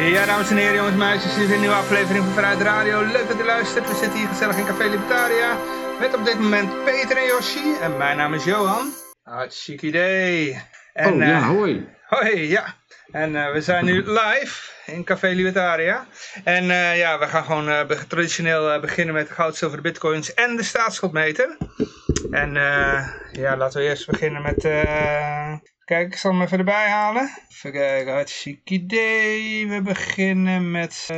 Ja, dames en heren, jongens en meisjes, dit is een nieuwe aflevering van de Radio. Leuk dat u luistert. We zitten hier gezellig in Café Libertaria met op dit moment Peter en Yoshi. En mijn naam is Johan. Hartstikke idee. En, oh ja, eh, hoi. Hoi, ja. En eh, we zijn nu live in Café Libertaria. En eh, ja, we gaan gewoon traditioneel beginnen met goud, zilver, bitcoins en de staatsschuldmeter. En ja, laten we eerst beginnen met... kijk, ik zal hem even erbij halen. Even kijken, hartstikke idee. We beginnen met eh,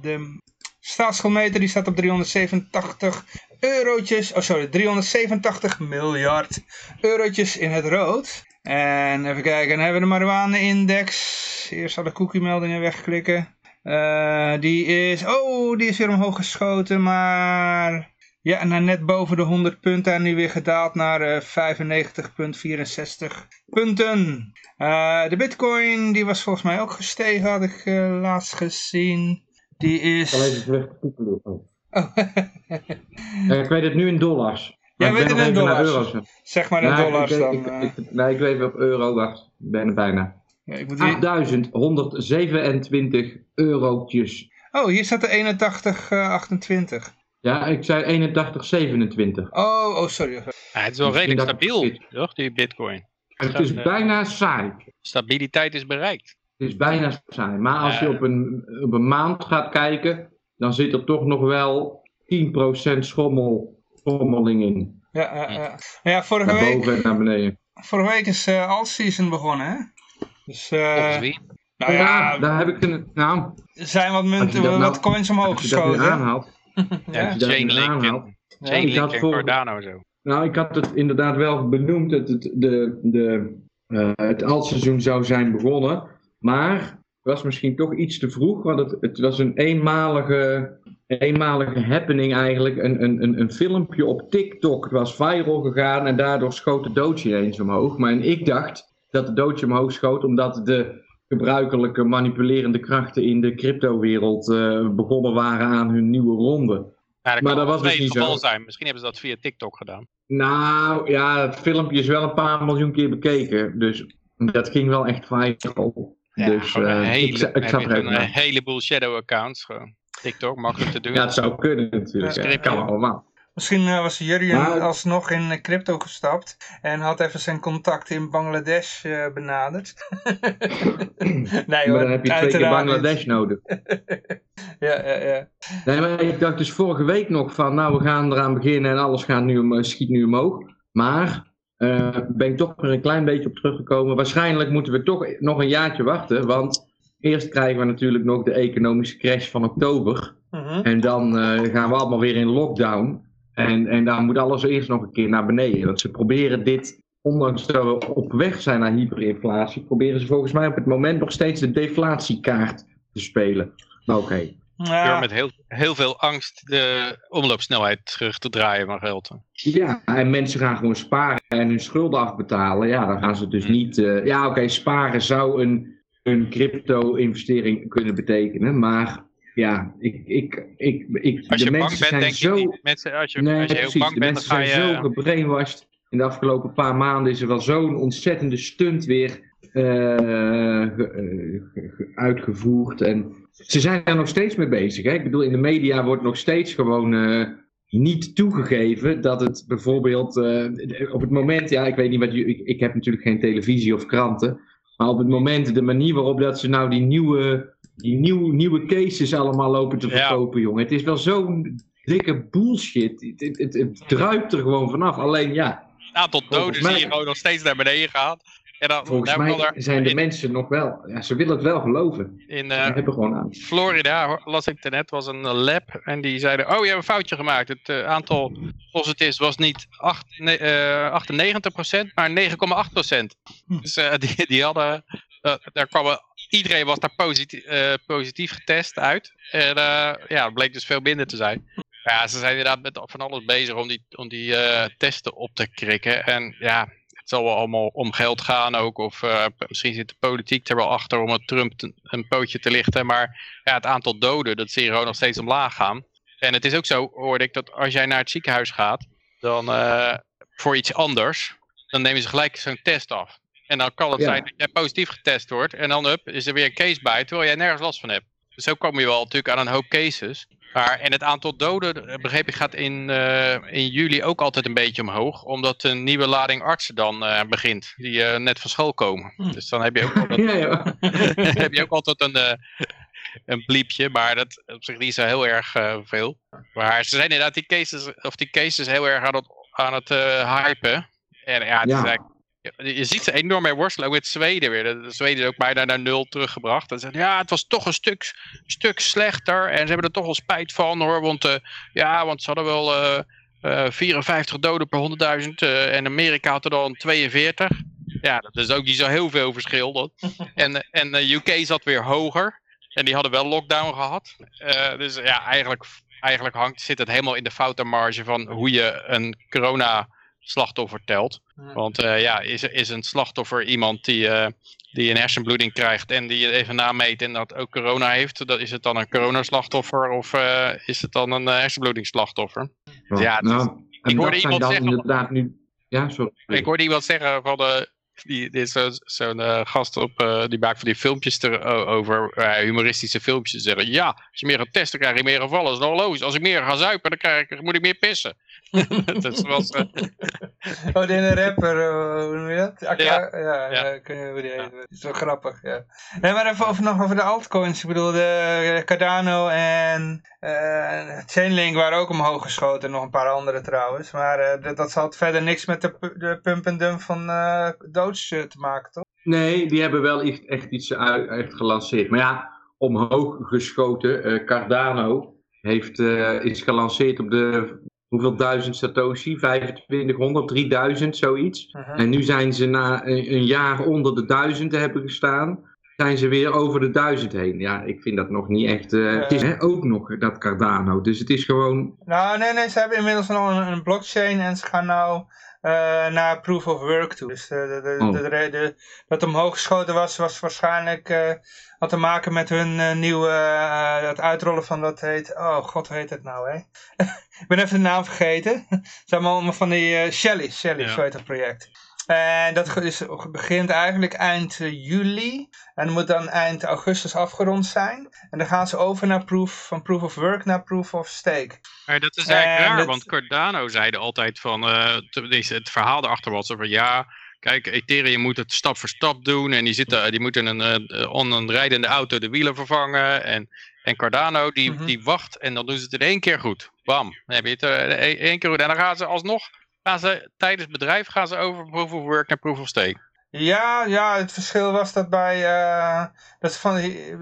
de staatsschuldmeter. Die staat op 387 eurotjes. Oh sorry, 387 miljard eurotjes in het rood. En even kijken, dan hebben we de marijuana-index. Eerst alle cookie-meldingen wegklikken. Eh, die is, oh, die is weer omhoog geschoten, maar ja, naar net boven de 100 punten en nu weer gedaald naar eh, 95,64 punten. Eh, de bitcoin, die was volgens mij ook gestegen, had ik eh, laatst gezien. Die is... even terug googelen. Oh. Eh, ik weet het nu in dollars. Jij ik weet ben het in dollars. euro's. zeg maar in Nee, dollars ik, dan. ik, eh. ik, nee, ik weet op euro, wacht. Er bijna. Ja, ik moet weer- 8127 eurotjes. Oh, hier staat de 81,28. Ja, ik zei 8127. oh, oh, sorry. Ja, het is wel redelijk stabiel, toch, die bitcoin. Het is eh, bijna saai. Stabiliteit is bereikt. Het is bijna saai. Maar als je op een, op een maand gaat kijken, dan zit er toch nog wel 10% schommel, schommeling in. Ja, ja, ja. ja vorige, Naar week, boven en naar beneden. vorige week is eh all-season begonnen, hè? Dus, eh, wie? nou ja, ja, daar heb ik een. Nou, er zijn wat, munten, dat wat nou- coins omhoog als je dat nu geschoten. Ja. Chainlink aanhaalt. en, en voor- Cardano zo. Nou, ik had het inderdaad wel benoemd dat het, de, de, eh, het altseizoen zou zijn begonnen. Maar het was misschien toch iets te vroeg, want het, het was een eenmalige, eenmalige happening eigenlijk. Een, een, een, een filmpje op TikTok. Het was viral gegaan en daardoor schoot de doodje ineens omhoog. Maar ik dacht dat de doodje omhoog schoot omdat de gebruikelijke manipulerende krachten in de cryptowereld eh begonnen waren aan hun nieuwe ronde. Ja, dat Maar dat was dus niet geval zo. zijn. Misschien hebben ze dat via TikTok gedaan. Nou ja, het filmpje is wel een paar miljoen keer bekeken. Dus dat ging wel echt viral. Ja, dus gewoon een eh, hele, ik, ik heb zat er een heleboel shadow accounts. Gewoon. TikTok, makkelijk te doen. Ja, het zou kunnen natuurlijk. Ja, crypto. kan allemaal. Misschien eh, was Jurjen Maar- alsnog in crypto gestapt en had even zijn contact in Bangladesh eh, benaderd. nee maar dan heb je twee keer Bangladesh niet. nodig. Ja, ja, ja. Nee, maar ik dacht dus vorige week nog van, nou we gaan eraan beginnen en alles gaat nu schiet nu omhoog. Maar eh, ben ik toch er een klein beetje op teruggekomen. Waarschijnlijk moeten we toch nog een jaartje wachten, want eerst krijgen we natuurlijk nog de economische crash van oktober. Mhm. En dan gaan we allemaal weer in lockdown. En, en dan moet alles eerst nog een keer naar beneden. Want ze proberen dit, ondanks dat we op weg zijn naar hyperinflatie, proberen ze volgens mij op het moment nog steeds de deflatiekaart te spelen. Maar Oké. Door Ja, met heel, heel veel angst de omloopsnelheid terug te draaien van geld. Ja, en mensen gaan gewoon sparen en hun schulden afbetalen. Ja, dan gaan ze dus Hmm. niet. eh, ja, oké, sparen zou een, een crypto-investering kunnen betekenen. Maar ja, ik, ik, ik, ik, Als de je bang mensen bent, zijn denk zo. niet. Mensen, als je, Nee, als je heel precies. bang de bent, dan ga zijn je... zo gebrainwashed. In de afgelopen paar maanden is er wel zo'n ontzettende stunt weer eh, eh, ge- ge- uitgevoerd. En ze zijn er nog steeds mee bezig. Hè? Ik bedoel, in de media wordt nog steeds gewoon eh, niet toegegeven dat het bijvoorbeeld op het moment, ja, ik weet niet wat je, ik, ik heb natuurlijk geen televisie of kranten, maar op het moment de manier waarop dat ze nou die nieuwe, die nieuw, nieuwe cases allemaal lopen te Ja. verkopen, jongen. Het is wel zo'n dikke bullshit. Het, het, het, druipt er gewoon vanaf. Alleen ja, Het aantal Volgens doden mij- zie je gewoon nog steeds naar beneden gaan. En dan, volgens mij er zijn de in, mensen nog wel, ja, ze willen het wel geloven. in eh, hebben gewoon aan. Florida, las ik net, was een lab. En die zeiden, oh, je hebt een foutje gemaakt. Het eh, aantal positives was niet acht, ne- eh, 98%, maar 9,8%. Hm. Dus eh, die, die hadden, eh, daar kwam, iedereen was daar positief, eh, positief getest uit. En eh, ja, het bleek dus veel minder te zijn. Ja, ze zijn inderdaad met van alles bezig om die, om die eh, testen op te krikken. En ja, het zal wel allemaal om geld gaan ook. Of misschien zit de politiek er wel achter om het Trump een pootje te lichten. Maar ja, het aantal doden, dat zie je gewoon nog steeds omlaag gaan. En het is ook zo, hoorde ik, dat als jij naar het ziekenhuis gaat, dan voor iets anders, dan nemen ze gelijk zo'n test af. En dan kan het Ja. zijn dat jij positief getest wordt. En dan up, is er weer een case bij, terwijl jij nergens last van hebt. Dus zo kom je wel natuurlijk aan een hoop cases. Maar, en het aantal doden, eh, begreep ik, gaat in, eh, in juli ook altijd een beetje omhoog. Omdat een nieuwe lading artsen dan eh, begint, die net van school komen. Hm. Dus dan heb je ook altijd, Ja, ja. heb je ook altijd een, een bliepje. Maar dat op zich niet zo heel erg veel. Maar ze zijn inderdaad die cases, of die cases heel erg aan het, aan het eh, hypen. En ja, het Ja. is eigenlijk je ziet ze enorm mee worstelen, ook met Zweden weer. De, de Zweden is ook bijna naar nul teruggebracht. En ze zeggen, ja, het was toch een stuk, stuk slechter. En ze hebben er toch wel spijt van hoor. Want, eh, ja, want ze hadden wel eh, eh, 54 doden per 100.000. eh, en Amerika had er dan 42. Ja, dat is ook niet zo heel veel verschil. Dat. En, eh, en de UK zat weer hoger. En die hadden wel lockdown gehad. Eh, dus ja, eigenlijk, eigenlijk hangt, zit het helemaal in de foutenmarge van hoe je een corona slachtoffer telt. Want eh, ja, is, is een slachtoffer iemand die, eh, die een hersenbloeding krijgt en die even nameet en dat ook corona heeft, dan is het dan een coronaslachtoffer of eh, is het dan een hersenbloedingsslachtoffer? Ja, het nou, en hoorde dat zijn iemand dan zeggen- inderdaad nu... Ja, sorry. Ik hoorde iemand zeggen van de, die, zo- zo'n gast op, eh, die maakt van die filmpjes erover, eh, humoristische filmpjes, zeggen ja, als je meer gaat testen krijg je meer gevallen, dat is nog logisch. Als ik meer ga zuipen, dan krijg ik, moet ik meer pissen. dat was, eh, Oh, die ene rapper, eh, hoe noem je dat? Akka- Ja. ja, Ja. niet hoe die heet. Dat is wel grappig, ja. Nee, maar even over, nog over de altcoins. Ik bedoel, de Cardano en eh Chainlink waren ook omhoog geschoten. Nog een paar andere trouwens. Maar eh, dat, dat had verder niks met de, de pump en dump van eh Doge eh, te maken, toch? Nee, die hebben wel echt, echt iets uit, echt gelanceerd. Maar ja, omhoog geschoten. eh, Cardano heeft, eh, is gelanceerd op de hoeveel duizend Satoshi? 2500, 3000, zoiets. Mhm. En nu zijn ze na een, een jaar onder de duizend te hebben gestaan. Zijn ze weer over de duizend heen. Ja, ik vind dat nog niet echt. eh, Het is hè, ook nog dat Cardano. Dus het is gewoon. Nou, nee, nee, ze hebben inmiddels al een, een blockchain en ze gaan nou naar proof of work toe. Dus de, de, de, Oh. de, dat omhoog geschoten was, was waarschijnlijk, eh, had te maken met hun eh, nieuwe, eh, het uitrollen van dat heet, oh god, hoe heet het nou, hè? Ik ben even de naam vergeten. Het zijn allemaal van die eh Shelly, Shelly, Ja. zo heet dat project. En dat is, begint eigenlijk eind eh, juli. En moet dan eind augustus afgerond zijn. En dan gaan ze over naar proof, van proof of work naar proof of stake. Maar dat is eigenlijk En raar, dat- want Cardano zeide altijd van, eh, deze- het verhaal erachter was van ja, kijk, Ethereum moet het stap voor stap doen en die, zitten, die moeten een, eh, on een rijdende auto de wielen vervangen en, en Cardano die, Mhm. die wacht en dan doen ze het in één keer goed. Bam, dan heb je het eh, één één keer goed en dan gaan ze alsnog, gaan ze, tijdens het bedrijf gaan ze over proof of work naar proof of stake. Ja, ja, het verschil was dat bij, eh, dat ze van,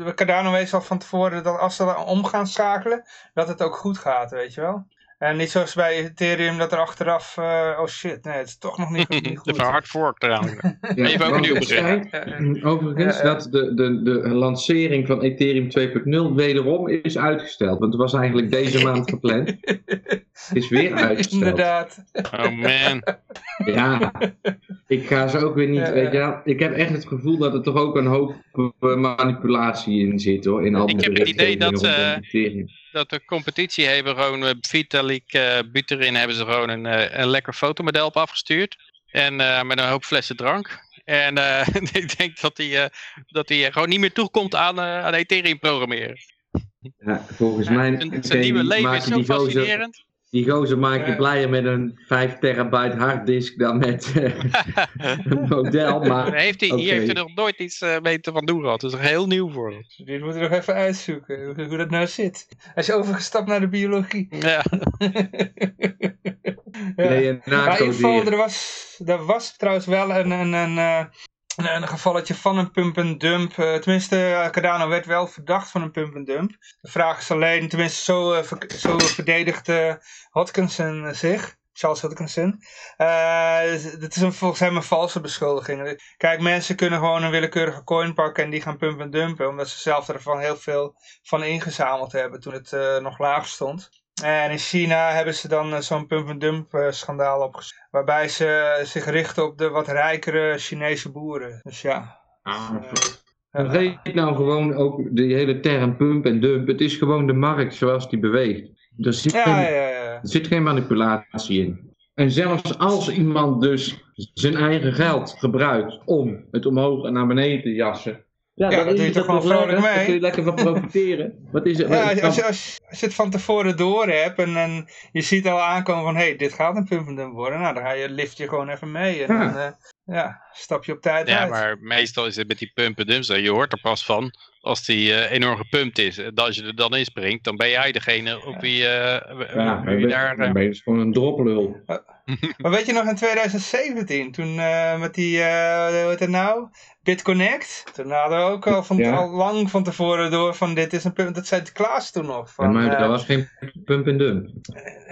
bij Cardano wees al van tevoren dat als ze om gaan schakelen, dat het ook goed gaat, weet je wel. En niet zoals bij Ethereum dat er achteraf, eh, oh shit, nee, het is toch nog niet, niet goed. Even hard fork trouwens. Ja, Even het beginnen. Overigens, dat de, de, de lancering van Ethereum 2.0 wederom is uitgesteld. Want het was eigenlijk deze maand gepland. Is weer uitgesteld. Inderdaad. Oh man. Ja, ik ga ze ook weer niet. Ja, weet je, wel. ik heb echt het gevoel dat er toch ook een hoop eh, manipulatie in zit hoor. In al Ik die heb het idee dat, eh. Dat de competitie hebben gewoon, uh, Vitalik uh, Buterin hebben ze gewoon een, uh, een lekker fotomodel op afgestuurd. En met een hoop flessen drank. En ik denk dat hij, dat hij gewoon niet meer toekomt aan, aan Ethereum programmeren. Ja, volgens mij Zijn, zijn nieuwe leven is zo fascinerend. Die gozer maakt je blijer met een 5 terabyte harddisk dan met eh, een model. Maar heeft hij, oké. Hier heeft hij nog nooit iets uh, mee te van doen gehad. Dat is heel nieuw voor hem. Dit moeten we nog even uitzoeken, hoe, hoe dat nou zit. Hij is overgestapt naar de biologie. Ja. Ja. Maar in ieder geval, er was, er was trouwens wel een, een, een, eh, een, een gevalletje van een pump-and-dump. Eh, tenminste, eh, Cardano werd wel verdacht van een pump-and-dump. De vraag is alleen, tenminste zo, eh, ver- zo zich. Charles Hodgkinson. Het is een, volgens hem een valse beschuldiging. Kijk, mensen kunnen gewoon een willekeurige coin pakken en die gaan pump en dumpen. Omdat ze zelf ervan heel veel van ingezameld hebben toen het nog laag stond. En in China hebben ze dan eh, zo'n pump-and-dump eh, schandaal opgezet. Waarbij ze eh, zich richten op de wat rijkere Chinese boeren. Dus ja. Ah, Eh, Vergeet nou gewoon ook die hele term pump en dump. Het is gewoon de markt zoals die beweegt. Er zit, ja, geen, ja, ja. er zit geen manipulatie in. En zelfs als iemand dus zijn eigen geld gebruikt om het omhoog en naar beneden te jassen. Ja, daar doe je toch gewoon vrolijk. Daar mee? kun je lekker van profiteren. Wat is het? Ja, als, je- als, als je het van tevoren door hebt en, en je ziet al aankomen van, hé, hey, dit gaat een pump and dump worden, nou, dan ga je, lift je gewoon even mee en Ja. dan, eh, ja, stap je op tijd Ja, uit. maar meestal is het met die pumpen dumps, je hoort er pas van als die eh, enorm gepumpt is. En als je er dan in springt, dan ben jij degene op wie, eh, w- Ja, wie dan daar... eh, ben je dus gewoon een droplul. Maar weet je nog in 2017, toen eh, met die, eh hoe heet het nou, BitConnect, toen hadden we ook al, van, Ja. al lang van tevoren door van dit is een pump, dat zei Klaas toen nog. Ja, Van, maar eh, dat was geen pump and dump.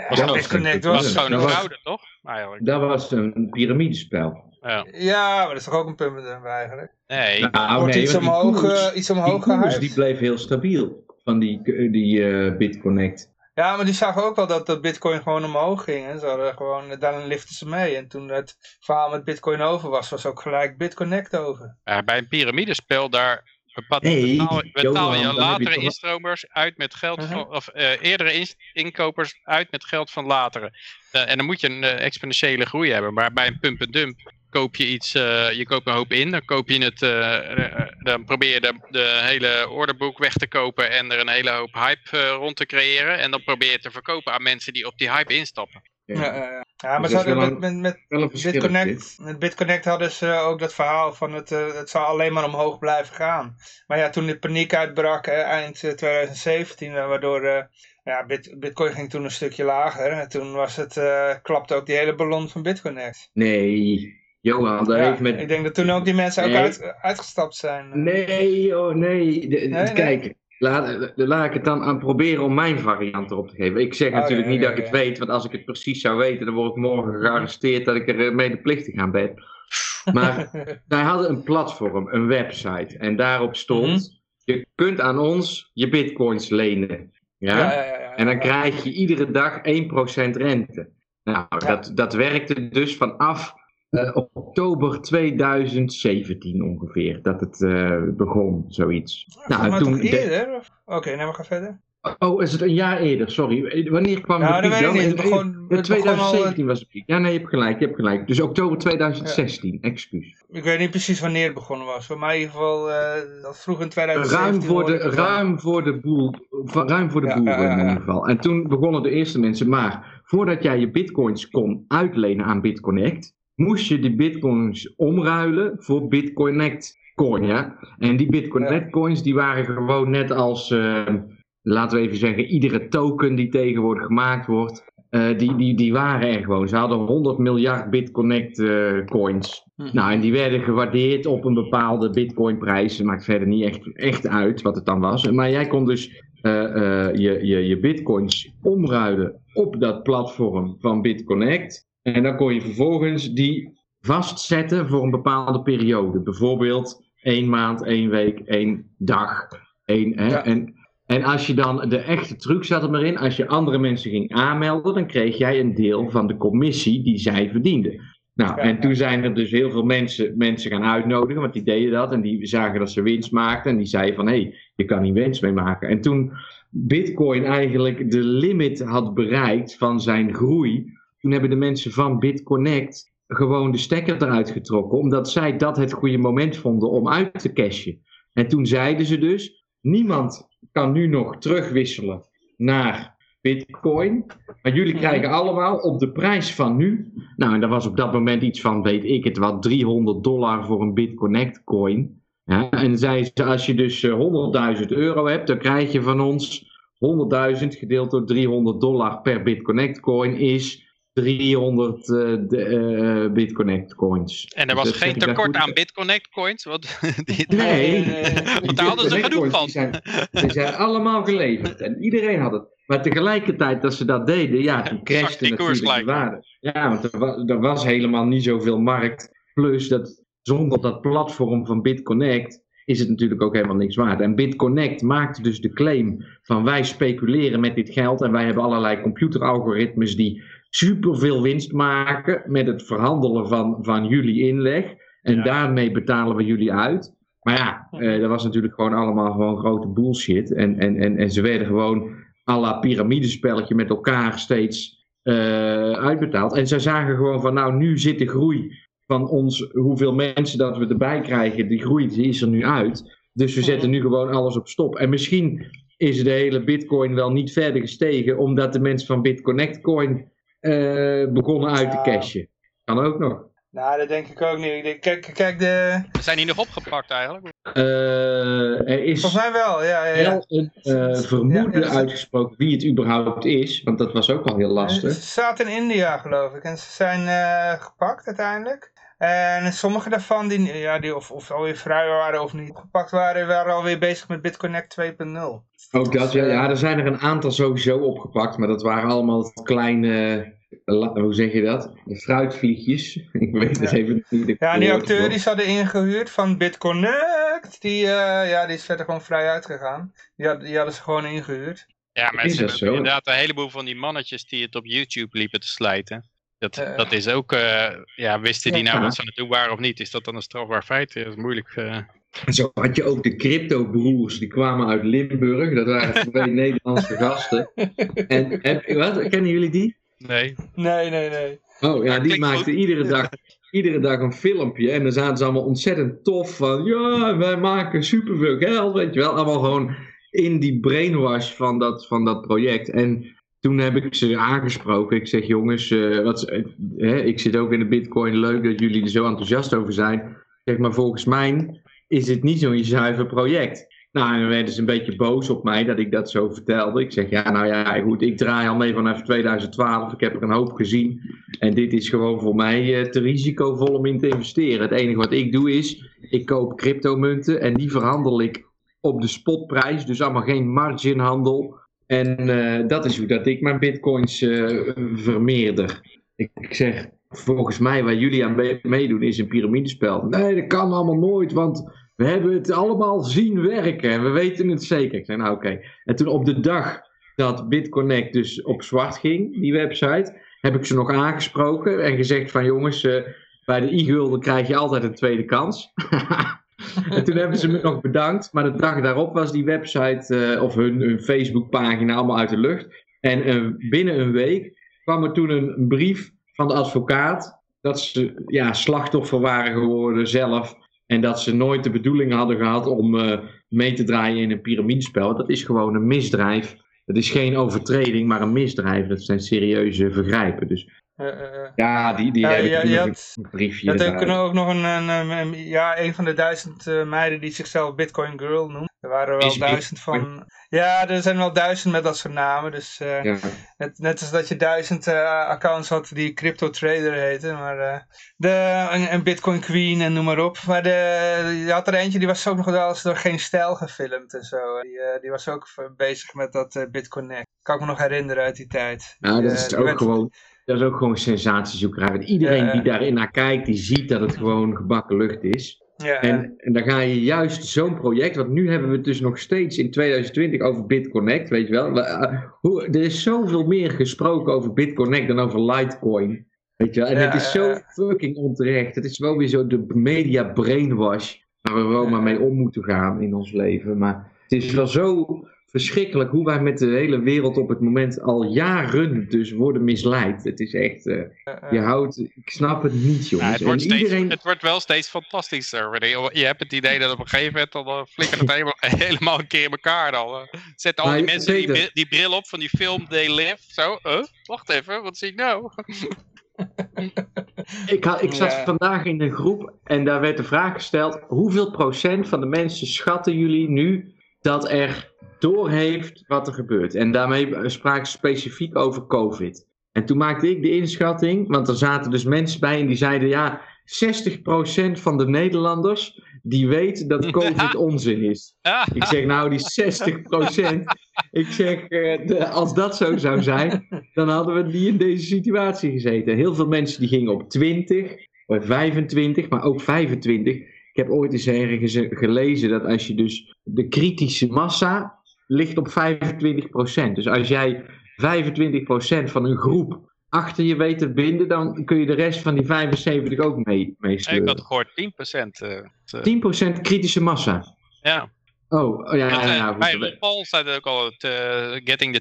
Was ja, BitConnect dat was was, gewoon een fraude, toch? Eigenlijk. Dat was een piramidespel. Ja. ja, maar dat is toch ook een pump and dump eigenlijk. Nee, Nou, Wordt iets want die omhoog, koers- iets die omhoog koers gehyped. die bleef heel stabiel van die, die eh, BitConnect. Ja, maar die zagen ook wel dat de bitcoin gewoon omhoog ging. En ze hadden gewoon, dan liften ze mee. En toen het verhaal met bitcoin over was, was ook gelijk bitconnect over. Ja, bij een piramidespel, daar bepaalt- Nee, betaal, je latere instromers uit met geld Mhm. van, of eh, eerdere inkopers uit met geld van latere. Eh, en dan moet je een eh, exponentiële groei hebben. Maar bij een pump and dump koop je iets, eh, je koopt een hoop in, dan koop je het, eh, eh, dan probeer je de, de hele orderboek weg te kopen en er een hele hoop hype eh, rond te creëren. En dan probeer je het te verkopen aan mensen die op die hype instappen. Ja. Ja, ja, ja. ja maar Dus met, met, met. BitConnect, met BitConnect hadden ze ook dat verhaal van het, het zou alleen maar omhoog blijven gaan. Maar ja, toen de paniek uitbrak eind eh, 2017, eh, waardoor eh, ja, Bit, Bitcoin ging toen een stukje lager. En toen was het, eh, klapte ook die hele ballon van BitConnect. Nee, Johan, dat Ja, heeft met... Ik denk dat toen ook die mensen ook uit, uitgestapt zijn. Nee, oh nee. De- de- nee. Kijk, laat, laat ik het dan aan proberen om mijn variant erop te geven. Ik zeg Oké, natuurlijk niet dat ik het weet, want als ik het precies zou weten, dan word ik morgen gearresteerd dat ik er eh, medeplichtig aan ben. Maar wij hadden een platform, een website, en daarop stond, je kunt aan ons je bitcoins lenen. Ja? ja, ja, ja, ja. En dan krijg je iedere dag 1% rente. Nou, dat, dat werkte dus vanaf eh, oktober 2017 ongeveer, dat het eh, begon, zoiets. Nou, Nou, en toen... de- eerder? Oké, nou we gaan verder. oh, is het een jaar eerder, sorry. Wanneer kwam Nou, de dat piek dan? niet. Het In- begon- in het begon al, 2017 was de piek. Ja, nee, je hebt gelijk, je hebt gelijk. Dus oktober 2016, excuus. Ik weet niet precies wanneer het begonnen was. Voor mij in ieder geval eh, dat vroeg in 2017. Ruim voor, de, ruim voor de boel, ruim voor de Ja, boel ja, in ieder geval. En toen begonnen de eerste mensen, maar voordat jij je bitcoins kon uitlenen aan BitConnect, moest je die bitcoins omruilen voor BitConnect coin, ja. En die BitConnect coins, die waren gewoon net als, eh, laten we even zeggen, iedere token die tegenwoordig gemaakt wordt, eh, die, die, die waren er gewoon. Ze hadden 100 miljard BitConnect eh, coins. Hm. Nou, en die werden gewaardeerd op een bepaalde bitcoinprijs. Het maakt verder niet echt, echt uit wat het dan was. Maar jij kon dus eh, je, je, je bitcoins omruilen op dat platform van BitConnect. En dan kon je vervolgens die vastzetten voor een bepaalde periode. Bijvoorbeeld één maand, één week, één dag. Één, hè? Ja. En, en als je dan, de echte truc zat er maar in, als je andere mensen ging aanmelden, dan kreeg jij een deel van de commissie die zij verdienden. Nou, Ja, en toen zijn er dus heel veel mensen, mensen gaan uitnodigen, want die deden dat en die zagen dat ze winst maakten en die zeiden van, hé, hey, je kan hier winst mee maken. En toen Bitcoin eigenlijk de limit had bereikt van zijn groei, toen hebben de mensen van BitConnect gewoon de stekker eruit getrokken, omdat zij dat het goede moment vonden om uit te cashen. En toen zeiden ze dus, niemand kan nu nog terugwisselen naar Bitcoin, maar jullie krijgen allemaal op de prijs van nu, nou en dat was op dat moment iets van, weet ik het wat, 300 dollar voor een BitConnect coin. Ja, en zeiden ze, als je dus eh, 100.000 euro hebt, dan krijg je van ons 100.000 gedeeld door 300 dollar per BitConnect coin is 300 eh, de, eh, BitConnect coins. En er Dus was geen tekort aan BitConnect coins, want die, Nee, want daar hadden ze genoeg van. Die zijn, die zijn allemaal geleverd en iedereen had het. Maar tegelijkertijd dat ze dat deden, ja, toen crashte die koers natuurlijk de waarde. Ja, want er was, er was helemaal niet zoveel markt. Plus dat zonder dat platform van BitConnect is het natuurlijk ook helemaal niks waard. En BitConnect maakte dus de claim van wij speculeren met dit geld en wij hebben allerlei computeralgoritmes die superveel winst maken met het verhandelen van, van jullie inleg. En Ja. daarmee betalen we jullie uit. Maar ja, eh, dat was natuurlijk gewoon allemaal gewoon grote bullshit. En, en, en, en ze werden gewoon à la piramidespelletje met elkaar steeds eh, uitbetaald. En ze zagen gewoon van nou, nu zit de groei van ons, hoeveel mensen dat we erbij krijgen, die groeit, die is er nu uit. Dus we zetten nu gewoon alles op stop. En misschien is de hele bitcoin wel niet verder gestegen, omdat de mensen van BitConnect Coin begonnen uit te cashen. Kan ook nog. Nou, dat denk ik ook niet. Ik denk, kijk, kijk de... Zijn die nog opgepakt eigenlijk? Eh, er is Volgens mij wel, ja. ja, ja. wel een eh, vermoeden Ja, uitgesproken wie het überhaupt is, want dat was ook al heel Ze lastig. zaten in India, geloof ik. En ze zijn eh, gepakt uiteindelijk. En sommige daarvan, die, ja, die of, of alweer vrij waren of niet gepakt waren, waren alweer bezig met BitConnect 2.0. Ook dat, ja, Dus, eh, ja, er zijn er een aantal sowieso opgepakt, maar dat waren allemaal kleine, hoe zeg je dat? De fruitvliegjes. Ik weet het Ja. even niet. de Ja, die acteur die ze hadden ingehuurd van BitConnect, die, eh, ja, die is verder gewoon vrij uitgegaan. Die, had, die hadden ze gewoon ingehuurd. Ja, maar Is ze hebben inderdaad een heleboel van die mannetjes die het op YouTube liepen te slijten. Dat, Eh. dat is ook, eh, ja, wisten die nou wat ze aan het doen waren of niet? Is dat dan een strafbaar feit? Dat is moeilijk. eh. En zo had je ook de crypto-broers, die kwamen uit Limburg. Dat waren twee Nederlandse gasten. En heb, wat, kennen jullie die? Nee. Nee, nee, nee. Oh ja, die maakten iedere dag, iedere dag een filmpje. En dan zaten ze allemaal ontzettend tof van... Ja, wij maken superveel geld, weet je wel. Allemaal gewoon in die brainwash van dat, van dat project. En toen heb ik ze aangesproken. Ik zeg, jongens, eh, wat, eh, hè, ik zit ook in de bitcoin. Leuk dat jullie er zo enthousiast over zijn. Zeg maar, volgens mij is het niet zo'n zuiver project. Nou, en dan werden ze een beetje boos op mij dat ik dat zo vertelde. Ik zeg, ja, nou ja, goed, ik draai al mee vanaf 2012. Ik heb er een hoop gezien. En dit is gewoon voor mij eh, te risicovol om in te investeren. Het enige wat ik doe is, ik koop cryptomunten en die verhandel ik op de spotprijs. Dus allemaal geen marginhandel. En eh, dat is hoe dat ik mijn bitcoins eh, vermeerder. Ik, zeg, volgens mij waar jullie aan mee- meedoen is een piramidespel. Nee, dat kan allemaal nooit, want we hebben het allemaal zien werken en we weten het zeker. Ik zeg, nou oké. En toen op de dag dat BitConnect dus op zwart ging, die website, heb ik ze nog aangesproken en gezegd van jongens, eh, bij de e-gulden krijg je altijd een tweede kans. en toen hebben ze me nog bedankt, maar de dag daarop was die website eh, of hun, hun Facebookpagina allemaal uit de lucht. En eh, binnen een week kwam er toen een, brief van de advocaat dat ze ja, slachtoffer waren geworden zelf. En dat ze nooit de bedoeling hadden gehad om eh, mee te draaien in een piramidespel. Dat is gewoon een misdrijf. Het is geen overtreding, maar een misdrijf. Dat zijn serieuze vergrijpen. Dus. Ja, die, die Ja, heb ik je- had- een briefje Je had ook, ook nog een, een, ja, een van de duizend eh, meiden die zichzelf Bitcoin Girl noemt. Er waren wel Is duizend van. Ja, er zijn wel duizend met dat soort namen. Dus eh, Ja. net, net als dat je duizend eh, accounts had die crypto trader heten. Maar eh, de, een, een Bitcoin Queen en noem maar op. Maar de, je had er eentje die was ook nog wel eens door geen stijl gefilmd en zo. Die, eh, die was ook bezig met dat eh, BitConnect. Kan ik me nog herinneren uit die tijd. Nou, Die, dat eh, is ook gewoon, dat is ook gewoon sensatiezoekerij. Want iedereen Ja. die daarin naar kijkt, die ziet dat het gewoon gebakken lucht is. Ja, En, en dan ga je juist zo'n project, want nu hebben we het dus nog steeds in 2020 over BitConnect, weet je wel. We, eh, hoe, er is zoveel meer gesproken over BitConnect dan over Litecoin. Weet je wel? En Ja, het is zo fucking onterecht. Het is wel weer zo de media brainwash waar we wel maar mee om moeten gaan in ons leven. Maar het is wel zo verschrikkelijk hoe wij met de hele wereld op het moment al jaren dus worden misleid. Het is echt, eh, je houdt, ik snap het niet Ja, jongens. het, wordt en steeds, iedereen, het wordt wel steeds fantastischer. Je hebt het idee dat op een gegeven moment dan uh, flikkert het helemaal, helemaal een keer in elkaar dan. eh. Zet al die mensen die, die bril op van die film They Live. Zo, wacht even, wat zie ik nou? Ik, had, ik zat Ja. vandaag in een groep en daar werd de vraag gesteld: hoeveel procent van de mensen schatten jullie nu dat er doorheeft wat er gebeurt? En daarmee spraken ze specifiek over COVID. En toen maakte ik de inschatting, want er zaten dus mensen bij en die zeiden: ja, 60% van de Nederlanders die weet dat COVID onzin is. Ik zeg nou, die 60%. Ik zeg, eh, als dat zo zou zijn, dan hadden we niet in deze situatie gezeten. Heel veel mensen die gingen op 20, of 25, maar ook 25. Ik heb ooit eens ergens gelezen dat als je dus de kritische massa ligt op 25%. Dus als jij 25% van een groep achter je weet te binden, dan kun je de rest van die 75 ook mee, ik meesleuren. had gehoord 10%. eh, eh, 10% kritische massa. ja. Oh, oh ja, ja, eh, ja. goed. bij Ron Paul staat ook al het eh, getting the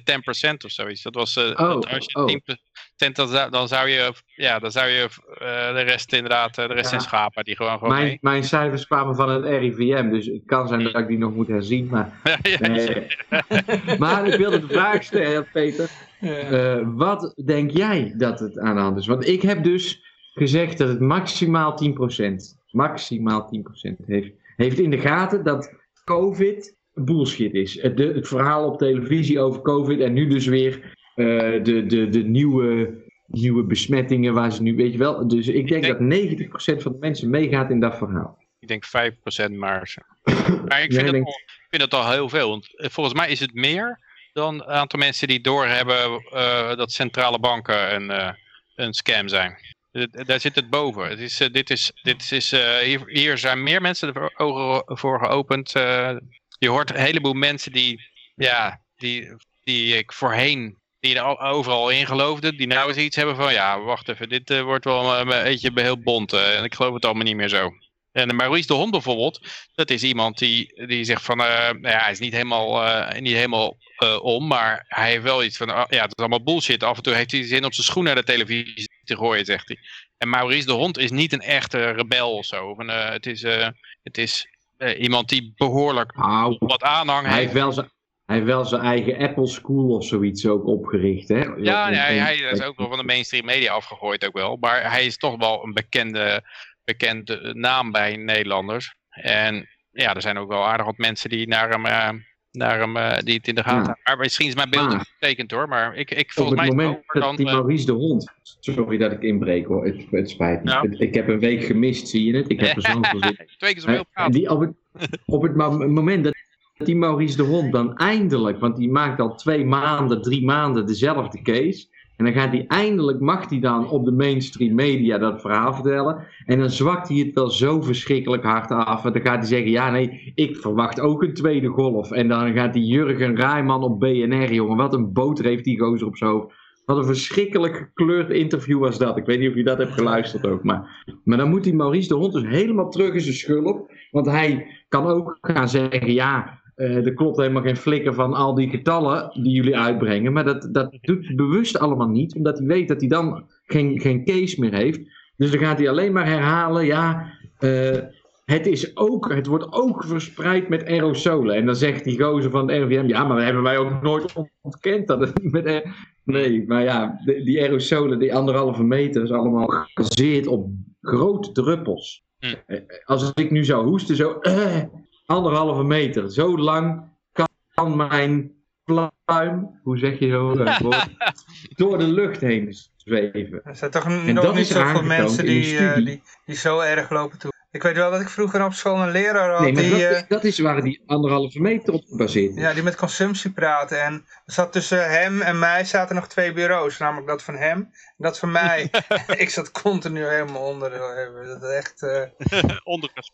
10% of zoiets. Dat was, eh, Oh, dat als je oh. 10% dan, zou- dan zou je, ja, dan zou je eh, de rest inderdaad, eh, de rest zijn Ja. schapen die gewoon gewoon Mijn, mee. mijn cijfers kwamen van het RIVM, dus het kan zijn dat ik die nog moet herzien. Maar, Ja, ja, nee. maar ik wilde de vraag stellen, Peter. Ja. eh, wat denk jij dat het aan de hand is? Want ik heb dus gezegd dat het maximaal 10%, maximaal 10% heeft, heeft in de gaten dat COVID bullshit is. Het, het verhaal op televisie over COVID en nu dus weer eh, de, de, de nieuwe, nieuwe besmettingen waar ze nu, weet je wel. Dus ik denk, denk- dat 90% van de mensen meegaat in dat verhaal. Ik denk 5% maar. ik vind, het denkt- al, ik vind al heel veel. Want eh, volgens mij is het meer dan een aantal mensen die doorhebben eh dat centrale banken een, een scam zijn. D- Daar zit het boven. Het is, eh, dit is, dit is, eh, hier, hier zijn meer mensen de ogen voor geopend. eh. je hoort een heleboel mensen die, ja, die, die ik voorheen die er al, overal in geloofden, die nou eens iets hebben van, ja, wacht even, dit eh, wordt wel een beetje heel bont eh, en ik geloof het allemaal niet meer zo. En Maurice de Hond bijvoorbeeld, dat is iemand die, die zegt van, eh, nou ja, hij is niet helemaal, eh, niet helemaal eh, om, maar hij heeft wel iets van, ah, ja, het is allemaal bullshit. Af en toe heeft hij zin op zijn schoen naar de televisie te gooien, zegt hij. En Maurice de Hond is niet een echte rebel of zo. Een, eh, het is, eh, het is eh, iemand die behoorlijk Nou, wat aanhang hij heeft. heeft wel zijn, hij heeft wel zijn eigen Apple School of zoiets ook opgericht, hè? Ja, nee, hij is ook wel van de mainstream media afgegooid ook wel. Maar hij is toch wel een bekende, bekende naam bij Nederlanders. En ja, er zijn ook wel aardig wat mensen die naar hem, naar hem eh, die het in de gaten Ja. Maar misschien is mijn beeld ook getekend hoor. Maar ik, ik Op volgens het mij is het moment dat dan... die eh, Maurice de Hond... Sorry dat ik inbreek hoor, het, het spijt me. Ja. Het- ik heb een week gemist, zie je het? Ik heb er zin twee keer zoveel praten. die op, het, op het mo- moment dat die Maurice de Hond dan eindelijk, want die maakt al twee maanden, drie maanden dezelfde case. En dan gaat hij eindelijk, mag hij dan op de mainstream media dat verhaal vertellen. En dan zwakt hij het wel zo verschrikkelijk hard af. En dan gaat hij zeggen, ja nee, ik verwacht ook een tweede golf. En dan gaat die Jurgen Rijman op BNR, jongen, wat een boter heeft die gozer op zijn hoofd. Wat een verschrikkelijk gekleurd interview was dat. Ik weet niet of je dat hebt geluisterd ook. Maar, maar dan moet die Maurice de Hond dus helemaal terug in zijn schulp. Want hij kan ook gaan zeggen, ja, eh, er klopt helemaal geen flikker van al die getallen die jullie uitbrengen. Maar dat, dat doet bewust allemaal niet, omdat hij weet dat hij dan geen, geen case meer heeft. Dus dan gaat hij alleen maar herhalen, ja, eh, het, is ook, het wordt ook verspreid met aerosolen. En dan zegt die gozer van het RIVM, ja, maar dat hebben wij ook nooit ontkend. Dat het met, nee, maar ja, de- die aerosolen, die anderhalve meter, is allemaal gebaseerd op grote druppels. Hm. Eh, Als ik nu zou hoesten, zo eh, anderhalve meter, zo lang kan, mijn pluim, hoe zeg je zo, woord, door de lucht heen zweven. Er zijn toch En nog niet zoveel mensen die, eh, die, die zo erg lopen toe. Ik weet wel dat ik vroeger op school een leraar had Nee, maar die, dat, eh, is- dat is waar die anderhalve meter op gebaseerd is. ja, die met consumptie praten. En er zat tussen hem en mij zaten nog twee bureaus. Namelijk dat van hem dat van mij. ik zat continu helemaal onder. Dat is echt... eh.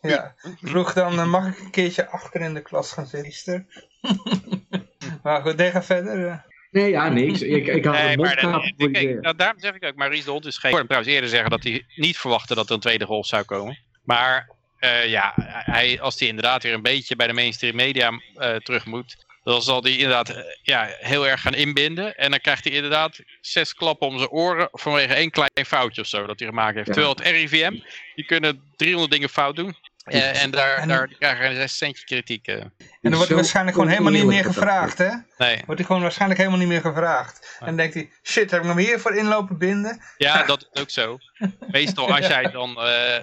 Ja, ik vroeg dan, eh, mag ik een keertje achter in de klas gaan zitten? Maar goed, nee, ga verder. eh. Nee, ja, niks. Ik, ik had Nee, een maar mondkap voor die... nou, daarom zeg ik ook, Maurice de Hond is geen... Ik hoorde hem trouwens eerder zeggen dat hij niet verwachtte dat er een tweede golf zou komen. Maar eh, ja, hij, als hij inderdaad weer een beetje bij de mainstream media eh, terug moet, dan zal hij inderdaad eh, ja, heel erg gaan inbinden. En dan krijgt hij inderdaad zes klappen om zijn oren vanwege één klein foutje of zo dat hij gemaakt heeft. Ja. Terwijl het RIVM, die kunnen 300 dingen fout doen. Eh, en daar, En- daar krijgen een zes centje kritiek. eh. En er wordt Zo waarschijnlijk gewoon helemaal niet meer gevraagd, hè? Nee. Wordt hij gewoon waarschijnlijk helemaal niet meer gevraagd. En dan denkt hij, shit, heb ik hem hiervoor inlopen binden? Ja, dat is ook zo. Meestal als jij dan eh, eh,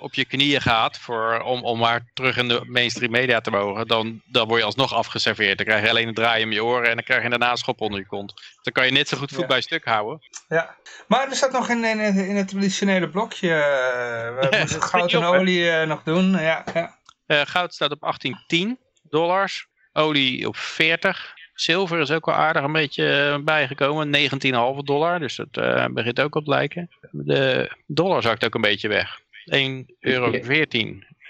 op je knieën gaat voor, om, om maar terug in de mainstream media te mogen, dan, dan word je alsnog afgeserveerd. Dan krijg je alleen een draai om je oren en dan krijg je daarna een schop onder je kont. Dan kan je net zo goed voet Ja. bij stuk houden. Ja. Maar er staat nog in, in, in het traditionele blokje, eh, we dat goud en olie nog doen. Ja, ja. Eh, goud staat op 1810 dollars, olie op 40. Zilver is ook wel aardig een beetje eh, bijgekomen, 19,5 dollar, dus dat eh, begint ook op te lijken. De dollar zakt ook een beetje weg. 1,14 euro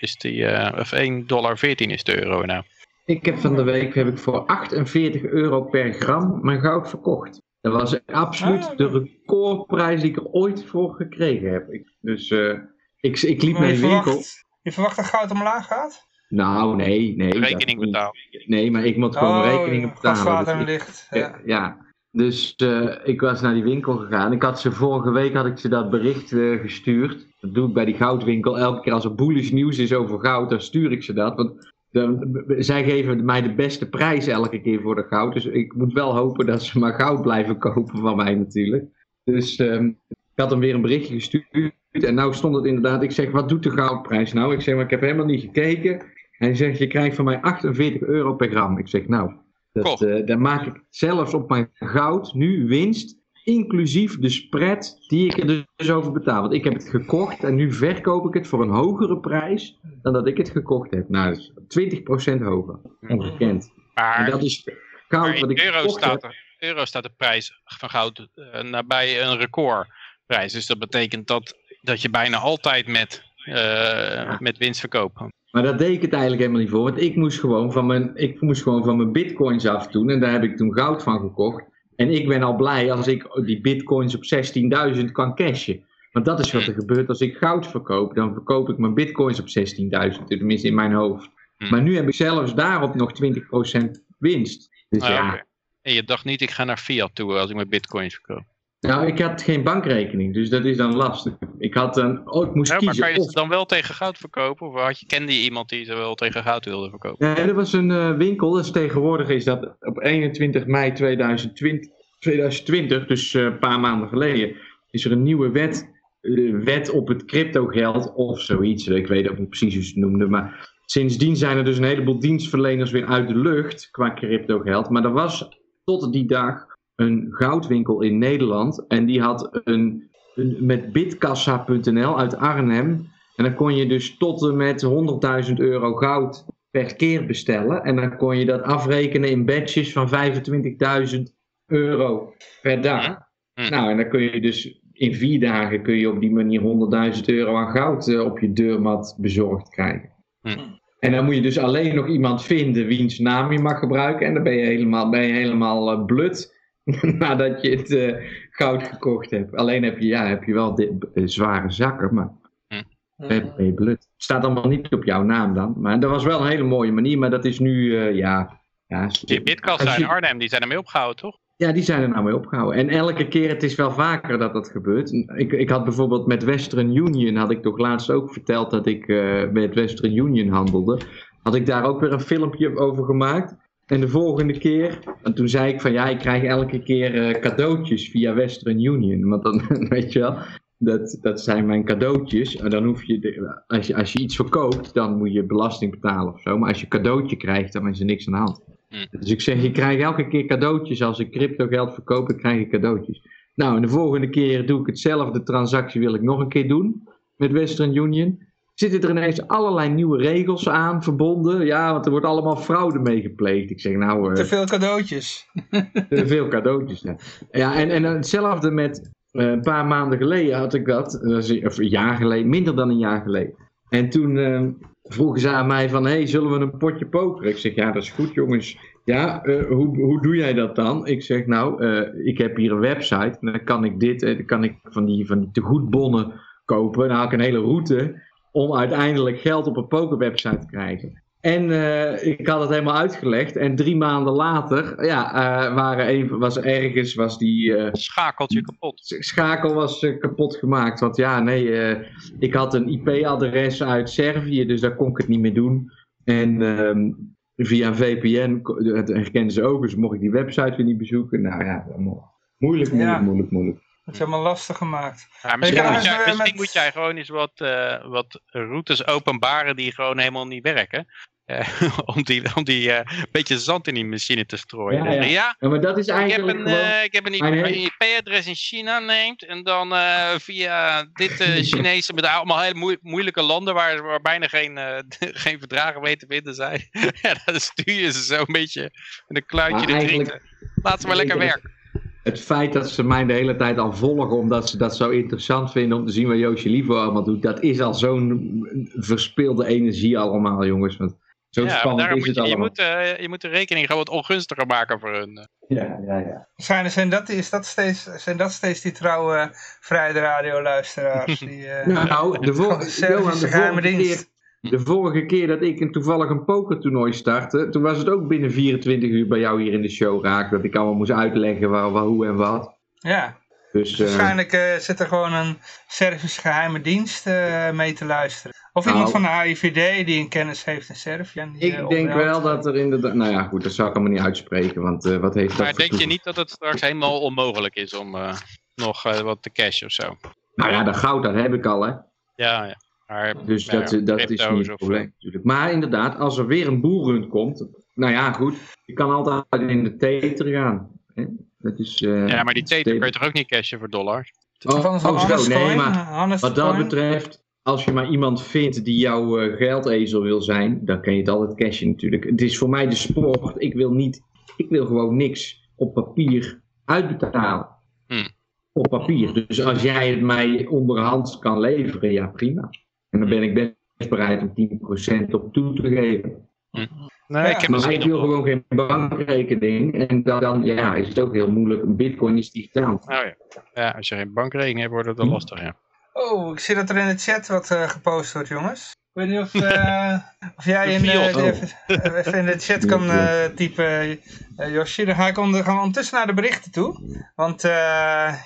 is die, eh, of 1,14 dollar is de euro nou. Ik heb van de week heb ik voor 48 euro per gram mijn goud verkocht. Dat was absoluut Ah. de recordprijs die ik er ooit voor gekregen heb. Ik, dus eh, ik, ik liep de winkel. je verwacht dat goud omlaag gaat? Nou, nee, nee. rekening betaald. Nee, maar ik moet gewoon mijn Oh, rekeningen betalen. Dus licht. Ja. Ja. ja. Dus eh, ik was naar die winkel gegaan. Ik had ze vorige week had ik ze dat bericht eh, gestuurd. Dat doe ik bij die goudwinkel. Elke keer als er bullish nieuws is over goud, dan stuur ik ze dat. Want dan, zij geven mij de beste prijs elke keer voor de goud. Dus ik moet wel hopen dat ze maar goud blijven kopen van mij natuurlijk. Dus ehm, ik had hem weer een berichtje gestuurd. En nou stond het inderdaad. Ik zeg, wat doet de goudprijs nou? Ik zeg, maar ik heb helemaal niet gekeken. Hij zegt, je krijgt van mij 48 euro per gram. Ik zeg, nou, dat, eh, dan maak ik zelfs op mijn goud nu winst. Inclusief de spread die ik er dus over betaal. Want ik heb het gekocht en nu verkoop ik het voor een hogere prijs dan dat ik het gekocht heb. Nou, dat is 20% hoger. Ongekend. En Maar, dat is goud wat ik euro staat, er, euro staat de prijs van goud eh, nabij een recordprijs. Dus dat betekent dat, dat je bijna altijd met, eh, met winst verkoopt. Maar daar deed ik het eigenlijk helemaal niet voor. Want ik moest gewoon van mijn, ik moest gewoon van mijn bitcoins afdoen. En daar heb ik toen goud van gekocht. En ik ben al blij als ik die bitcoins op 16.000 kan cashen. Want dat is wat er gebeurt als ik goud verkoop. Dan verkoop ik mijn bitcoins op 16.000. Tenminste in mijn hoofd. Hm. Maar nu heb ik zelfs daarop nog 20% winst. Dus Ah, ja. En je dacht niet, ik ga naar fiat toe als ik mijn bitcoins verkoop. Nou ik had geen bankrekening. Dus dat is dan lastig. Ik had een, oh ik moest Ja, maar kiezen kan je ze dan wel tegen goud verkopen? Of had je, kende je iemand die ze wel tegen goud wilde verkopen? Nee, er was een eh, winkel, dus tegenwoordig is dat op 21 mei 2020, 2020 dus eh, een paar maanden geleden, is er een nieuwe wet, eh, wet op het cryptogeld of zoiets. Ik weet ook niet precies hoe ze het noemden, maar sindsdien zijn er dus een heleboel dienstverleners weer uit de lucht qua cryptogeld. Maar er was tot die dag een goudwinkel in Nederland en die had een, een met bitkassa.nl uit Arnhem. En dan kon je dus tot en met 100.000 euro goud per keer bestellen. En dan kon je dat afrekenen in batches van 25.000 euro per dag. Mhm. Nou, en dan kun je dus in vier dagen kun je op die manier 100.000 euro aan goud eh, op je deurmat bezorgd krijgen. Mhm. En dan moet je dus alleen nog iemand vinden wiens naam je mag gebruiken. En dan ben je helemaal, ben je helemaal eh, blut nadat je het eh, goud gekocht hebt. Alleen heb je, ja, heb je wel dit, eh, zware zakken, maar ben ben je blut. Het staat allemaal niet op jouw naam dan. Maar dat was wel een hele mooie manier, maar dat is nu, eh, ja... ja Die je- in Arnhem, die zijn ermee opgehouden, toch? ja, die zijn er nou mee opgehouden. En elke keer, het is wel vaker dat dat gebeurt. Ik, ik had bijvoorbeeld met Western Union, had ik toch laatst ook verteld dat ik met Western Union handelde. Had ik daar ook weer een filmpje over gemaakt. En de volgende keer, en toen zei ik van ja, ik krijg elke keer eh, cadeautjes via Western Union. Want dan, weet je wel, dat, dat zijn mijn cadeautjes. En dan hoef je, de- als je, als je iets verkoopt, dan moet je belasting betalen of zo. Maar als je cadeautje krijgt, dan is er niks aan de hand. Dus ik zeg, je krijgt elke keer cadeautjes. Als ik crypto geld verkoop, dan krijg ik cadeautjes. Nou, en de volgende keer doe ik hetzelfde transactie, wil ik nog een keer doen met Western Union. Zitten er ineens allerlei nieuwe regels aan verbonden? Ja, want er wordt allemaal fraude mee gepleegd. Ik zeg, nou, eh, Te veel cadeautjes. te veel cadeautjes. Ja, ja en, en hetzelfde met eh, een paar maanden geleden had ik dat, is- of een jaar geleden, minder dan een jaar geleden. En toen eh, vroegen ze aan mij van, hey, zullen we een potje pokeren? Ik zeg, ja, dat is goed jongens. Ja, eh, hoe, hoe doe jij dat dan? Ik zeg, nou, eh, ik heb hier een website. En dan kan ik dit, eh, dan kan ik van die, van die tegoedbonnen kopen. Dan haal ik een hele route om uiteindelijk geld op een pokerwebsite te krijgen. En eh, ik had het helemaal uitgelegd. En drie maanden later, ja, eh, waren even, was ergens was die eh, Schakeltje kapot. schakel was kapot gemaakt. Want ja, nee, eh, ik had een IP-adres uit Servië, dus daar kon ik het niet meer doen. En ehm, via een VPN, herkenden ze ook, dus mocht ik die website weer niet bezoeken. Nou ja, moeilijk, moeilijk, Ja. moeilijk, moeilijk. Dat is helemaal lastig gemaakt. Ja, misschien Ja, moet, jij, eh, misschien met- moet jij gewoon eens wat, eh, wat routes openbaren die gewoon helemaal niet werken. Eh, om die, om die eh, beetje zand in die machine te strooien. Ja, ja. ja Ja, maar dat is ik heb eigenlijk een, gewoon... eh, ik heb een hele- IP-adres in China neemt en dan eh, via dit eh, Chinese, met allemaal hele moe- moeilijke landen waar, waar bijna geen, eh, geen verdragen mee te vinden zijn. ja, dan stuur je ze zo een beetje met een kluitje eigenlijk- drinken. Laat ze maar lekker werken. Het feit dat ze mij de hele tijd al volgen omdat ze dat zo interessant vinden om te zien wat Joosje Lieve allemaal doet, dat is al zo'n verspilde energie allemaal, jongens. Want zo Ja, spannend daarom is moet het je, je, allemaal. moet, eh, je moet de rekening gewoon wat ongunstiger maken voor hun. eh. Ja, ja, ja. Zijn, zijn, dat, is dat steeds, zijn dat steeds die trouwe vrijde radioluisteraars? Die, eh, Nou, de, Johan, de, dienst. keer, De vorige keer dat ik een toevallig een pokertoernooi startte, toen was het ook binnen 24 uur bij jou hier in de show raak. Dat ik allemaal moest uitleggen waar, waar hoe en wat. Ja, Dus, eh, waarschijnlijk eh, zit er gewoon een Servische geheime dienst eh, mee te luisteren. Of iemand Nou. van de AIVD die een kennis heeft in Servië. en die, ik denk wel dat er inderdaad... Nou ja, goed, dat zou ik allemaal niet uitspreken, want eh, wat heeft dat Maar denk je niet dat het straks helemaal onmogelijk is om eh, nog eh, wat te cashen of zo? Nou ja, dat goud, dat heb ik al, hè. Ja, ja. Maar, Dus dat, dat is niet het probleem natuurlijk. Maar inderdaad, als er weer een boelrun komt, nou ja, goed, je kan altijd in de tether gaan. Hè? Dat is, eh, Ja, maar die Tether tether. kun je toch ook niet cashen voor dollars? Oh, Van, van oh, zo, nee, maar wat dat Coin. betreft, als je maar iemand vindt die jouw eh, geldezel wil zijn, dan kan je het altijd cashen natuurlijk. Het is voor mij de sport, ik wil niet, ik wil gewoon niks op papier uitbetalen. Hmm. Op papier. Dus als jij het mij onderhand kan leveren, ja prima. En dan ben ik best bereid om 10% op toe te geven. Nee, Ja, ik heb Maar ik wil gewoon geen bankrekening. En dan, dan ja, is het ook heel moeilijk. Een bitcoin is digitaal. Oh ja. ja, als je geen bankrekening hebt, wordt het wel Hm. lastig, ja. Oh, ik zie dat er in de chat wat eh, gepost wordt, jongens. Ik weet niet of, eh, of jij in, eh, de- even, even in de chat kan eh, typen, eh Yoshi. Dan ga ik onder, gaan we ondertussen naar de berichten toe. Want eh,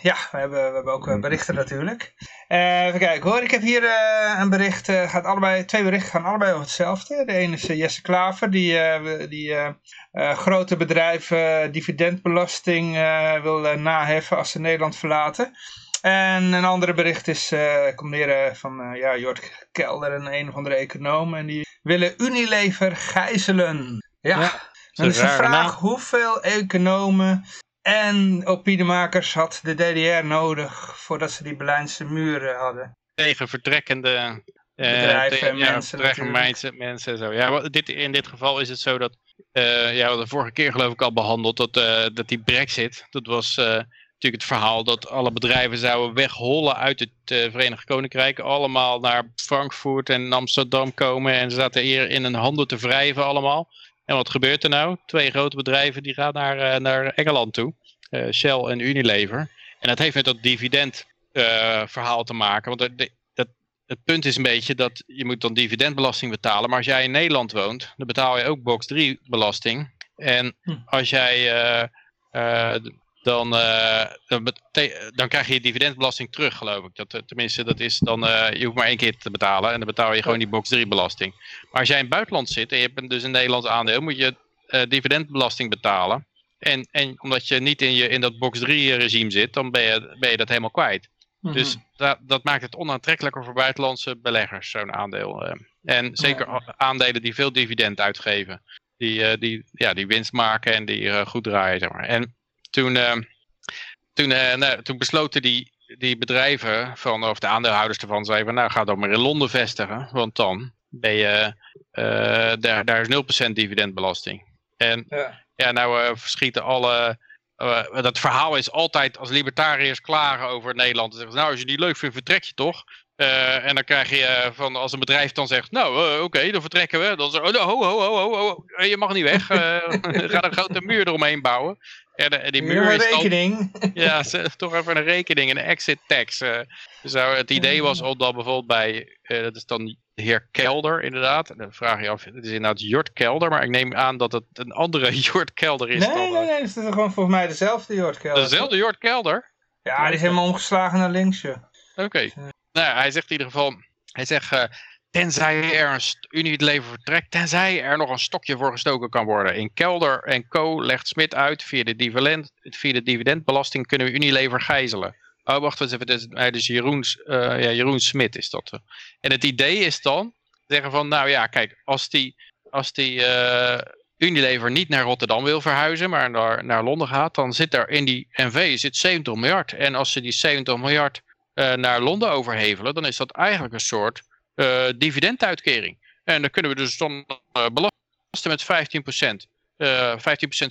ja, we hebben, we hebben ook eh, berichten natuurlijk. Eh, even kijken hoor, ik heb hier eh, een bericht, eh, gaat allebei, twee berichten gaan allebei over hetzelfde. De ene is eh, Jesse Klaver, die, eh, die eh, eh, grote bedrijven dividendbelasting eh, wil eh, naheffen als ze Nederland verlaten. En een andere bericht is, eh komt neer eh, van eh, ja, Jort Kelder, een een of andere econoom. En die willen Unilever gijzelen. Ja, Ja, dan is de vraag naam. hoeveel economen en opiniamakers had de DDR nodig voordat ze die Berlijnse muren hadden. Tegen vertrekkende eh, Bedrijven te- en ja, mensen natuurlijk. mensen, en zo. Ja, dit, in dit geval is het zo dat, eh ja, we hadden de vorige keer geloof ik al behandeld, dat, eh, dat die brexit, dat was eh, natuurlijk het verhaal dat alle bedrijven zouden weghollen uit het eh, Verenigd Koninkrijk. Allemaal naar Frankfurt en Amsterdam komen en ze zaten hier in een handen te wrijven allemaal. En wat gebeurt er nou? Twee grote bedrijven die gaan naar, eh, naar Engeland toe. Eh, Shell en Unilever. En dat heeft met dat dividend verhaal te maken. Want de- de- dat, het punt is een beetje dat je moet dan dividendbelasting betalen. Maar als jij in Nederland woont, dan betaal je ook box 3 belasting. En Hm. als jij dan, eh, dan, krijg je dividendbelasting terug, geloof ik. Dat, eh, tenminste, dat is dan, eh, je hoeft maar één keer te betalen en dan betaal je gewoon die box 3 belasting. Maar als jij in het buitenland zit en je hebt dus een Nederlands aandeel, moet je dividendbelasting betalen. En, en omdat je niet in, je, in dat box 3 regime zit, dan ben je, ben je dat helemaal kwijt. Dus dat, dat maakt het onaantrekkelijker voor buitenlandse beleggers, zo'n aandeel. En zeker aandelen die veel dividend uitgeven. Die, die, ja, die winst maken en die goed draaien. Zeg maar. En toen, eh, toen, eh, nou, toen besloten die, die bedrijven, van, of de aandeelhouders ervan, zeiden van nou ga dan maar in Londen vestigen. Want dan ben je, eh, daar, daar is 0% dividendbelasting. En Ja. ja, nou verschieten alle... dat verhaal is altijd als libertariërs klagen over Nederland. Dan zeggen ze, nou als je die leuk vindt, vertrek je toch? Eh, en dan krijg je eh, van als een bedrijf dan zegt, nou eh, oké, dan vertrekken we. Dan zeggen ze, oh, ho, ho, ho, ho, ho, je mag niet weg. eh ga een grote muur eromheen bouwen. En, die muur een is dan, rekening. ja, toch even een rekening, een exit tax. dus nou, het idee was al dat bijvoorbeeld bij, dat is dan de heer Kelder inderdaad. En dan vraag je af, het is inderdaad Jort Kelder, maar ik neem aan dat het een andere Jort Kelder is Nee, dan... nee, eh, nee, dat is gewoon volgens mij dezelfde Jort Kelder. Dezelfde Jort Kelder? Ja, die is helemaal omgeslagen naar links. Oké. Nou, hij zegt in ieder geval, hij zegt, eh, tenzij er een st- Unilever vertrekt, tenzij er nog een stokje voor gestoken kan worden. In Kelder en Co. legt Smit uit, via de, dividend, via de dividendbelasting kunnen we Unilever gijzelen. Oh, wacht eens even, hij is Jeroens, eh, ja, Jeroen Smit is dat. eh. En het idee is dan, zeggen van, nou ja, kijk, als die, als die Unilever niet naar Rotterdam wil verhuizen, maar naar, naar Londen gaat, dan zit er in die NV zit 70 miljard. En als ze die 70 miljard naar Londen overhevelen, dan is dat eigenlijk een soort eh, dividenduitkering. En dan kunnen we dus dan eh, belasten met 15%. Eh 15%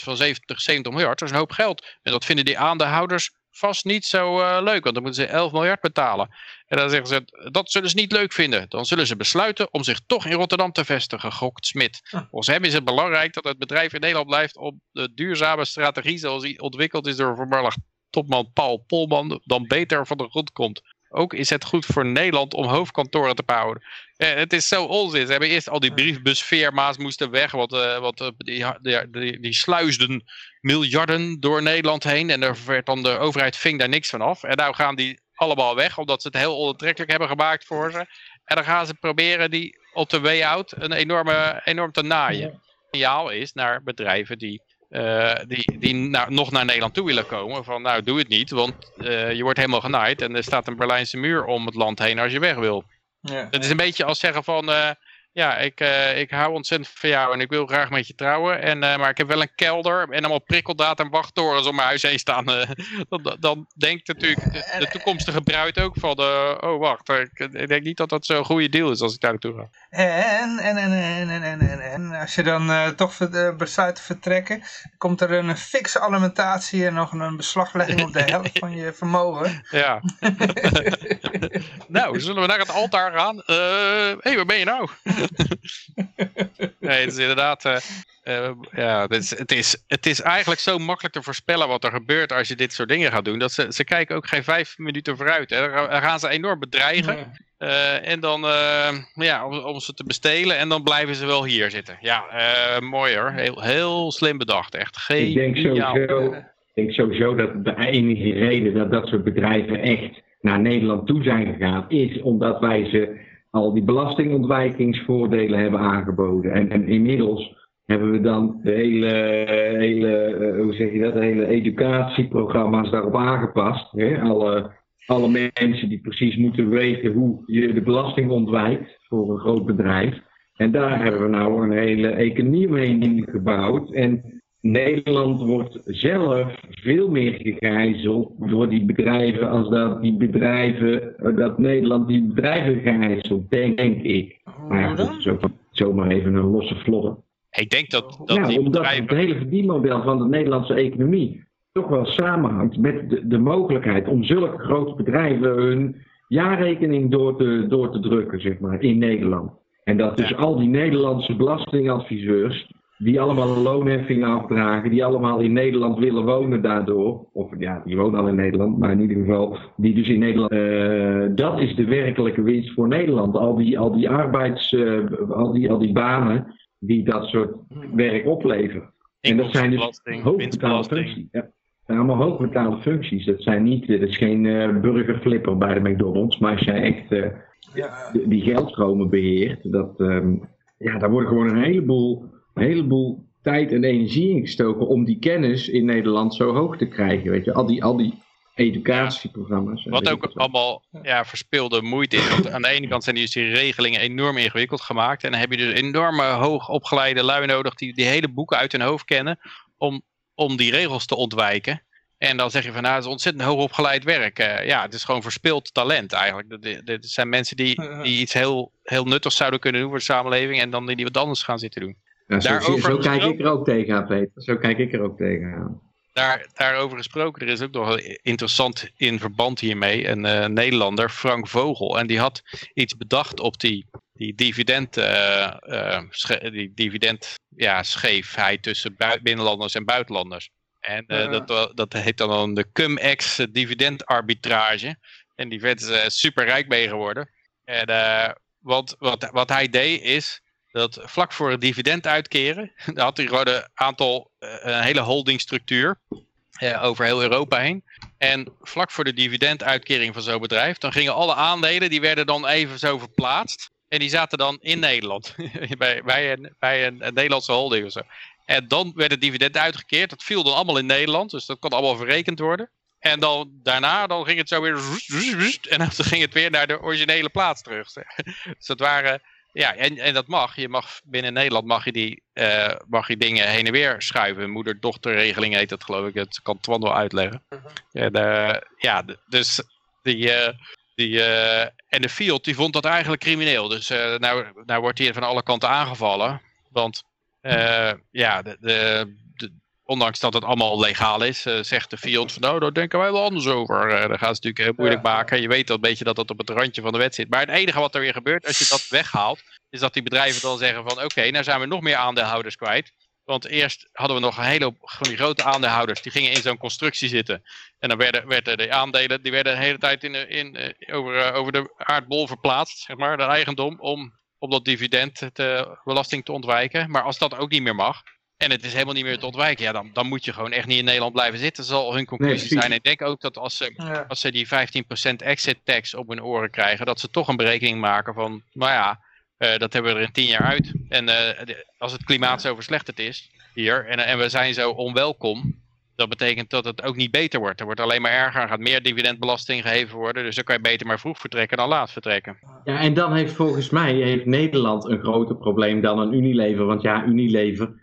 van 70, 70 miljard, dat is een hoop geld. En dat vinden die aandeelhouders vast niet zo eh, leuk, want dan moeten ze 11 miljard betalen. En dan zeggen ze, dat zullen ze niet leuk vinden. Dan zullen ze besluiten om zich toch in Rotterdam te vestigen, gokt Smit. Volgens hem is het belangrijk dat het bedrijf in Nederland blijft op de duurzame strategie zoals die ontwikkeld is door voormalig topman Paul Polman dan beter van de grond komt. ook is het goed voor Nederland om hoofdkantoren te bouwen. Eh, het is zo onzin. Ze hebben eerst al die briefbusfirma's moesten weg, want, eh, want eh, die, die, die, die sluisden miljarden door Nederland heen en er werd dan de overheid ving daar niks van af. En nou gaan die allemaal weg, omdat ze het heel onaantrekkelijk hebben gemaakt voor ze. En dan gaan ze proberen die op de way out een enorme, enorm te naaien. Signaal is naar bedrijven die uh, die, die nou, nog naar Nederland toe willen komen. Van nou, doe het niet, want uh, je wordt helemaal genaaid. En er staat een Berlijnse muur om het land heen als je weg wil. Ja. Het is een beetje als zeggen van... Uh, ja, ik, uh, ik hou ontzettend van jou en ik wil graag met je trouwen. En, uh, maar ik heb wel een kelder en allemaal prikkeldaad en wachttorens om mijn huis heen staan. Uh, dan, dan, denkt natuurlijk de, de, toekomstige bruid ook van, oh wacht, ik, ik, denk niet dat dat zo'n goede deal is als ik daar naartoe ga. En, en, en, en, en, en, en, en als je dan toch besluit te vertrekken, komt er een fixe alimentatie en nog een beslaglegging op de helft van je vermogen. Ja. nou, zullen we naar het altaar gaan? Hé, hey, waar ben je nou? nee, het is inderdaad... Uh, uh, ja, het is, het, is, het is eigenlijk zo makkelijk te voorspellen wat er gebeurt als je dit soort dingen gaat doen. Dat ze, ze kijken ook geen vijf minuten vooruit. Hè. Dan gaan ze enorm bedreigen. Uh, en dan, ja, om, om, ze te bestelen. En dan blijven ze wel hier zitten. Ja, mooi hoor. Heel, heel slim bedacht. Echt geen. Ik denk sowieso, ik denk sowieso dat de enige reden dat dat soort bedrijven echt naar Nederland toe zijn gegaan, is omdat wij ze al die belastingontwijkingsvoordelen hebben aangeboden. En, en inmiddels hebben we dan de hele, hele uh, hoe zeg je dat, de hele educatieprogramma's daarop aangepast. Hè? Alle, alle mensen die precies moeten weten hoe je de belasting ontwijkt voor een groot bedrijf. En daar hebben we nou een hele economie mee in gebouwd. En Nederland wordt zelf veel meer gegijzeld door die bedrijven als dat die bedrijven, dat Nederland die bedrijven gijzelt, denk ik. Maar ja, dat is ook zomaar even een losse vlodder. Ik denk dat, dat ja, die omdat bedrijven... het hele verdienmodel van de Nederlandse economie toch wel samenhangt met de, de mogelijkheid om zulke grote bedrijven hun jaarrekening door te, door te drukken, zeg maar, in Nederland. En dat dus al die Nederlandse belastingadviseurs die allemaal een loonheffing afdragen, die allemaal in Nederland willen wonen daardoor. Of ja, die wonen al in Nederland, maar in ieder geval, die dus in Nederland. Uh, dat is de werkelijke winst voor Nederland. Al die, al die arbeids, uh, al, die, al die banen die dat soort werk opleveren. En dat zijn dus hoogbetaalde functies. Ja. Dat zijn allemaal hoogbetaalde functies. Dat zijn niet, dat is geen uh, burgerflipper bij de McDonald's, maar als jij echt ja. die geldstromen beheert, dat, um, ja, daar worden gewoon een heleboel een heleboel tijd en energie ingestoken om die kennis in Nederland zo hoog te krijgen. Weet je, al die, al die educatieprogramma's. Wat ook allemaal ja, verspilde moeite is. Want aan de ene kant zijn die, dus die regelingen enorm ingewikkeld gemaakt. En dan heb je dus enorme hoog opgeleide lui nodig die die hele boeken uit hun hoofd kennen om, om die regels te ontwijken. En dan zeg je van nou, het is ontzettend hoog opgeleid werk. Uh, ja, het is gewoon verspild talent eigenlijk. Dit zijn mensen die, die iets heel, heel nuttigs zouden kunnen doen voor de samenleving en dan die wat anders gaan zitten doen. Ja, zo, zo, kijk ik er ook tegenaan, Peter. Zo kijk ik er ook tegenaan. Daar, daarover gesproken, er is ook nog wel interessant in verband hiermee een uh, Nederlander, Frank Vogel. En die had iets bedacht op die, die dividend, uh, uh, die dividend ja, scheefheid tussen binnenlanders en buitenlanders. En dat, dat heet dan de cum-ex dividendarbitrage. En die werd super rijk mee geworden. En, want wat, wat hij deed is, dat vlak voor het dividend uitkeren, dan had hij gewoon een aantal, eh, een hele holdingstructuur uh, over heel Europa heen. En vlak voor de dividenduitkering van zo'n bedrijf, dan gingen alle aandelen, die werden dan even zo verplaatst. En die zaten dan in Nederland, bij, bij, een, bij een, Nederlandse holding of zo. En dan werd het dividend uitgekeerd, dat viel dan allemaal in Nederland, dus dat kon allemaal verrekend worden. En dan daarna dan ging het zo weer, en dan ging het weer naar de originele plaats terug. Dus dat waren ja, en, en dat mag. Je mag binnen Nederland mag je, die, uh, mag je dingen heen en weer schuiven. Moeder-dochterregeling heet dat geloof ik. Dat kan Twan wel uitleggen. Uh -huh. en, uh, ja, dus die, uh, die en de Field die vond dat eigenlijk crimineel. Dus nou, nou wordt hij van alle kanten aangevallen. Want ja, de, de, ondanks dat het allemaal legaal is, uh, zegt de Field van nou, daar denken wij wel anders over. Uh, dan gaan ze natuurlijk heel moeilijk maken. Je weet al een beetje dat dat op het randje van de wet zit. Maar het enige wat er weer gebeurt, als je dat weghaalt, is dat die bedrijven dan zeggen van oké, okay, nou zijn we nog meer aandeelhouders kwijt. Want eerst hadden we nog een hele hoop van die grote aandeelhouders. Die gingen in zo'n constructie zitten. En dan werden, werden de aandelen die werden de hele tijd in, de- in, eh, over, eh, over de aardbol verplaatst. Zeg maar, de eigendom. Om, om dat dividend te, belasting te ontwijken. Maar als dat ook niet meer mag. En het is helemaal niet meer te ontwijken. Ja, dan, dan moet je gewoon echt niet in Nederland blijven zitten. Zal hun conclusie zijn. En ik denk ook dat als ze Ja. als ze die 15% exit tax op hun oren krijgen, dat ze toch een berekening maken van, nou ja, eh, dat hebben we er in 10 jaar uit. En eh, de- als het klimaat zo verslechterd is hier en, en we zijn zo onwelkom, dat betekent dat het ook niet beter wordt. Er wordt alleen maar erger, er gaat meer dividendbelasting geheven worden, dus dan kan je beter maar vroeg vertrekken dan laat vertrekken. Ja, en dan heeft volgens mij heeft Nederland een groter probleem dan een Unilever. Want ja, Unilever,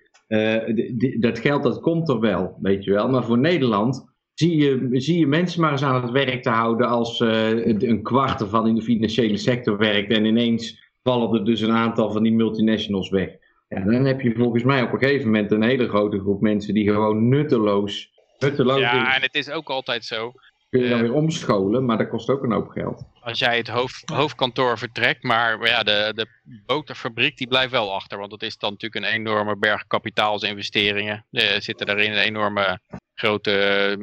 dat geld dat komt er wel, weet je wel. Maar voor Nederland zie je, zie je mensen maar eens aan het werk te houden als eh, een kwart ervan in de financiële sector werkt. En ineens vallen er dus een aantal van die multinationals weg. Ja, dan heb je volgens mij op een gegeven moment een hele grote groep mensen die gewoon nutteloos, nutteloos Ja, en het is ook altijd zo. Kun je dan eh, weer omscholen, maar dat kost ook een hoop geld. Als jij het hoofd, hoofdkantoor vertrekt, maar ja, de, de boterfabriek die blijft wel achter. Want het is dan natuurlijk een enorme berg kapitaalsinvesteringen. Er zitten daarin enorme grote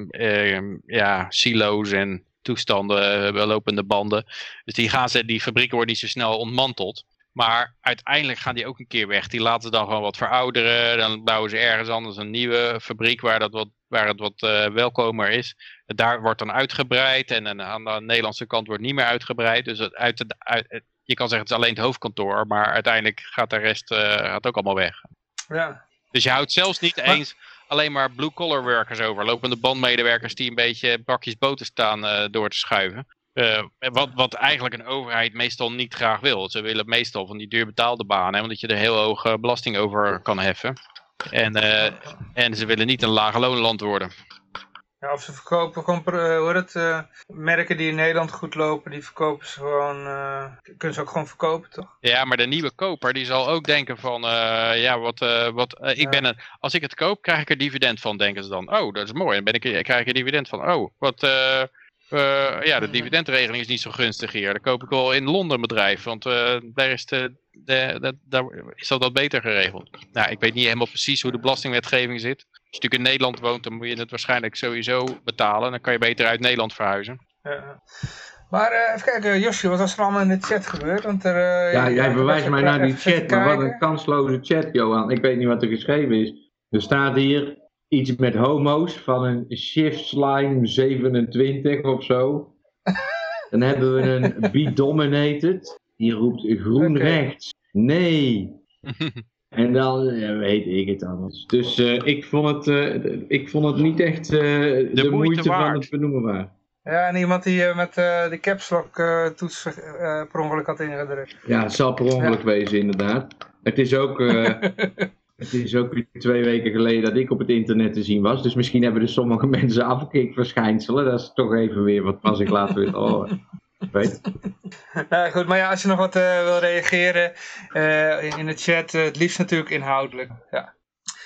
eh, ja, silo's en toestanden, eh, lopende banden. Dus die, gaan ze, die fabrieken worden niet zo snel ontmanteld. Maar uiteindelijk gaan die ook een keer weg. Die laten ze dan gewoon wat verouderen. Dan bouwen ze ergens anders een nieuwe fabriek waar, dat wat, waar het wat eh, welkomer is. Daar wordt dan uitgebreid en aan de Nederlandse kant wordt niet meer uitgebreid. Dus uit de, uit, het- je kan zeggen het is alleen het hoofdkantoor, maar uiteindelijk gaat de rest eh, gaat ook allemaal weg. Ja. Dus je houdt zelfs niet Maar- eens alleen maar blue-collar workers over. Lopende bandmedewerkers die een beetje bakjes boter staan eh, door te schuiven. Eh, wat, wat eigenlijk een overheid meestal niet graag wil. Ze willen meestal van die duur betaalde banen, omdat je er heel hoog eh, belasting over kan heffen. En, en ze willen niet een lage loonland worden. Ja, of ze verkopen eh, hoe het, eh, merken die in Nederland goed lopen, die verkopen ze gewoon, eh, kunnen ze ook gewoon verkopen, toch? Ja, maar de nieuwe koper die zal ook denken van, ja, wat, wat, ik Ja. ben een, als ik het koop, krijg ik er dividend van, denken ze dan. Oh, dat is mooi, dan ben ik, krijg ik er dividend van. Oh, wat, ja, de dividendregeling is niet zo gunstig hier. Dan koop ik wel in Londen bedrijf, want daar, is de, de, de- daar is dat wat beter geregeld. Nou, ik weet niet helemaal precies hoe de belastingwetgeving zit. Als je natuurlijk in Nederland woont, dan moet je het waarschijnlijk sowieso betalen. Dan kan je beter uit Nederland verhuizen. Ja. Maar eh, even kijken, Josje, wat was er allemaal in de chat gebeurd? Want er, eh, Ja, jij bewijst mij even nou die chat, maar wat een kansloze chat, Johan. Ik weet niet wat er geschreven is. Er staat hier iets met homo's van een Shift Slime 27 of zo. Dan hebben we een Be Dominated. Die roept groen rechts. Nee. En dan eh, weet ik het anders. Dus eh, ik, vond het, eh, ik vond het niet echt eh, de, moeite moeite, van waard. het benoemen waard. Ja, en iemand die eh, met eh de caps lock eh, toets eh, per ongeluk had ingedrukt. Ja, het zal per ongeluk wezen inderdaad. Het is ook... eh, Het is ook weer twee weken geleden dat ik op het internet te zien was. Dus misschien hebben er sommige mensen afkikverschijnselen. Dat is toch even weer wat was ik later weer horen. Weet. Nou goed, maar ja, als je nog wat eh, wil reageren eh, in de chat, eh, het liefst natuurlijk inhoudelijk. Ja,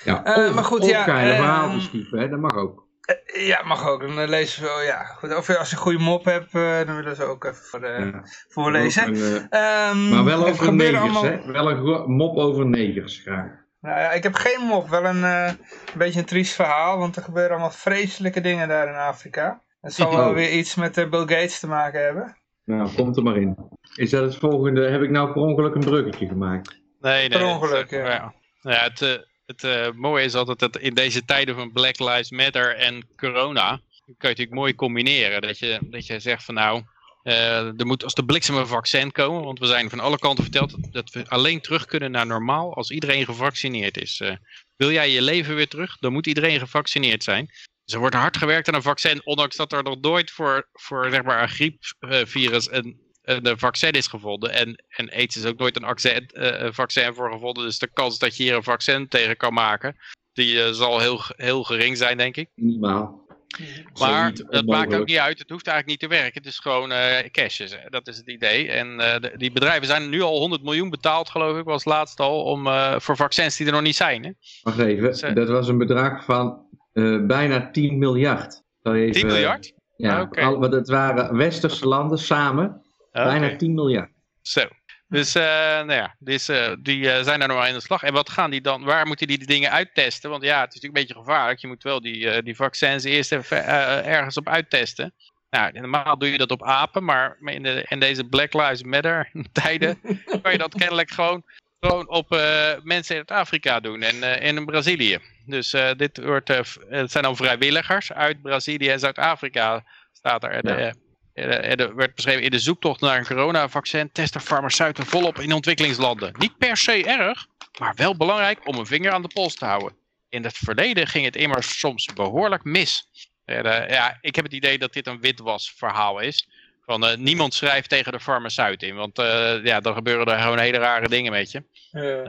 Ja, of, maar goed, of ja, geile ehm, verhalen schieven, hè? dat mag ook. Ja mag ook. Dan lezen we wel, ja. Goed, of als je een goede mop hebt, dan willen ze ook even voor, Ja. voorlezen. Een, eh, Ehm, maar wel over negers, allemaal- hè? Wel een mop over negers graag. Nou ja, ik heb geen mop, wel een, een beetje een triest verhaal, want er gebeuren allemaal vreselijke dingen daar in Afrika. Het zal wel Oh. weer iets met Bill Gates te maken hebben. Nou, komt er maar in. Is dat het volgende? Heb ik nou per ongeluk een bruggetje gemaakt? Nee, nee. Per het, ongeluk, eh, ja. Nou ja, het, eh, het eh, mooie is altijd dat in deze tijden van Black Lives Matter en corona, kan je natuurlijk mooi combineren. Dat je, dat je zegt van nou, eh, er moet als de bliksem een vaccin komen, want we zijn van alle kanten verteld dat, dat we alleen terug kunnen naar normaal als iedereen gevaccineerd is. Eh, wil jij je leven weer terug, dan moet iedereen gevaccineerd zijn. Dus er wordt hard gewerkt aan een vaccin, ondanks dat er nog nooit voor, voor zeg maar, een griepvirus een, een vaccin is gevonden. En, en AIDS is ook nooit een, accent, eh, een vaccin voor gevonden. Dus de kans dat je hier een vaccin tegen kan maken, die eh, zal heel, heel gering zijn, denk ik. Minimaal. Maar dat maakt ook niet uit. Het hoeft eigenlijk niet te werken. Het is gewoon eh cashes. Dat is het idee. En de- die bedrijven zijn nu al 100 miljoen betaald, geloof ik, was laatst al, om, voor vaccins die er nog niet zijn. Hè? Wacht even, dat was een bedrag van eh, bijna 10 miljard. Zal je 10 even- miljard? Ja, Oké. al, want het waren westerse landen samen, Oké. bijna 10 miljard. Zo. Dus, uh, nou ja, dus, uh, die uh, zijn daar nog aan de slag. En wat gaan die dan, waar moeten die die dingen uittesten? Want ja, het is natuurlijk een beetje gevaarlijk. Je moet wel die, die vaccins eerst even ergens op uittesten. Nou, normaal doe je dat op apen, maar in, de, in deze Black Lives Matter tijden kan je dat kennelijk gewoon, gewoon op mensen in Afrika doen en in Brazilië. Dus dit wordt, het zijn dan vrijwilligers uit Brazilië en Zuid-Afrika staat er. Ja. Er eh, werd beschreven in de zoektocht naar een coronavaccin testen farmaceuten volop in ontwikkelingslanden. Niet per se erg, maar wel belangrijk om een vinger aan de pols te houden. In het verleden ging het immers soms behoorlijk mis. Ja, ik heb het idee dat dit een witwas verhaal is. Van uh, niemand schrijft tegen de farmaceut in, want uh, ja, dan gebeuren er gewoon hele rare dingen met je.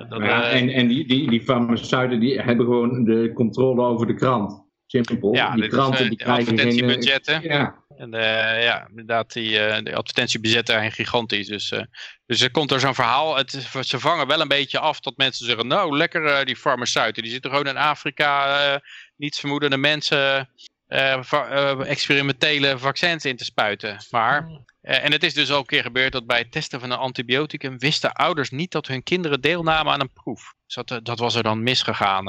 Dat, ja, en en die, die, die farmaceuten die hebben gewoon de controle over de krant. Simpel. Ja, die kranten is, die krijgen advertentiebudgetten. ja. En uh, ja, inderdaad, die, uh, de advertentiebudgetten zijn gigantisch. Dus, uh, dus er komt er zo'n verhaal. Het, ze vangen wel een beetje af dat mensen zeggen, nou lekker die farmaceuten. Die zitten gewoon in Afrika, niets vermoedende mensen experimentele vaccins in te spuiten. Maar, en het is dus al een keer gebeurd dat bij het testen van een antibioticum wisten ouders niet dat hun kinderen deelnamen aan een proef. Dus dat, dat was er dan misgegaan.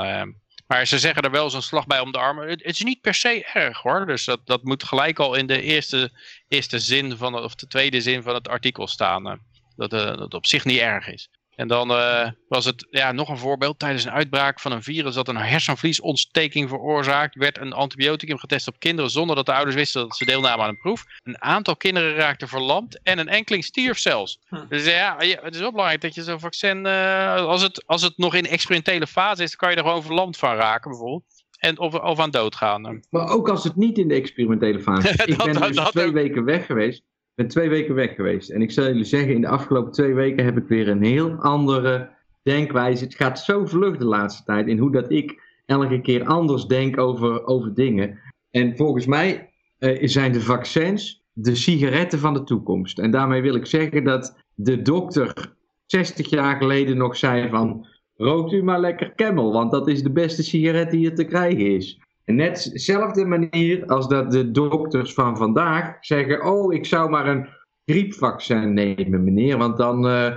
Maar ze zeggen er wel zo'n slag bij om de armen. Het, het, is niet per se erg hoor. Dus dat, dat moet gelijk al in de eerste, eerste zin van of de tweede zin van het artikel staan. Dat, uh, dat op zich niet erg is. En dan uh, was het ja, nog een voorbeeld. Tijdens een uitbraak van een virus dat een hersenvliesontsteking veroorzaakt, werd een antibioticum getest op kinderen zonder dat de ouders wisten dat ze deelnamen aan een proef. Een aantal kinderen raakten verlamd en een enkeling stierf zelfs. Hm. Dus ja, het is wel belangrijk dat je zo'n vaccin, uh, als, het, als het nog in experimentele fase is, dan kan je er gewoon verlamd van raken bijvoorbeeld. En of, of aan dood gaan. Maar ook als het niet in de experimentele fase is. Ik ben dus twee ook. weken weg geweest ben twee weken weg geweest. En ik zal jullie zeggen, in de afgelopen twee weken heb ik weer een heel andere denkwijze. Het gaat zo vlug de laatste tijd in hoe dat ik elke keer anders denk over, over dingen. En volgens mij uh, zijn de vaccins de sigaretten van de toekomst. En daarmee wil ik zeggen dat de dokter 60 jaar geleden nog zei van... Rookt u maar lekker Camel, want dat is de beste sigaret die er te krijgen is. Net dezelfde manier als dat de dokters van vandaag zeggen: Oh, ik zou maar een griepvaccin nemen, meneer, want dan uh,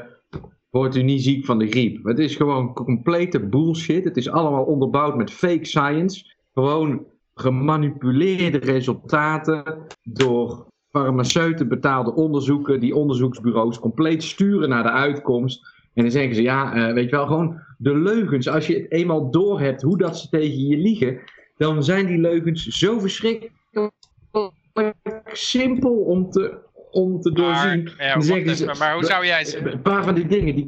wordt u niet ziek van de griep. Het is gewoon complete bullshit. Het is allemaal onderbouwd met fake science. Gewoon gemanipuleerde resultaten door farmaceuten betaalde onderzoeken, die onderzoeksbureaus compleet sturen naar de uitkomst. En dan zeggen ze, ja, uh, weet je wel, gewoon de leugens. Als je het eenmaal doorhebt hoe dat ze tegen je liegen, dan zijn die leugens zo verschrikkelijk simpel om te, om te doorzien. Maar, ja, ze, maar, hoe zou jij... Een paar van die dingen die...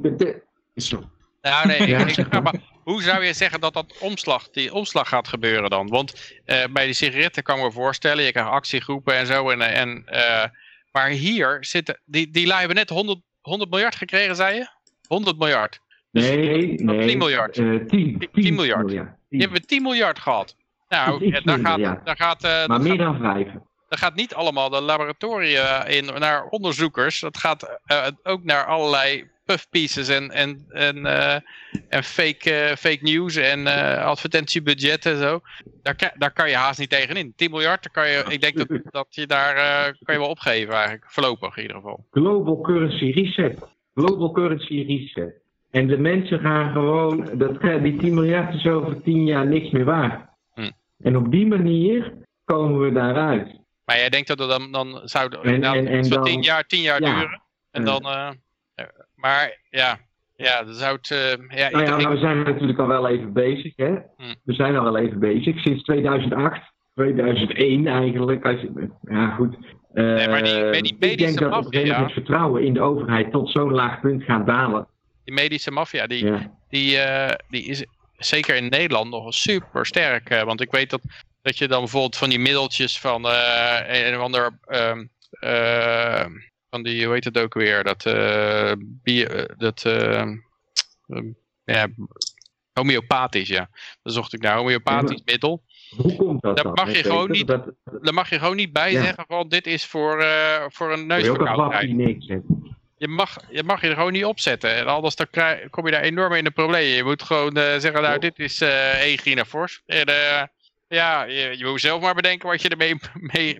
Nou nee, ja. ik, maar hoe zou je zeggen dat dat omslag, die omslag gaat gebeuren dan? Want uh, bij de sigaretten kan ik me voorstellen, je krijgt actiegroepen en zo. En, en, uh, maar hier zitten, die, die hebben net 100, 100 miljard gekregen, zei je? 100 miljard. Dus nee, nee. 10 miljard. Uh, 10, 10, 10 miljard. miljard. 10. Die hebben 10 miljard gehad. Nou, daar gaat, ja. daar gaat, uh, maar meer gaat, dan vijf. Dat gaat niet allemaal de laboratoria in naar onderzoekers. Dat gaat uh, ook naar allerlei puffpieces en, en, en, uh, en fake, fake news en advertentiebudgetten en zo. Daar, daar kan je haast niet tegenin. 10 miljard, daar kan je, ik denk dat, dat je daar kan je wel opgeven eigenlijk. Voorlopig in ieder geval. Global Currency Reset. Global Currency Reset. En de mensen gaan gewoon, dat, die 10 miljard is over 10 jaar niks meer waard. En op die manier komen we daaruit. Maar jij denkt dat het dan, dan zou en, en, en dan, tien jaar, tien jaar ja, duren? En dan, uh, maar ja, ja, dan zou het... Uh, ja, nou ja, maar we zijn natuurlijk al wel even bezig, hè. Hmm. We zijn al wel even bezig, sinds 2008, 2001 eigenlijk. Als je, ja, goed. Uh, nee, maar die, ik denk dat het vertrouwen in de overheid tot zo'n laag punt gaat dalen. Die medische maffia, die, ja. die, die is zeker in Nederland nog super sterk. Uh, want ik weet dat, dat je dan bijvoorbeeld van die middeltjes van uh, een of ander... Um, uh, van die, hoe heet het ook weer? Dat, bio, dat um, ja, homeopathisch, ja. Dan zocht ik naar homeopathisch middel. Hoe komt dat daar mag je gewoon niet, dat... Daar mag je gewoon niet bij ja. zeggen van dit is voor, uh, voor een neusverkoudheid. Je mag, je mag je er gewoon niet opzetten. En anders dan kom je daar enorm in de problemen. Je moet gewoon uh, zeggen, nou dit is uh, Egina Fors. En, uh, ja, je, je moet zelf maar bedenken wat je ermee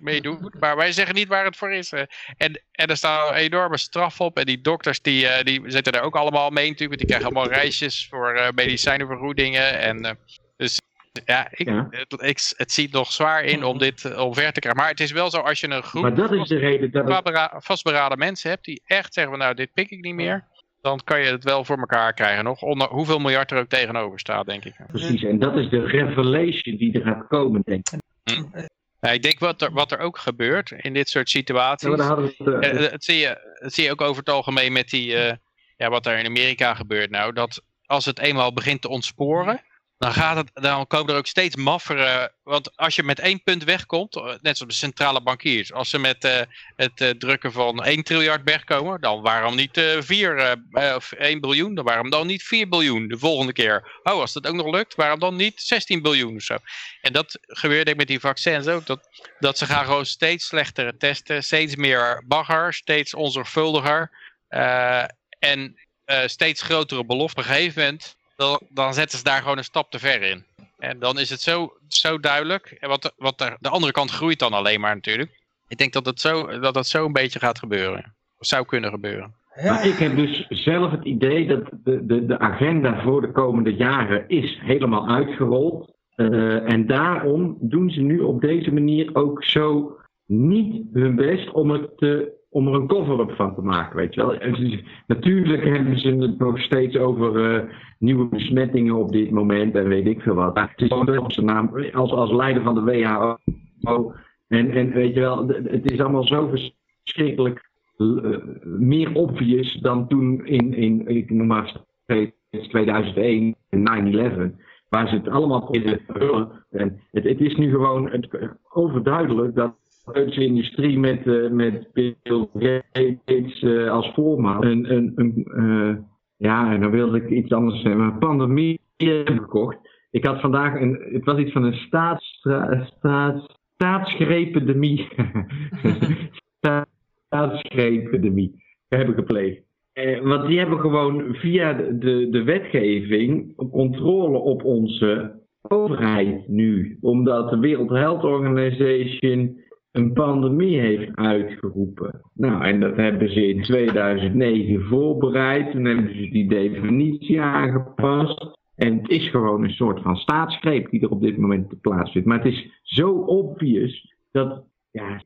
mee, doet. Maar wij zeggen niet waar het voor is. En, en er staat een enorme straf op. En die dokters die, eh, die zitten er ook allemaal mee natuurlijk. Want die krijgen allemaal reisjes voor uh, medicijnenvergoedingen. En, uh, dus ja, ik, Het, ik, het ziet nog zwaar in om dit omver te krijgen. Maar het is wel zo als je een groep maar dat is de reden dat vastberaden mensen hebt. Die echt zeggen van nou dit pik ik niet meer dan kan je het wel voor elkaar krijgen nog. Onder hoeveel miljard er ook tegenover staat, denk ik. Precies, en dat is de revelation die er gaat komen, denk ik. Hm. Ja, ik denk wat er, wat er ook gebeurt in dit soort situaties. Ja, het, uh, het, zie je, het zie je ook over het algemeen met die, uh, ja, wat er in Amerika gebeurt nou. Dat als het eenmaal begint te ontsporen, dan, gaat het, dan komen er ook steeds maffere... Want als je met één punt wegkomt, eh, net zoals de centrale bankiers... als ze met uh, het uh, drukken van 1 triljard wegkomen... dan waarom niet uh, 4 of 1 biljoen? Dan waarom dan niet 4 biljoen de volgende keer? Oh, als dat ook nog lukt, waarom dan niet 16 biljoen of zo? En dat ik met die vaccins ook. Dat, dat ze gaan gewoon steeds slechtere testen... steeds meer bagger, steeds onzorgvuldiger... en steeds grotere beloften. Op een gegeven moment dan, dan zetten ze daar gewoon een stap te ver in. En dan is het zo, zo duidelijk. En wat, wat er, de andere kant groeit dan alleen maar natuurlijk. Ik denk dat het zo, dat dat zo een beetje gaat gebeuren. Of zou kunnen gebeuren. Ja. ik heb dus zelf het idee dat de, de, de agenda voor de komende jaren is helemaal uitgerold. Uh, en daarom doen ze nu op deze manier ook zo niet hun best om het te om er een cover-up van te maken, weet je wel. natuurlijk hebben ze het nog steeds over uh, nieuwe besmettingen op dit moment en weet ik veel wat. Het is gewoon zijn naam als, als leider van de WHO. En, en weet je wel, het is allemaal zo verschrikkelijk uh, meer obvious dan toen in, in ik noem maar 2001, 9-11 waar ze het allemaal proberen. En het, het is nu gewoon overduidelijk dat farmaceutische industrie met, uh, met Bill Gates uh, als voorman een, een, een uh, ja, en dan wilde ik iets anders zeggen, pandemie gekocht. Ik had vandaag, een, het was iets van een staats, staats, staatsgrependemie. staatsgrependemie heb ik gepleegd. Eh, want die hebben gewoon via de, de wetgeving controle op onze overheid nu. Omdat de World Health Organization een pandemie heeft uitgeroepen. Nou, en dat hebben ze in 2009 voorbereid. Toen hebben ze die definitie aangepast. En het is gewoon een soort van staatsgreep die er op dit moment plaatsvindt. Maar het is zo obvious dat, ja,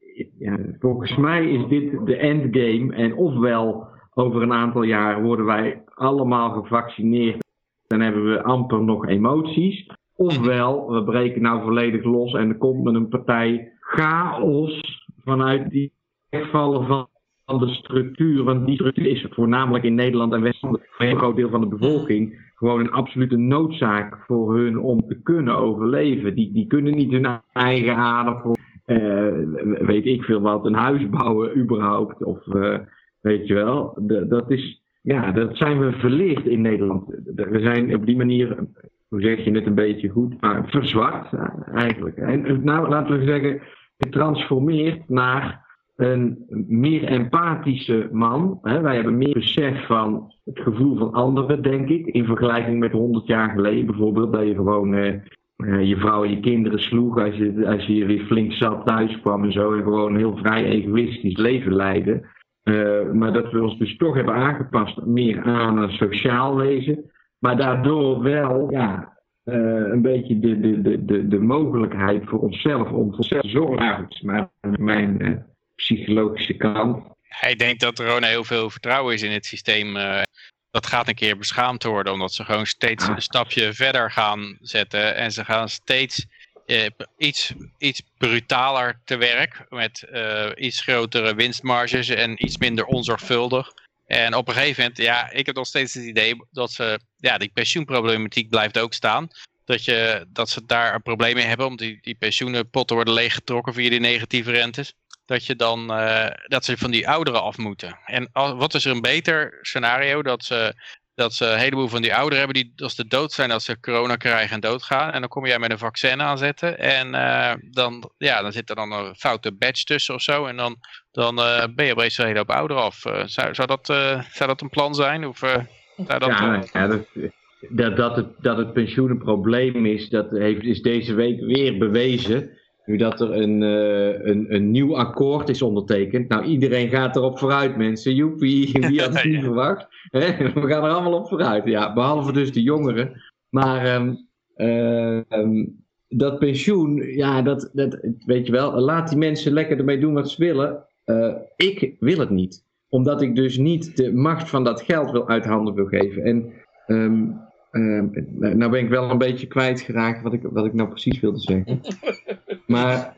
volgens mij is dit de endgame. En ofwel over een aantal jaar worden wij allemaal gevaccineerd. Dan hebben we amper nog emoties. Ofwel, we breken nou volledig los en er komt met een partij chaos vanuit die wegvallen van, van de structuur. Want die structuur is voornamelijk in Nederland en Westland voor een groot deel van de bevolking gewoon een absolute noodzaak voor hun om te kunnen overleven. Die, die kunnen niet hun eigen adem voor, uh, weet ik veel wat, een huis bouwen überhaupt. Of uh, weet je wel, dat is, ja, dat zijn we verleerd in Nederland. We zijn op die manier, hoe zeg je het een beetje goed, maar verzwakt eigenlijk. En nou, laten we zeggen, getransformeerd naar een meer empathische man. Wij hebben meer besef van het gevoel van anderen, denk ik. In vergelijking met 100 jaar geleden bijvoorbeeld. Dat je gewoon eh, eh, je vrouw en je kinderen sloeg als je, als je weer flink zat thuis kwam en zo. En gewoon een heel vrij egoïstisch leven leidde. Uh, maar dat we ons dus toch hebben aangepast meer aan een sociaal wezen. Maar daardoor wel ja, uh, een beetje de, de, de, de, mogelijkheid voor onszelf om voor onszelf te zorgen. Maar mijn uh, psychologische kant. Hij denkt dat er gewoon heel veel vertrouwen is in het systeem. Uh, dat gaat een keer beschaamd worden, omdat ze gewoon steeds ah. een stapje verder gaan zetten. En ze gaan steeds iets, iets brutaler te werk. Met iets grotere winstmarges en iets minder onzorgvuldig. En op een gegeven moment, ja, ik heb nog steeds het idee dat ze, ja, die pensioenproblematiek blijft ook staan. Dat, je, dat ze daar een probleem mee hebben, omdat die, die pensioenenpotten worden leeggetrokken via die negatieve rentes. Dat, je dan, uh, dat ze van die ouderen af moeten. En wat is er een beter scenario? Dat ze dat ze een heleboel van die ouderen hebben die als de dood zijn als ze corona krijgen en doodgaan. En dan kom jij met een vaccin aanzetten. En uh, dan, ja, dan zit er dan een foute badge tussen of zo. En dan, dan uh, ben je opeens een hele hoop ouderen af. Uh, zou, zou, dat, zou dat een plan zijn? Of, zou dat, ja, ja dat, dat, dat, het, dat het pensioen een probleem is, dat heeft, is deze week weer bewezen. Nu dat er een, uh, een, een nieuw akkoord is ondertekend. Nou, iedereen gaat erop vooruit, mensen. Joepie, wie had het niet verwacht? We gaan er allemaal op vooruit. Ja, behalve dus de jongeren. Maar um, um, dat pensioen, ja, dat, dat, weet je wel, laat die mensen lekker ermee doen wat ze willen. Uh, ik wil het niet. Omdat ik dus niet de macht van dat geld wil uit handen wil geven. En um, nou ben ik wel een beetje kwijtgeraakt wat ik, wat ik nou precies wilde zeggen. Maar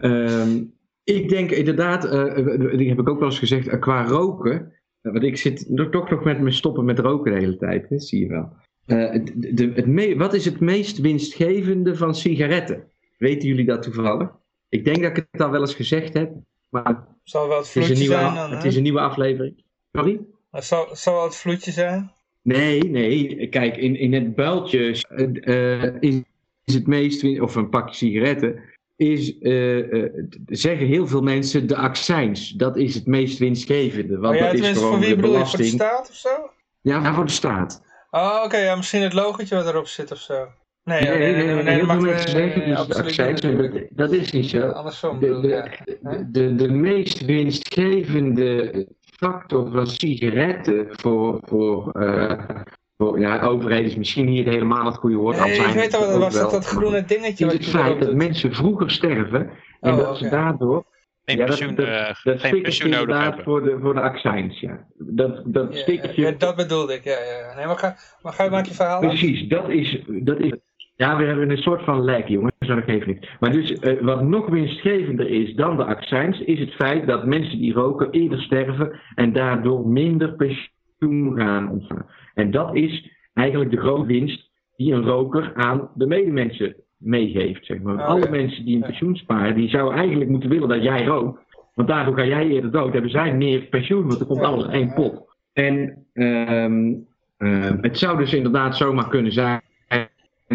um, ik denk inderdaad, uh, die heb ik ook wel eens gezegd, uh, qua roken. want ik zit toch nog met me stoppen met roken de hele tijd, hè, zie je wel. De, de, het me, wat is het meest winstgevende van sigaretten? Weten jullie dat toevallig? Ik denk dat ik het al wel eens gezegd heb, maar zal wel het, het, is, een nieuwe, zijn dan, het is een nieuwe aflevering. Sorry? Het zal, zal wel het vloedje zijn? Nee, nee. Kijk, in, in het builtje uh, is, is het meest, of een pakje sigaretten, is, uh, zeggen heel veel mensen de accijns. Dat is het meest winstgevende. Want oh ja, dat is gewoon voor wie bedoel je? Voor de staat of zo? Ja, voor de staat. Oh, oké. ja, misschien het logotje wat erop zit of zo. Nee, Nee, nee, nee, nee, heel dat veel mag mensen nee, zeggen nee, dus dat, dat is niet zo. Andersom De, de, de, de meest winstgevende factor van sigaretten voor, voor, eh, voor ja, overheid is misschien niet helemaal het goede woord. Nee, ik weet het al, wat ook was dat, dat groene dingetje is wat het feit dat mensen vroeger sterven en Oh, dat ze daardoor Geen ja, dat, pensioen, dat, eh, dat geen pensioen nodig hebben. voor de, voor de accijns, ja. Dat, dat Ja, ja, dat bedoelde ik, ja, ja. Nee, maar ga, maar ga maak je verhaal af. precies, dat is, dat is, ja, we hebben een soort van lek, jongens, dat geeft niet. Maar dus, eh, wat nog winstgevender is dan de accijns, is het feit dat mensen die roken eerder sterven en daardoor minder pensioen gaan ontvangen. En dat is eigenlijk de grote winst die een roker aan de medemensen meegeeft, zeg maar. Oh, Alle ja. mensen die een pensioen sparen, die zouden eigenlijk moeten willen dat jij rookt. Want daardoor ga jij eerder dood. Hebben zij meer pensioen, want er komt alles in één pot. En ehm, ehm, het zou dus inderdaad zomaar kunnen zijn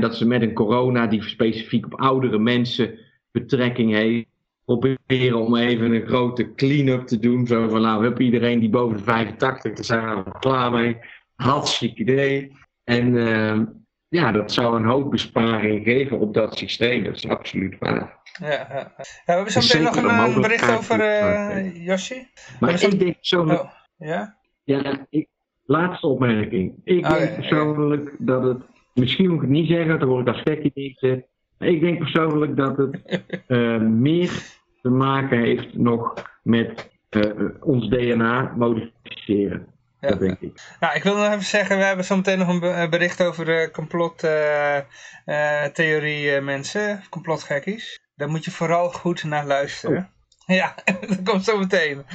dat ze met een corona die specifiek op oudere mensen betrekking heeft, proberen om even een grote clean-up te doen. Zo van, nou, we hebben iedereen die boven de 85 is, daar zijn we klaar mee. Hartstikke idee. En ehm, ja, dat zou een hoop besparing geven op dat systeem. Dat is absoluut waar. Ja, ja, ja. ja, we hebben zo meteen nog een, een eh, bericht over Yoshi. Maar Maar zo- ik denk persoonlijk, Oh, ja? ja, ik, laatste opmerking. Ik Oh, denk persoonlijk dat het, misschien moet ik het niet zeggen, dan word ik als gekkie neergezet. Maar ik denk persoonlijk dat het eh, meer te maken heeft nog met eh, ons DNA modificeren. Ja. Dat denk ik. Nou, ik wil nog even zeggen, we hebben zo meteen nog een be- bericht over de complottheorie eh, mensen, complotgekkies. Daar moet je vooral goed naar luisteren. Ja, dat komt zo meteen.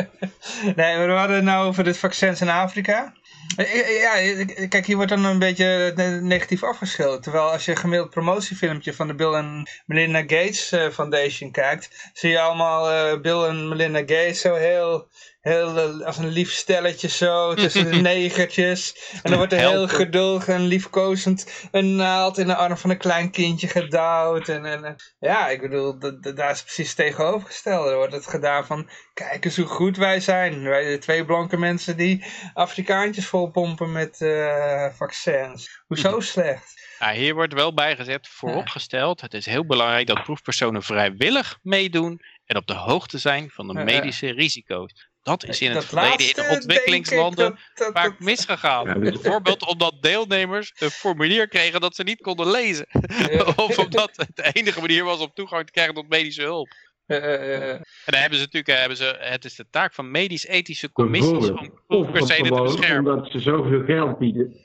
nee, maar we hadden het nou over de vaccins in Afrika. Eh, eh, Ja, eh, kijk, hier wordt dan een beetje negatief afgeschilderd. Terwijl als je een gemiddeld promotiefilmpje van de Bill en Melinda Gates Foundation kijkt, zie je allemaal Bill en Melinda Gates zo heel, heel eh, als een lief stelletje zo tussen de negertjes. En dan wordt er heel geduldig en liefkozend een naald in de arm van een klein kindje gedouwd. En, en, ja, ik bedoel, daar is precies het tegenovergestelde. Er wordt het gedaan van, kijk eens hoe goed wij zijn. Wij de twee blanke mensen die Afrikaantjes volpompen met eh, vaccins. Hoezo slecht? Nou, hier wordt wel bijgezet, vooropgesteld, het is heel belangrijk dat proefpersonen vrijwillig meedoen en op de hoogte zijn van de medische risico's. Dat is in het Dat verleden in denk ontwikkelingslanden dat- vaak dat- misgegaan. Ja, dus- Bijvoorbeeld omdat deelnemers een formulier kregen dat ze niet konden lezen. Ja. of omdat het de enige manier was om toegang te krijgen tot medische hulp. Eh, eh, eh, En dan hebben ze natuurlijk, eh, hebben ze, het is de taak van medisch-ethische commissies om proefpersonen te beschermen. omdat ze zoveel geld bieden.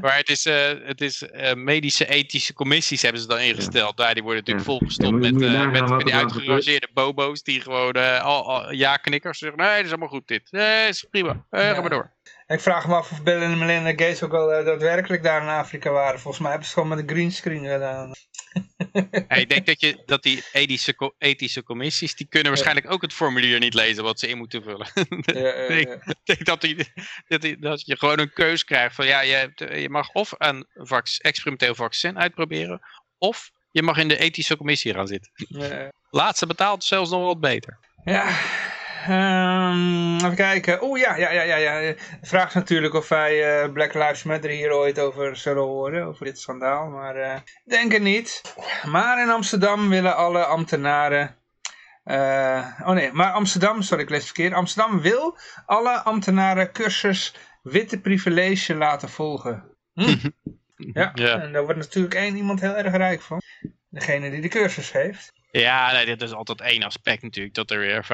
Maar het is, eh, het is eh, medische ethische commissies hebben ze dan ingesteld. Daar, die worden natuurlijk Ja. volgestopt met, eh, met, die er uitgerangeerde bobo's die gewoon al, al ja-knikkers zeggen. Nee, dat is allemaal goed dit. Nee, is prima. Ja. Ga maar door. Ik vraag me af of Bill en Melinda Gates ook wel eh, daadwerkelijk daar in Afrika waren. Volgens mij hebben ze het gewoon met een greenscreen gedaan. Ik denk dat, je, dat die ethische, ethische commissies, die kunnen waarschijnlijk ook het formulier niet lezen wat ze in moeten vullen. Ja, Ik denk dat, die, dat, die- dat je gewoon een keus krijgt van ja, je, hebt, eh, je mag of een vac- experimenteel vaccin uitproberen, of je mag in de ethische commissie gaan zitten. Laatste betaalt zelfs nog wat beter. Ja, Ehm, even kijken. Oeh, ja, ja, ja, ja, ja. De vraag is natuurlijk of wij eh, Black Lives Matter hier ooit over zullen horen, over dit schandaal. Maar ik denk het niet. Maar in Amsterdam willen alle ambtenaren... eh, oh nee, maar Amsterdam, sorry, ik lees het verkeerd. Amsterdam wil alle ambtenaren cursus witte privilege laten volgen. Hm. Ja, Ja. en daar wordt natuurlijk één iemand heel erg rijk van. Degene die de cursus heeft. Ja, nee, is altijd één aspect natuurlijk. Dat er weer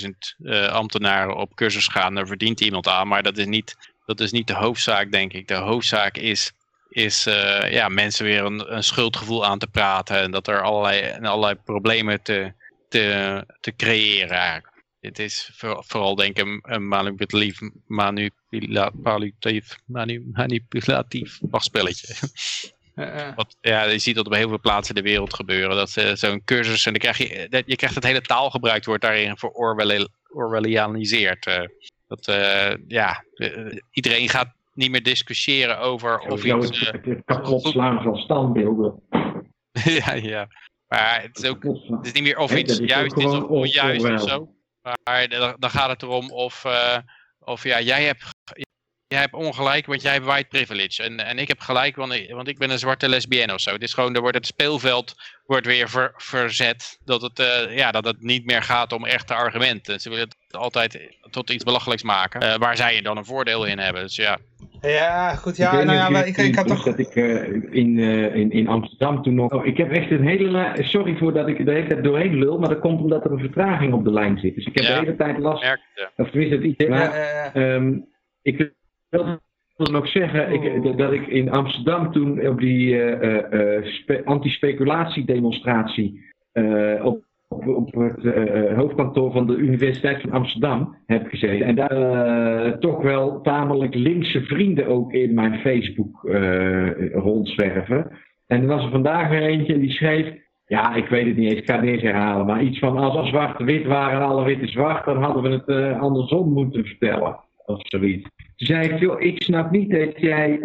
15.000 eh, ambtenaren op cursus gaan. Daar verdient iemand aan. Maar dat is niet, dat is niet de hoofdzaak, denk ik. De hoofdzaak is, is eh, ja, mensen weer een, een schuldgevoel aan te praten. En dat er allerlei, allerlei problemen te, te, te creëren eigenlijk. Dit is voor- vooral denk ik een, manipulatief, manipula- manipulatief, manipulatief wachtspelletje. Eh, eh. Wat, ja, je ziet dat op heel veel plaatsen in de wereld gebeuren. Dat ze zo'n cursus, en dan krijg je, dat, je krijgt het hele taalgebruik wordt daarin voor Orwell, Orwellianiseerd. eh. dat, eh, ja, eh, iedereen gaat niet meer discussiëren over of iets... het, eh, het kapot slaan van standbeelden. ja, ja. Maar het is ook het is niet meer of iets juist is of onjuist of zo. Maar dan, dan gaat het erom of, eh, of ja, jij hebt, jij hebt ongelijk, want jij hebt white privilege. En, en ik heb gelijk, want ik, want ik ben een zwarte lesbienne of zo. Het is gewoon, er wordt het speelveld wordt weer ver- verzet. Dat het, eh, ja, dat het niet meer gaat om echte argumenten. Ze willen het altijd tot iets belachelijks maken. eh, waar zij dan een voordeel in hebben. Dus ja, Ja, goed. ik Ja, weet nou ja, maar ik, ik had toch... dat ik eh, in, eh, in, in Amsterdam toen nog... Oh, ik heb echt een hele... Sorry voor dat ik de hele tijd doorheen lul, maar dat komt omdat er een vertraging op de lijn zit. Dus ik heb Ja. de hele tijd last... merk het. Of tenminste, het idee... Ja, Maar, eh, ehm, ik wil nog zeggen ik, dat ik in Amsterdam toen op die spe- anti-speculatiedemonstratie op, op, op het hoofdkantoor van de Universiteit van Amsterdam heb gezeten. En daar toch wel tamelijk linkse vrienden ook in mijn Facebook rondzwerven. En er was er vandaag weer eentje en die schreef... Ja, ik weet het niet eens, ik ga het niet eens herhalen. Maar iets van als al zwart wit waren en alle witte zwart, dan hadden we het andersom moeten vertellen. Of zoiets. Zei ik, joh, ik snap niet dat jij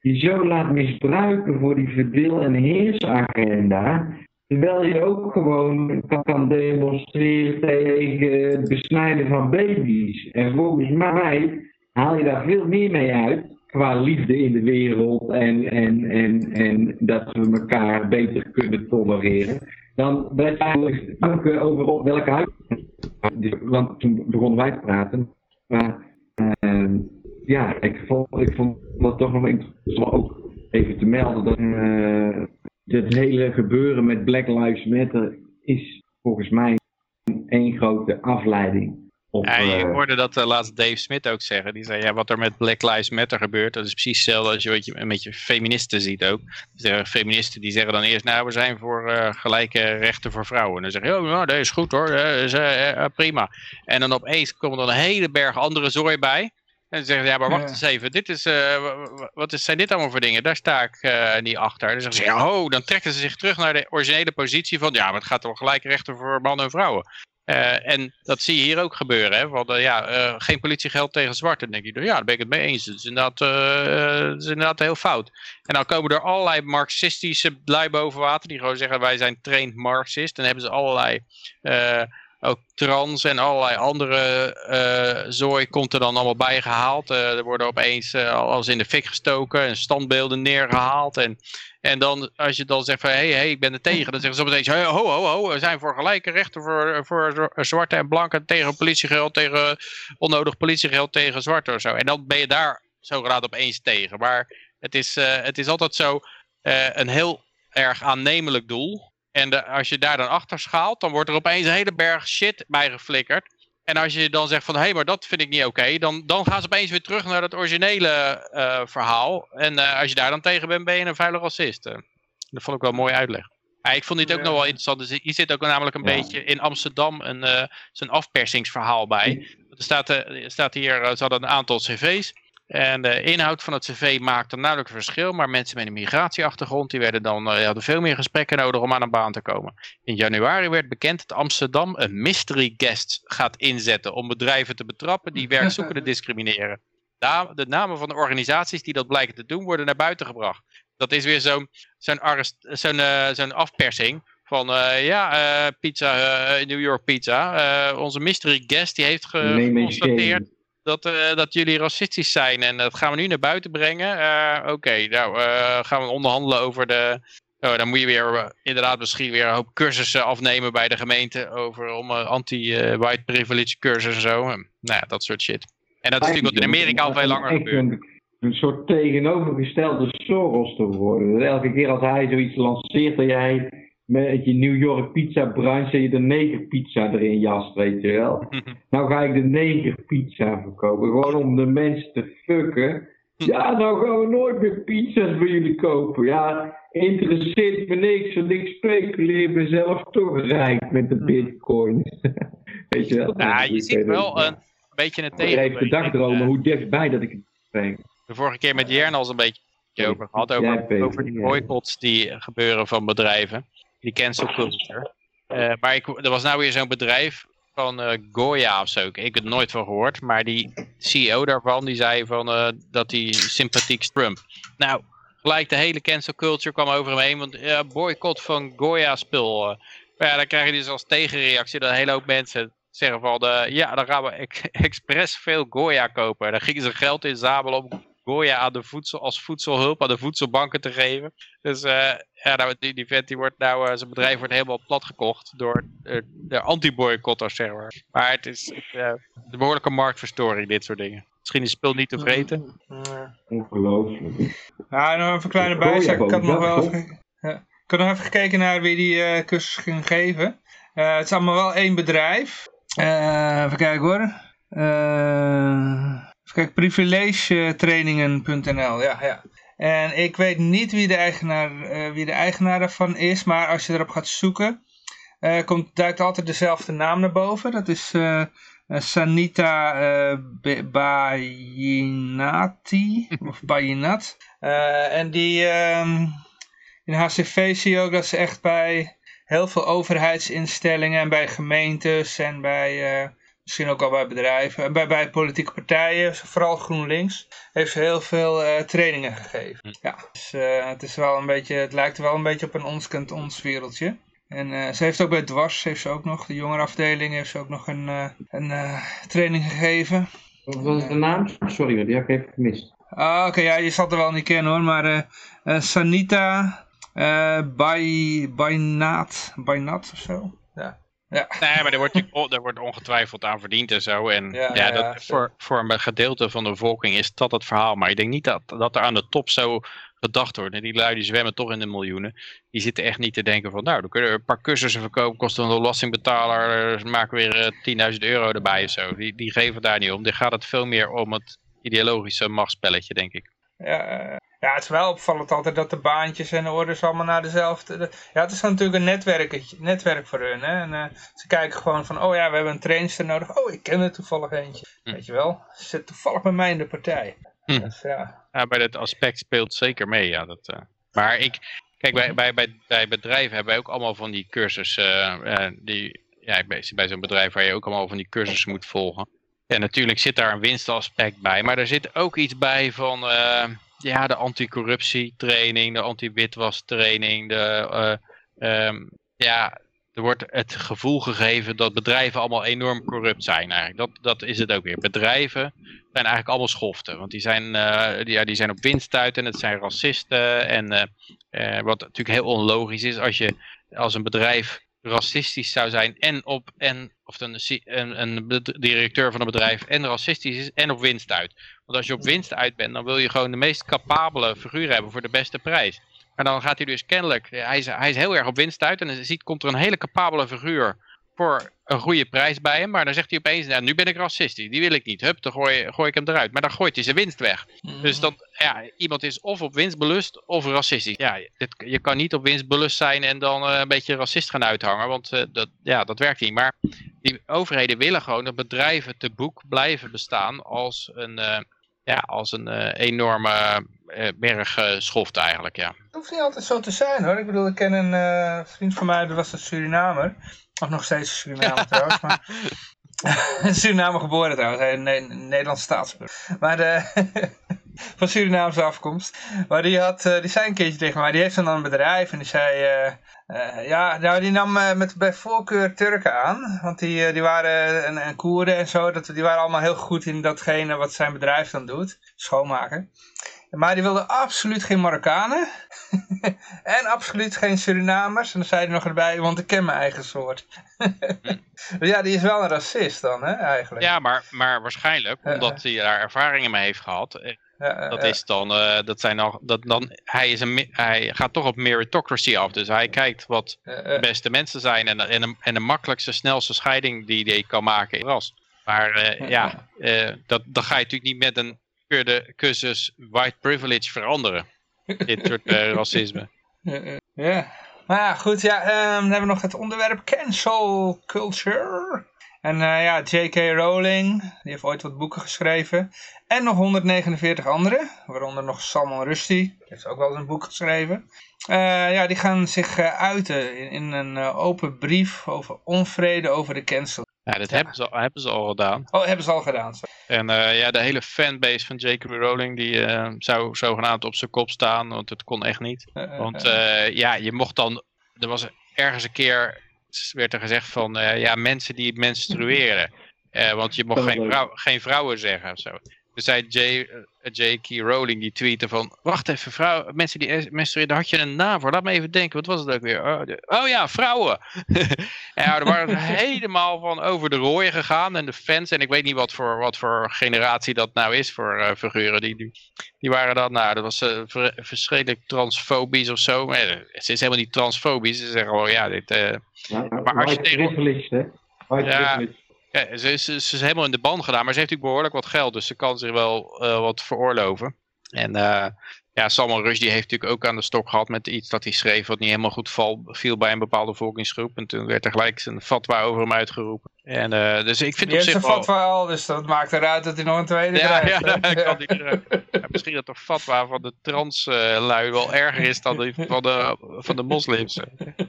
je zo laat misbruiken voor die verdeel- en heersagenda. Terwijl je ook gewoon kan, demonstreren tegen het besnijden van baby's. En volgens mij haal je daar veel meer mee uit. Qua liefde in de wereld en, en, en, en dat we elkaar beter kunnen tolereren. Dan je eigenlijk ook over welke huid. Want toen begonnen wij te praten. Maar Ehm, ja, ik vond, ik vond het toch nog interessant om ook even te melden dat eh dit hele gebeuren met Black Lives Matter is volgens mij één grote afleiding. Op, Ja, je eh, hoorde dat eh, laatst Dave Smith ook zeggen. Die zei, ja, wat er met Black Lives Matter gebeurt, dat is precies hetzelfde als je, wat je een beetje feministen ziet ook. Dus, feministen die zeggen dan eerst, nou, we zijn voor gelijke rechten voor vrouwen. En dan zeggen je, oh, nou, dat is goed hoor, dat is prima. En dan opeens komen er een hele berg andere zooi bij. En dan zeggen ze, ja, maar wacht eens even, dit is, eh, wat is, zijn dit allemaal voor dingen? Daar sta ik eh, niet achter. Dan zeggen ze, ja, oh, dan trekken ze zich terug naar de originele positie van, ja, maar het gaat om gelijke rechten voor mannen en vrouwen. Eh, en dat zie je hier ook gebeuren. Hè? Want, ja, geen politiegeld tegen zwart. Dan denk je, ja, daar ben ik het mee eens. Dat is inderdaad, dat is inderdaad heel fout. En dan komen er allerlei marxistische lui boven water. Die gewoon zeggen, wij zijn trained marxist. Dan hebben ze allerlei... ook trans en allerlei andere eh zooi komt er dan allemaal bij gehaald. Eh, er worden opeens eh, alles in de fik gestoken en standbeelden neergehaald. En, en dan, als je dan zegt van, hé, hey, hey, ik ben er tegen. Dan zeggen ze hey, ho, ho, ho, we zijn voor gelijke rechten voor, voor zwarte en blanke. Tegen politiegeld, tegen onnodig politiegeld, tegen zwarte of zo. En dan ben je daar zogenaamd opeens tegen. Maar het is, het is altijd zo een heel erg aannemelijk doel. En de, als je daar dan achter schaalt, dan wordt er opeens een hele berg shit bij geflikkerd. En als je dan zegt van, hé, hey, maar dat vind ik niet oké, dan, dan gaan ze opeens weer terug naar het originele eh, verhaal. En eh, als je daar dan tegen bent, ben je een vuile racist. Eh, Dat vond ik wel een mooie uitleg. Ik vond dit ook Ja. nog wel interessant. Dus hier zit ook namelijk een Ja. beetje in Amsterdam een, zo'n afpersingsverhaal bij. Er staat, er staat hier, ze hadden een aantal cv's. En de inhoud van het cv maakte namelijk een verschil. Maar mensen met een migratieachtergrond die werden dan, eh, hadden veel meer gesprekken nodig om aan een baan te komen. In januari werd bekend dat Amsterdam een mystery guest gaat inzetten. Om bedrijven te betrappen die werkzoekenden discrimineren. De namen van de organisaties die dat blijken te doen worden naar buiten gebracht. Dat is weer zo'n zo'n arrest- zo'n eh, zo'n afpersing. Van eh, ja, eh, pizza, New York pizza. Onze mystery guest die heeft geconstateerd dat, eh, dat jullie racistisch zijn. En dat gaan we nu naar buiten brengen. Eh, Oké, nou eh, gaan we onderhandelen over de... Oh, dan moet je weer inderdaad misschien weer een hoop cursussen afnemen bij de gemeente. Over om anti-white privilege cursus en zo. Eh, nou ja, dat soort shit. En dat is natuurlijk wat in Amerika al veel langer gebeurt. Een, een soort tegenovergestelde Soros te worden. Dat elke keer als hij zoiets lanceert dat jij met je New York pizza brunch en je de negerpizza erin jast, weet je wel. Nou ga ik de negerpizza verkopen. Gewoon om de mensen te fucken. Ja, nou gaan we nooit meer pizza's voor jullie kopen. Ja, interesseert me niks, want ik speculeer mezelf toch rijk met de bitcoin. Weet je wel? Ja, je ziet wel een beetje een Ik even tegenbeweging. dagdromen Eh, hoe dichtbij dat ik het breng. de vorige keer met Jern al een beetje over gehad. Over, over die boycotts die gebeuren van bedrijven. Die cancel culture. Maar ik, er was nou weer zo'n bedrijf van eh, Goya of zo. Ik, heb er nooit van gehoord. Maar die CEO daarvan die zei van, eh, dat hij sympathiek Trump. Nou, gelijk de hele cancel culture kwam over hem heen. Want boycott van Goya spul. eh. maar ja, dan krijg je dus als tegenreactie dat een hele hoop mensen zeggen van... eh, ja, dan gaan we ex- expres veel Goya kopen. Dan gingen ze geld inzamelen om Goya aan de voedsel, als voedselhulp aan de voedselbanken te geven. Dus ja, nou, die, die vent die wordt nou, eh, zijn bedrijf wordt helemaal platgekocht door eh, de anti-boycotters, zeg maar. Maar het is eh, de behoorlijke marktverstoring, dit soort dingen. Misschien is het spul niet te vreten. Ja. Ongelooflijk. Ja, nog even een kleine bijzaak. ik had nog wel even, ja. ik had nog even gekeken naar wie die eh, cursus ging geven. Eh, het is allemaal wel één bedrijf. Eh, even kijken hoor. Eh, even kijken, privilegetrainingen.nl. Ja, ja. En ik weet niet wie de eigenaar, eh, wie de eigenaar daarvan is, maar als je erop gaat zoeken, eh, komt, duikt altijd dezelfde naam naar boven. Dat is eh, Sanita Bayinati, of Bayinat. Eh, en die ehm, in HCV zie je ook dat ze echt bij heel veel overheidsinstellingen en bij gemeentes en bij misschien ook al bij bedrijven en bij, bij politieke partijen, vooral GroenLinks, heeft ze heel veel eh, trainingen gegeven. Ja, dus eh, het, is wel een beetje, het lijkt wel een beetje op een ons kent ons wereldje. En eh, ze heeft ook bij Dwars, heeft ze ook nog, de jongerenafdeling, heeft ze ook nog een, eh, een eh, training gegeven. Wat was de naam? Sorry, die heb ik even gemist. Ah, oké, ja, je zal het er wel niet kennen hoor, maar Sanita eh Bai, Bainat, Bainat of zo. Ja. Nee, maar er wordt, er wordt ongetwijfeld aan verdiend en zo. En Ja, dat, ja, voor, voor een gedeelte van de bevolking is dat het verhaal. Maar ik denk niet dat, dat er aan de top zo gedacht wordt. En die lui die zwemmen toch in de miljoenen. Die zitten echt niet te denken van, nou, dan kunnen we een paar cursussen verkopen. Kost een belastingbetaler, eh, maken we weer eh, 10.000 euro erbij of zo. Die, die geven daar niet om. Die gaat het veel meer om het ideologische machtsspelletje, denk ik. Ja, eh, ja, het is wel opvallend altijd dat de baantjes en de orders allemaal naar dezelfde... de- ja, het is dan natuurlijk een netwerketje, netwerk voor hun. Hè? En, eh, ze kijken gewoon van, oh ja, we hebben een trainster nodig. Oh, ik ken er toevallig eentje. Hm. Weet je wel, ze zit toevallig bij mij in de partij. Hm. Dus, ja. Ja, bij dat aspect speelt zeker mee, ja. Dat, eh. Maar ik, kijk, bij, bij, bij, bij bedrijven hebben wij ook allemaal van die cursussen. die, ja, ben bij zo'n bedrijf waar je ook allemaal van die cursussen moet volgen. Ja, natuurlijk zit daar een winstaspect bij, maar er zit ook iets bij van eh, ja, de anticorruptietraining, de anti-witwastraining, de, eh, ehm, ja, er wordt het gevoel gegeven dat bedrijven allemaal enorm corrupt zijn eigenlijk. Dat, dat is het ook weer. Bedrijven zijn eigenlijk allemaal schoften. Want die zijn, eh, ja, die zijn op winst uit en het zijn racisten. En wat natuurlijk heel onlogisch is als je als een bedrijf racistisch zou zijn en op en of een, een, een directeur van een bedrijf en racistisch is en op winst uit. Want als je op winst uit bent, dan wil je gewoon de meest capabele figuur hebben voor de beste prijs. Maar dan gaat hij dus kennelijk, hij is, hij is heel erg op winst uit en dan ziet, komt er een hele capabele figuur voor een goede prijs bij hem. Maar dan zegt hij opeens, nou, nu ben ik racistisch, die wil ik niet. Hup, dan gooi, gooi ik hem eruit. Maar dan gooit hij zijn winst weg. Dus dat, ja, iemand is of op winst belust of racistisch. Ja, dit, je kan niet op winst belust zijn en dan eh, een beetje racist gaan uithangen. Want eh, dat, ja, dat werkt niet. Maar die overheden willen gewoon dat bedrijven te boek blijven bestaan als een, eh, ja, als een enorme eh berg eh, schoft eigenlijk. Ja. Het hoeft niet altijd zo te zijn hoor. Ik bedoel, ik ken een eh, vriend van mij, dat was een Surinamer. Of nog steeds een Surinamer trouwens. Maar... een Surinamer geboren trouwens, hij is een Ne- Nederlands staatsburger. Maar, van Surinaamse afkomst. Maar die, had, eh, die zei een keertje tegen mij, die heeft dan een bedrijf en die zei... eh, eh, ja, nou, die nam met bij voorkeur Turken aan. Want die, die waren, en, en Koerden en zo, dat, die waren allemaal heel goed in datgene wat zijn bedrijf dan doet. Schoonmaken. Maar die wilde absoluut geen Marokkanen. en absoluut geen Surinamers. En dan zei hij nog erbij, want ik ken mijn eigen soort. ja, die is wel een racist dan, hè, eigenlijk. Ja, maar, maar waarschijnlijk, omdat hij daar ervaringen mee heeft gehad. eh, Ja, Dat ja. is dan, eh, dat zijn al, dat dan, hij, is een, hij gaat toch op meritocracy af. Dus hij kijkt wat de beste mensen zijn en, en, de, en de makkelijkste, snelste scheiding die hij kan maken ras. Maar eh, ja, dat, dat ga je natuurlijk niet met een cursus white privilege veranderen. Dit soort eh, racisme. Ja. Maar ja, goed, ja, ehm, dan hebben we nog het onderwerp cancel culture. En eh, ja, J.K. Rowling, die heeft ooit wat boeken geschreven. En nog 149 anderen, waaronder nog Salman Rushdie, die heeft ook wel eens een boek geschreven. Eh, ja, die gaan zich uiten in, in een open brief over onvrede over de cancel. Ja, dat Ja. Hebben, ze, al- hebben ze al gedaan. Oh, hebben ze al gedaan. sorry. En eh, ja, de hele fanbase van J.K. Rowling die eh, zou zogenaamd op zijn kop staan, want het kon echt niet. Eh, Want ja, je mocht dan. Er was ergens een keer. werd er gezegd van. ja, mensen die menstrueren. Want je mocht Dat geen, vrouw, geen vrouwen zeggen of zo. Zei J, eh, J.K. Rowling die tweette van. Wacht even, vrouw, mensen die menstrueren, daar had je een naam voor. Laat me even denken, wat was het ook weer? Oh, de- oh ja, vrouwen. en ja, er waren helemaal van over de rooien gegaan. En de fans, en ik weet niet wat voor, wat voor generatie dat nou is voor eh, figuren. Die, die, die waren dan, nou, dat was eh, ver- verschrikkelijk transfobisch of zo. Maar ze is helemaal niet transfobisch. Ze zeggen gewoon, ja, dit... eh, Ja, Maar als je white tegen- privilege, hè? White Ja. Ja, ze is, ze is helemaal in de ban gedaan, maar ze heeft natuurlijk behoorlijk wat geld, dus ze kan zich wel eh, wat veroorloven. En eh, ja, Salman Rushdie heeft natuurlijk ook aan de stok gehad met iets dat hij schreef wat niet helemaal goed val, viel bij een bepaalde bevolkingsgroep. En toen werd er gelijk een fatwa over hem uitgeroepen. En eh, dus ik vind die op zich wel... fatwa al, dus dat maakt eruit dat hij nog een tweede Ja, krijgt. ja, kan die eruit. Ja, misschien dat de fatwa van de translui wel erger is dan die van de, van de moslims.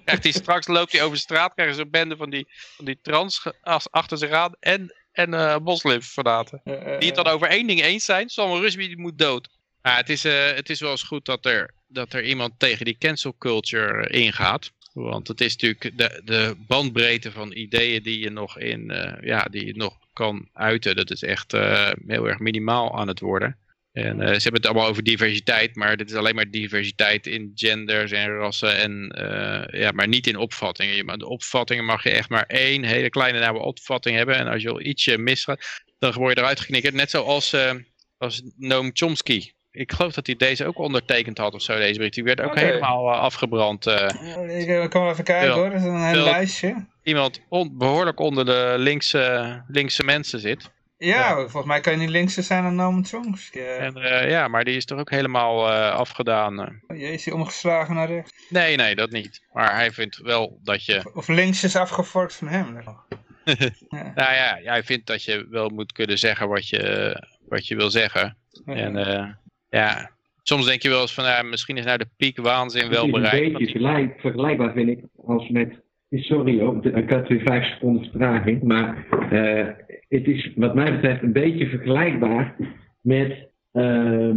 Krijgt hij straks loopt hij over straat, krijgen ze een bende van die, van die trans achter zich aan en, en eh moslimfanaten. Eh, eh, Die het dan over één ding eens zijn, Salman Rushdie die moet dood. Maar het is, eh, het is wel eens goed dat er, dat er iemand tegen die cancel culture ingaat. Want het is natuurlijk de, de bandbreedte van ideeën die je nog in, eh, ja, die nog kan uiten. Dat is echt eh, heel erg minimaal aan het worden. En ze hebben het allemaal over diversiteit, maar dit is alleen maar diversiteit in genders en rassen en ja, maar niet in opvattingen. De opvattingen mag je echt maar één hele kleine nauwe opvatting hebben. En als je al ietsje misgaat, dan word je eruit geknikkerd. Net zoals als Noam Chomsky. Ik geloof dat hij deze ook ondertekend had of zo, deze brief. Die werd ook helemaal eh, afgebrand. eh. Ik eh, kan wel even kijken Ja. hoor, dat is een heel Ja. lijstje. iemand on- behoorlijk onder de linkse, linkse mensen zit. Ja, volgens mij kan je niet linkser zijn dan Noam Chomsky. En eh, ja, maar die is toch ook helemaal afgedaan. oh jee, is hij omgeslagen naar rechts? Nee, nee, dat niet. Maar hij vindt wel dat je... Of links is afgevorkt van hem. ja. Nou ja, hij vindt dat je wel moet kunnen zeggen wat je, wat je wil zeggen. En eh, ja, soms denk je wel eens van, ja, misschien is nou de piek waanzin wel Het is bereikt. een beetje die- vergelijkbaar vind ik als met. Sorry hoor, ik had weer vijf seconden vertraging. Maar eh, het is wat mij betreft een beetje vergelijkbaar met. eh,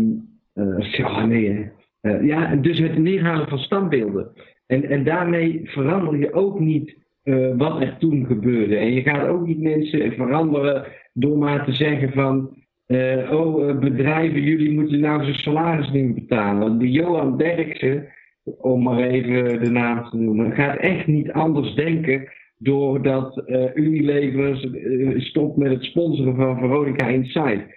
ja, nee. Eh, ja, dus het neerhalen van standbeelden. En, en daarmee verander je ook niet wat er toen gebeurde. En je gaat ook niet mensen veranderen door maar te zeggen van. Eh, oh, eh, bedrijven, jullie moeten nou zijn salaris niet betalen. Die Johan Derksen, om maar even de naam te noemen, gaat echt niet anders denken doordat eh Unilever stopt met het sponsoren van Veronica Inside.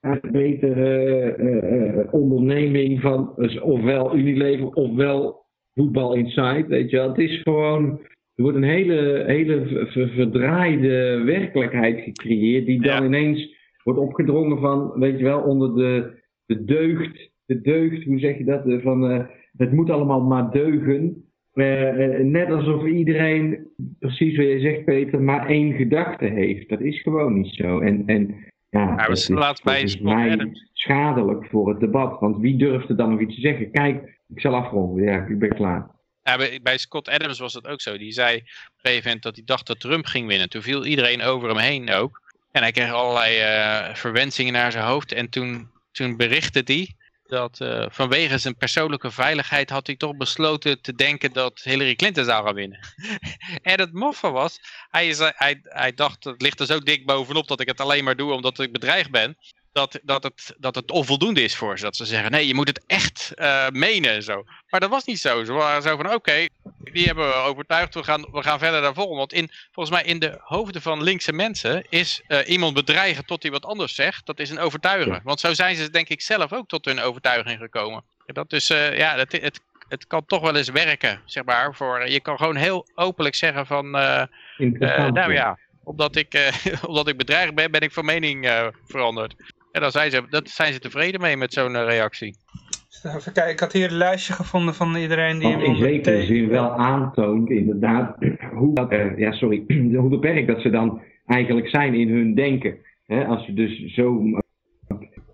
Een betere onderneming van dus ofwel Unilever ofwel Voetbal Inside. Weet je wel. Het is gewoon, er wordt een hele, hele ver- ver- verdraaide werkelijkheid gecreëerd die dan Ja. ineens wordt opgedrongen van, weet je wel, onder de, de deugd. De deugd, hoe zeg je dat? Eh, Van, eh, het moet allemaal maar deugen. Eh, net alsof iedereen, precies wat je zegt Peter, maar één gedachte heeft. Dat is gewoon niet zo. En, en ja, dat zijn is laatst bij Scott mij Adams. schadelijk voor het debat. Want wie durft er dan nog iets te zeggen? Kijk, ik zal afronden. Ja, ik ben klaar. Ja, bij, bij Scott Adams was dat ook zo. Die zei op een gegeven moment dat hij dacht dat Trump ging winnen. Toen viel iedereen over hem heen ook. En hij kreeg allerlei eh, verwensingen naar zijn hoofd. En toen, toen berichtte die dat uh, vanwege zijn persoonlijke veiligheid had hij toch besloten te denken dat Hillary Clinton zou gaan winnen. en het moffe was, hij, is, hij, hij dacht, het ligt er zo dik bovenop dat ik het alleen maar doe omdat ik bedreigd ben dat, dat, het, dat het onvoldoende is voor ze. Dat ze zeggen, nee, je moet het echt uh, menen en zo. Maar dat was niet zo. Ze waren zo van, oké, die hebben we overtuigd, we gaan, we gaan verder daarvoor. Want in, volgens mij in de hoofden van linkse mensen is uh, iemand bedreigen tot hij wat anders zegt, dat is een overtuigen. Want zo zijn ze denk ik zelf ook tot hun overtuiging gekomen. Dat dus, uh, ja, het, het, het kan toch wel eens werken, zeg maar. Voor, je kan gewoon heel openlijk zeggen van, nou ja, omdat ik, omdat ik bedreigd ben, ben ik van mening veranderd. En dan zijn ze, dat zijn ze tevreden mee met zo'n reactie. Even kijken, ik had hier een lijstje gevonden van iedereen die... Wat in zekere zin wel aantoont inderdaad hoe, dat, uh, ja, sorry, hoe beperkt dat ze dan eigenlijk zijn in hun denken. als je dus zo...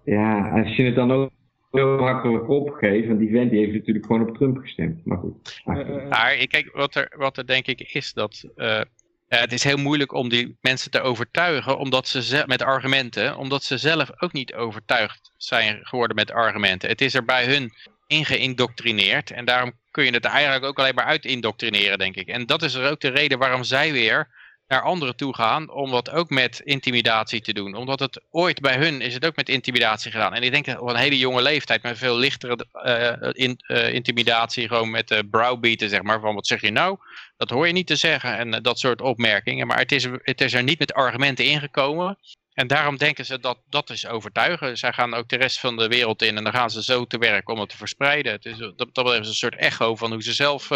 Ja, als je het dan ook zo makkelijk opgeeft, want die vent die heeft natuurlijk gewoon op Trump gestemd. Maar goed. Maar kijk, wat er, wat er denk ik is dat... Uh, ja, het is heel moeilijk om die mensen te overtuigen omdat ze met argumenten, omdat ze zelf ook niet overtuigd zijn geworden met argumenten. Het is er bij hun ingeïndoctrineerd en daarom kun je het eigenlijk ook alleen maar uit indoctrineren, denk ik. En dat is er ook de reden waarom zij weer naar anderen toe gaan om dat ook met intimidatie te doen. Omdat het ooit bij hun is het ook met intimidatie gedaan. En ik denk op een hele jonge leeftijd met veel lichtere in, uh, intimidatie, gewoon met uh, browbeaten zeg maar, van wat zeg je nou? Dat hoor je niet te zeggen en dat soort opmerkingen. Maar het is, het is er niet met argumenten ingekomen. En daarom denken ze dat dat is overtuigen. Zij gaan ook de rest van de wereld in en dan gaan ze zo te werk om het te verspreiden. Het is, dat, dat is een soort echo van hoe ze zelf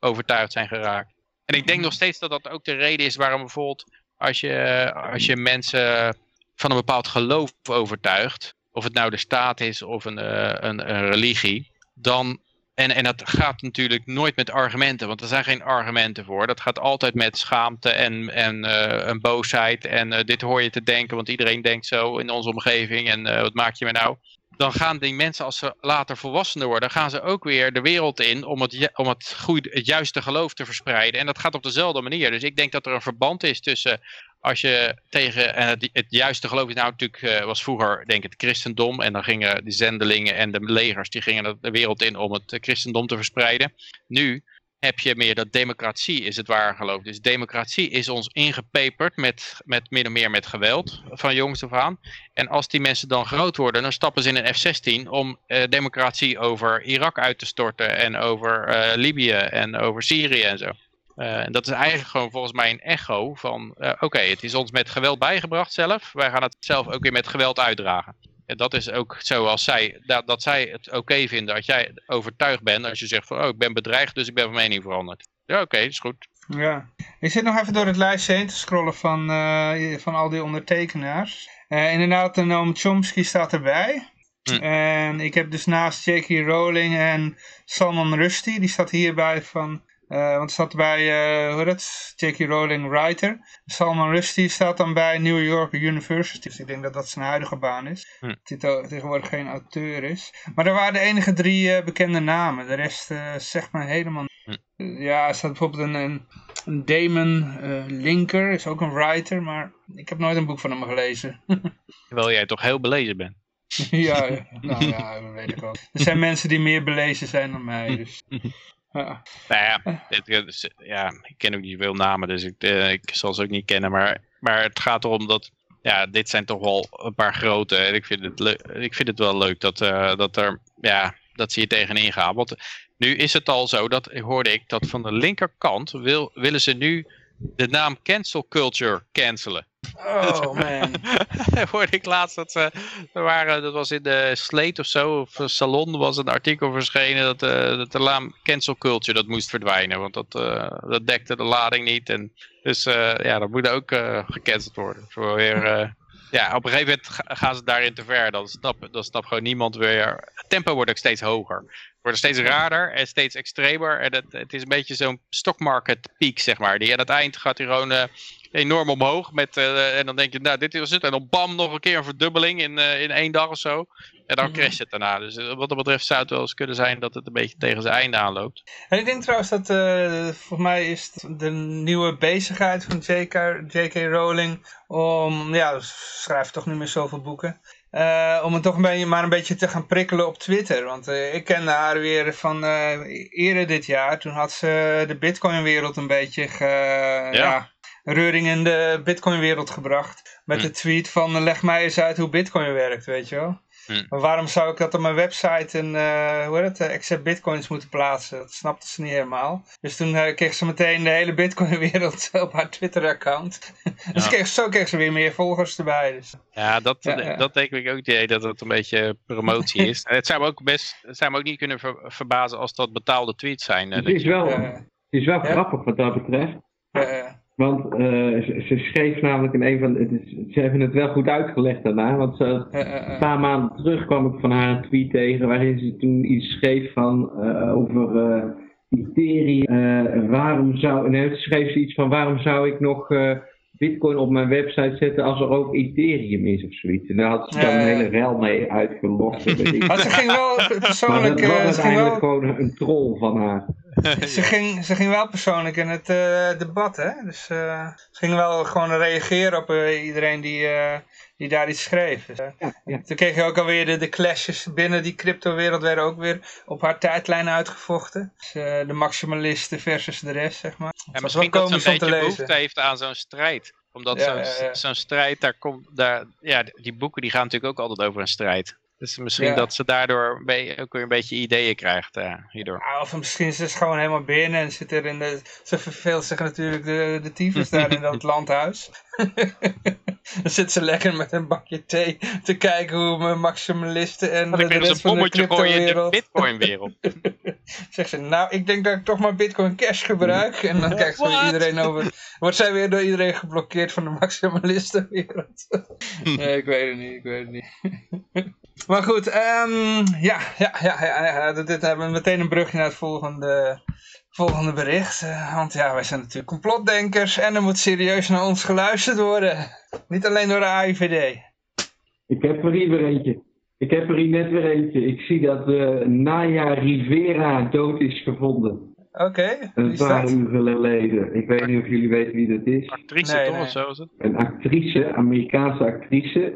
overtuigd zijn geraakt. En ik denk nog steeds dat dat ook de reden is waarom bijvoorbeeld als je, als je mensen van een bepaald geloof overtuigt, of het nou de staat is of een, uh, een, een, religie, dan, en, en dat gaat natuurlijk nooit met argumenten, want er zijn geen argumenten voor. Dat gaat altijd met schaamte en, en uh, een boosheid en uh, dit hoor je te denken, want iedereen denkt zo in onze omgeving en wat maak je me nou? Dan gaan die mensen, als ze later volwassener worden, gaan ze ook weer de wereld in om het, om het, goede, het juiste geloof te verspreiden. En dat gaat op dezelfde manier. Dus ik denk dat er een verband is tussen als je tegen uh, het juiste geloof is nou natuurlijk uh, was vroeger denk ik het christendom en dan gingen de zendelingen en de legers die gingen de wereld in om het christendom te verspreiden. Nu heb je meer dat democratie is het ware geloof. Dus democratie is ons ingepeperd met, met min meer met geweld van jongs af aan. En als die mensen dan groot worden, dan stappen ze in een F-16 om uh, democratie over Irak uit te storten en over uh, Libië en over Syrië en zo. Uh, en dat is eigenlijk gewoon volgens mij een echo van, oké, het is ons met geweld bijgebracht zelf. Wij gaan het zelf ook weer met geweld uitdragen. En dat is ook zoals zij, dat, dat zij het oké vinden. Als jij overtuigd bent, als je zegt van, oh, ik ben bedreigd, dus ik ben van mening veranderd. Ja, oké, okay, is goed. Ja, ik zit nog even door het lijstje heen te scrollen van, uh, van al die ondertekenaars. Uh, inderdaad, Noam Chomsky staat erbij. Hm. En ik heb dus naast J.K. Rowling en Salman Rushdie, die staat hierbij van uh, want staat bij, uh, hoe J.K. Rowling writer. Salman Rushdie staat dan bij New York University. Dus ik denk dat dat zijn huidige baan is. Hm. Dat hij tegenwoordig geen auteur is. Maar er waren de enige drie uh, bekende namen. De rest zegt me helemaal hm. Ja, er staat bijvoorbeeld een, een, een Damon Linker. Is ook een writer. Maar ik heb nooit een boek van hem gelezen. Terwijl jij toch heel belezen bent. ja, nou ja, dat weet ik ook. Er zijn mensen die meer belezen zijn dan mij. Dus. Ja. Nou ja, ja, ik ken ook niet veel namen, dus ik, uh, ik zal ze ook niet kennen. Maar, maar het gaat erom dat, ja, dit zijn toch wel een paar grote. En ik vind het, ik vind het wel leuk dat, uh, dat, er, ja, dat ze hier tegenin gaan. Want nu is het al zo, dat hoorde ik, dat van de linkerkant wil, willen ze nu de naam cancel culture cancelen. Oh man. hoorde ik laatst dat ze, er waren, dat was in de Sleet of zo, of Salon was een artikel verschenen dat, uh, dat de naam cancel culture dat moest verdwijnen. Want dat, uh, dat dekte de lading niet. En, dus uh, ja, dat moet ook gecanceld worden. Voor weer, ja, op een gegeven moment gaan ze daarin te ver. Dan snapt dan snap gewoon niemand weer. Het tempo wordt ook steeds hoger wordt steeds raarder en steeds extremer. En het, het is een beetje zo'n stockmarket piek, zeg maar. Die aan het eind gaat hij gewoon uh, enorm omhoog. Met, uh, en dan denk je, nou, dit was het. En dan bam, nog een keer een verdubbeling in, uh, in één dag of zo. En dan mhm. crasht het daarna. Dus wat dat betreft zou het wel eens kunnen zijn dat het een beetje tegen zijn einde aanloopt. En ik denk trouwens dat, volgens mij is de nieuwe bezigheid van J.K. Rowling om, ja, schrijft toch niet meer zoveel boeken eh, om het toch een beetje, maar een beetje te gaan prikkelen op Twitter. Want eh, ik kende haar weer van eh, eerder dit jaar. Toen had ze de Bitcoin-wereld een beetje ge, ja. Reuring in de Bitcoin-wereld gebracht. Met Hm. de tweet van leg mij eens uit hoe Bitcoin werkt, weet je wel. Hm. Maar waarom zou ik dat op mijn website een, eh, hoe heet het, eh, accept bitcoins moeten plaatsen? Dat snapte ze niet helemaal. Dus toen eh, kreeg ze meteen de hele bitcoin wereld op haar Twitter account. dus Ja. kreeg, zo kreeg ze weer meer volgers erbij. Dus. Ja, dat, Ja, ja. dat denk ik ook het idee dat het een beetje promotie is. En het zou me ook best, het zou me ook niet kunnen ver- verbazen als dat betaalde tweets zijn. eh, Het is je- wel, eh, het is wel Ja. grappig wat dat betreft. eh, Want eh, ze, ze schreef namelijk in een van. Het is, ze hebben het wel goed uitgelegd daarna. Want ze, eh, eh, een paar maanden terug kwam ik van haar een tweet tegen. waarin ze toen iets schreef van. over Ethereum. waarom zou. Nee, toen schreef ze iets van. waarom zou ik nog. Bitcoin op mijn website zetten als er ook Ethereum is of zoiets. En daar had ze dan een hele rel mee ik. Maar ze ging wel maar persoonlijk, dat was uiteindelijk wel, gewoon een troll van haar. ze ging, ze ging wel persoonlijk in het eh, debat, hè. Dus eh, ze ging wel gewoon reageren op eh, iedereen die, eh, die daar iets schreef. Dus, Ja, ja. Toen kreeg je ook alweer de, de clashes binnen die cryptowereld werden ook weer op haar tijdlijn uitgevochten. Dus, eh, de maximalisten versus de rest, zeg maar. Ja, was misschien dat ze een beetje behoefte heeft aan zo'n strijd. Omdat Ja, zo'n ja, ja. zo'n strijd, daar komt, daar, ja, die boeken die gaan natuurlijk ook altijd over een strijd. Dus misschien Ja. dat ze daardoor ook weer een beetje ideeën krijgt eh, hierdoor. Ja, of misschien is ze gewoon helemaal binnen en zit er in de... Ze verveelt zich natuurlijk de, de tyfus daar in dat landhuis. Dan zit ze lekker met een bakje thee te kijken hoe mijn maximalisten en de, ik weer de eens een de bommetje gooien in de cryptowereld... bitcoin-wereld. Zegt ze, nou, ik denk dat ik toch maar Bitcoin Cash gebruik. En dan kijkt ze iedereen over. Wordt zij weer door iedereen geblokkeerd van de maximalistenwereld? nee, ik weet het niet, ik weet het niet. Maar goed, ehm, ja, ja, ja, ja, ja, dit, dit hebben we meteen een brugje naar het volgende, volgende bericht. Eh, want ja, wij zijn natuurlijk complotdenkers en er moet serieus naar ons geluisterd worden. Niet alleen door de AIVD. Ik heb er hier weer eentje. Ik heb er hier net weer eentje. Ik zie dat eh, Naya Rivera dood is gevonden. Oké, Een paar uur geleden. Ik weet niet of jullie weten wie dat is. Actrice Nee, toch nee. zo is het? Een actrice, Amerikaanse actrice.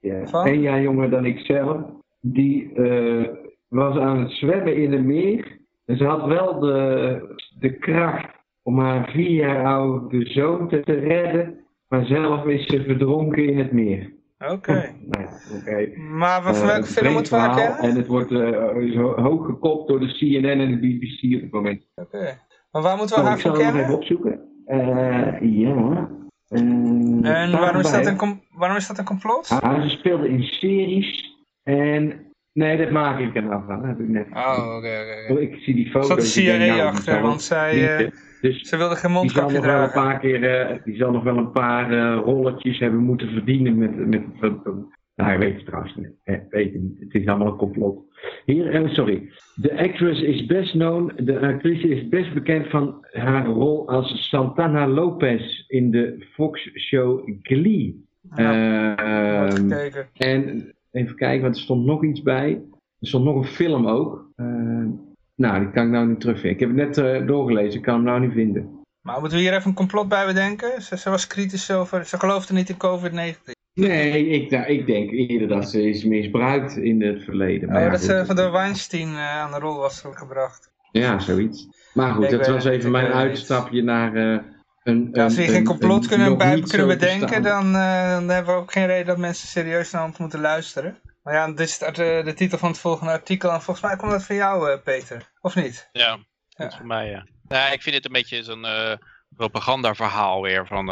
Ja, één jaar jonger dan ik zelf. Die eh, was aan het zwemmen in een meer. En ze had wel de, de kracht om haar vier jaar oude zoon te, te redden. Maar zelf is ze verdronken in het meer. Oké. Nou oké. Maar van Eh, welke een film moeten we haar kennen? En het wordt zo hoog gekopt door de CNN en de BBC op het moment. Oké. Maar waar moeten we Oh, haar ik van zal hem kennen? even opzoeken. Ja. En staat waarom is, dat een waarom is dat een complot? Ah, ze speelde in series. En. Nee, dat maak ik er nou van. Heb ik net. Oh, oké, oké. oké. Ik zie die Er foto's. zat de CIA nou, achter, want zij, eh. Dus Ze wilde geen mondkapje nog wel een dragen. paar keer. eh, die zal nog wel een paar eh, rolletjes hebben moeten verdienen met. met, met, nou, ik weet het trouwens niet. Eh, weet het niet. Het is allemaal een complot. Hier, eh, sorry. De actress is best known. De actrice is best bekend van haar rol als Santana Lopez in de Fox-show Glee. Nou, Wordt Ehm, gekeken. en even kijken, want er stond nog iets bij. Er stond nog een film ook. Eh, nou, die kan ik nou niet terugvinden. Ik heb het net eh, doorgelezen, ik kan hem nou niet vinden. Maar moeten we hier even een complot bij bedenken? Ze, ze was kritisch over, ze geloofde niet in COVID-19. Nee, ik, nou, ik denk eerder dat ze is misbruikt in het verleden. Maar Oh, ja, dat ze van de Weinstein eh, aan de rol was gebracht. Ja, zoiets. Maar goed, Ik dat was even mijn niet. uitstapje naar eh, een, Ja, als we hier een- geen een- complot een kunnen, bij kunnen bedenken, dan, eh, dan hebben we ook geen reden dat mensen serieus naar ons moeten luisteren. Maar ja, dit is de, de titel van het volgende artikel en volgens mij komt dat van jou, eh, Peter. Of niet? Ja, dat Ja. is voor mij, ja. Nou, ik vind het een beetje zo'n eh propagandaverhaal weer van...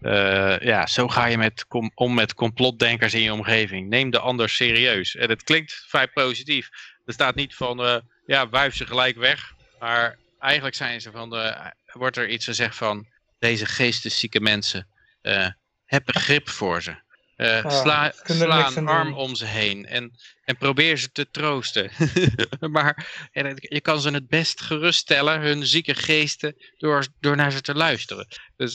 eh, ja, zo ga je met om met complotdenkers in je omgeving. Neem de ander serieus. En het klinkt vrij positief. Er staat niet van, eh, ja, wuif ze gelijk weg. Maar eigenlijk zijn ze van, wordt er iets gezegd van... Deze geesteszieke mensen, eh, heb begrip voor ze. Ah, sla een arm om ze heen en, en probeer ze te troosten. maar dat- je kan ze het best geruststellen, hun zieke geesten, door, door naar ze te luisteren. Dus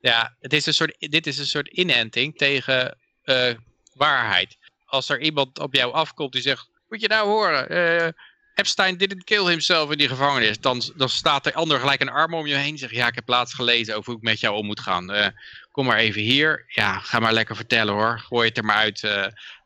ja, het is een soort, dit is een soort inenting tegen eh, waarheid. Als er iemand op jou afkomt die zegt, moet je nou horen, eh, Epstein didn't kill himself in die gevangenis. Dan, dan staat de ander gelijk een arm om je heen. Zegt, ja, ik heb laatst gelezen over hoe ik met jou om moet gaan. Eh, kom maar even hier. Ja, ga maar lekker vertellen hoor. Gooi het er maar uit.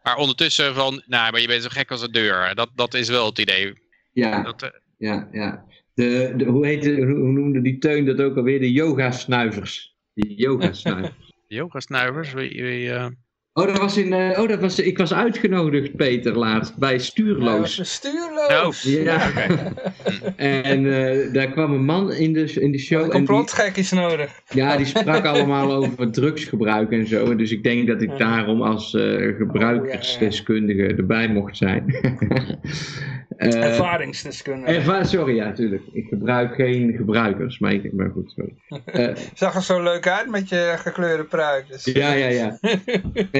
maar ondertussen van, nou, maar je bent zo gek als een deur. Dat, dat is wel het idee. Ja, Dat, ja, ja. De, de, hoe, heette, hoe, hoe noemde die teun dat ook alweer? De yoga-snuivers. Die yoga-snuivers. yoga-snuivers, wie, wie, eh, oh, dat was in, eh, oh dat was, ik was uitgenodigd, Peter, laatst, bij Stuurloos. Ja, Stuurloos. Ja. en eh, daar kwam een man in de, in de show. Complotgek is nodig. ja, die sprak allemaal over drugsgebruik en zo. En dus ik denk dat ik daarom als eh, gebruikersdeskundige erbij mocht zijn. Eh, Ervaringsdeskundige. erva- sorry, ja, natuurlijk. Ik gebruik geen gebruikers, maar, ik, maar goed, sorry. Eh, Zag er zo leuk uit met je gekleurde pruik. Dus. ja, ja, ja.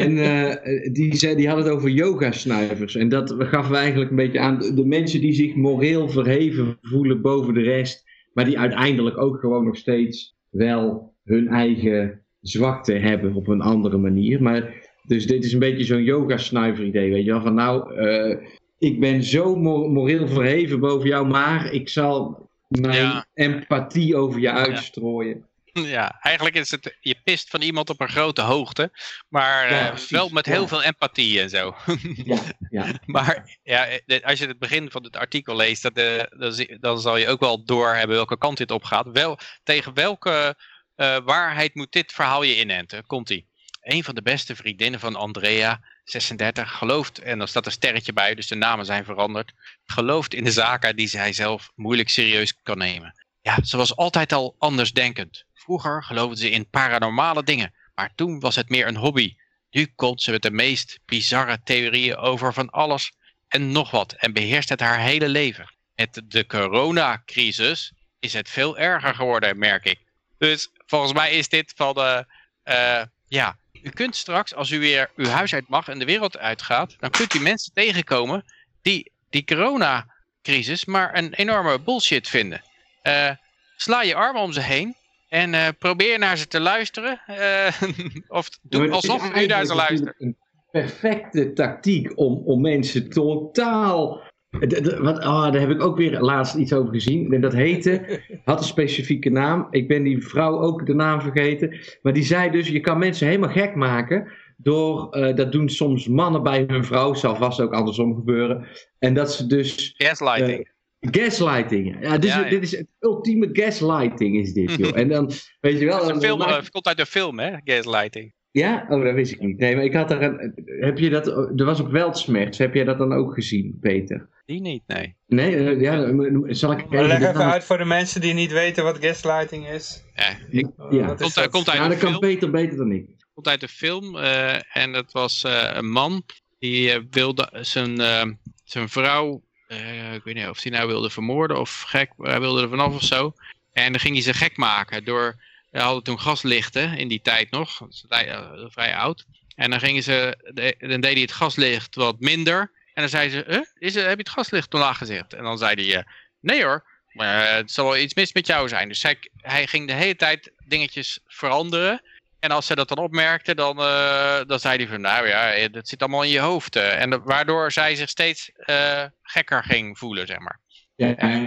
En eh, die, zei, die had het over yoga-snuivers. En dat gaf we eigenlijk een beetje aan de mensen die zich moreel verheven voelen boven de rest. Maar die uiteindelijk ook gewoon nog steeds wel hun eigen zwakte hebben op een andere manier. Maar, dus dit is een beetje zo'n yoga-snuiver idee, weet je wel. Van nou, eh, ik ben zo mo- moreel verheven boven jou, maar ik zal mijn Ja. empathie over je uitstrooien. ja, eigenlijk is het, je pist van iemand op een grote hoogte. Maar Ja, eh, wel met heel ja. veel empathie en zo. Ja, ja. Maar ja, eh, als je het begin van het artikel leest, dat, eh, dan, zal je ook wel doorhebben welke kant dit op gaat. Wel, tegen welke eh, waarheid moet dit verhaal je inenten? Komt-ie. Een van de beste vriendinnen van Andrea, 36, gelooft, en dan staat een sterretje bij, dus de namen zijn veranderd, gelooft in de zaken die zij zelf moeilijk serieus kan nemen. Ja, ze was altijd al andersdenkend. Vroeger geloofde ze in paranormale dingen, maar toen was het meer een hobby. Nu komt ze met de meest bizarre theorieën over van alles en nog wat en beheerst het haar hele leven. Met de coronacrisis is het veel erger geworden, merk ik. Dus volgens mij is dit van de, eh, ja, u kunt straks, als u weer uw huis uit mag en de wereld uitgaat, dan kunt u mensen tegenkomen die die coronacrisis maar een enorme bullshit vinden. Eh, sla je armen om ze heen en eh, probeer naar ze te luisteren. eh, of doe alsof u naar eigenlijk ze luistert. Een perfecte tactiek om, om mensen totaal. Wat, ah, daar heb ik ook weer laatst iets over gezien. En dat heette, had een specifieke naam. Ik ben die vrouw ook de naam vergeten. Maar die zei dus: je kan mensen helemaal gek maken. Door, eh, dat doen soms mannen bij hun vrouw, zal vast ook andersom gebeuren. En dat ze dus Gaslighting. Gaslighting. Ja, dit, is, Ja, ja. dit is het ultieme gaslighting, is dit, joh. En dan, weet je wel. Film, komt uit een film, hè? Gaslighting. ja? Oh, dat wist ik niet. Nee, maar ik had er een... Heb je dat... Er was op Weltsmerts. Heb jij dat dan ook gezien, Peter? Die niet, nee. Nee? eh, ja, zal ik Maar leg de even uit voor de mensen die niet weten wat gaslighting is. Ja, ik, Ja. Wat is Komt, dat? uit- komt uit Ja, een dat kan film. Peter beter dan ik. komt uit een film eh, en dat was eh, een man die wilde zijn, eh, zijn vrouw, ik weet niet of hij nou wilde vermoorden of gek, hij wilde er vanaf of zo. En dan ging hij ze gek maken door, hij hadden toen gaslichten in die tijd nog, dat vrij, eh, oud. En dan gingen ze, dan deed hij het gaslicht wat minder. En dan zei ze? Is, heb je het gaslicht omlaag gezet? En dan zei hij, eh, nee hoor, maar eh, het zal wel iets mis met jou zijn. Dus hij ging de hele tijd dingetjes veranderen. En als ze dat dan opmerkte, dan, eh, dan zei hij van, nou ja, eh, dat zit allemaal in je hoofd. eh. En waardoor zij zich steeds gekker ging voelen, zeg maar. Ja, En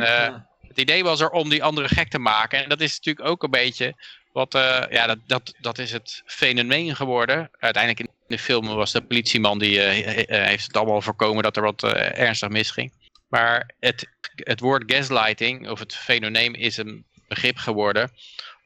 het idee was er om die andere gek te maken. En dat is natuurlijk ook een beetje wat, ja, dat, dat, dat is het fenomeen geworden. Uiteindelijk in de film was de politieman die heeft het allemaal voorkomen dat er wat ernstig misging. Maar het, het woord gaslighting, of het fenomeen, is een begrip geworden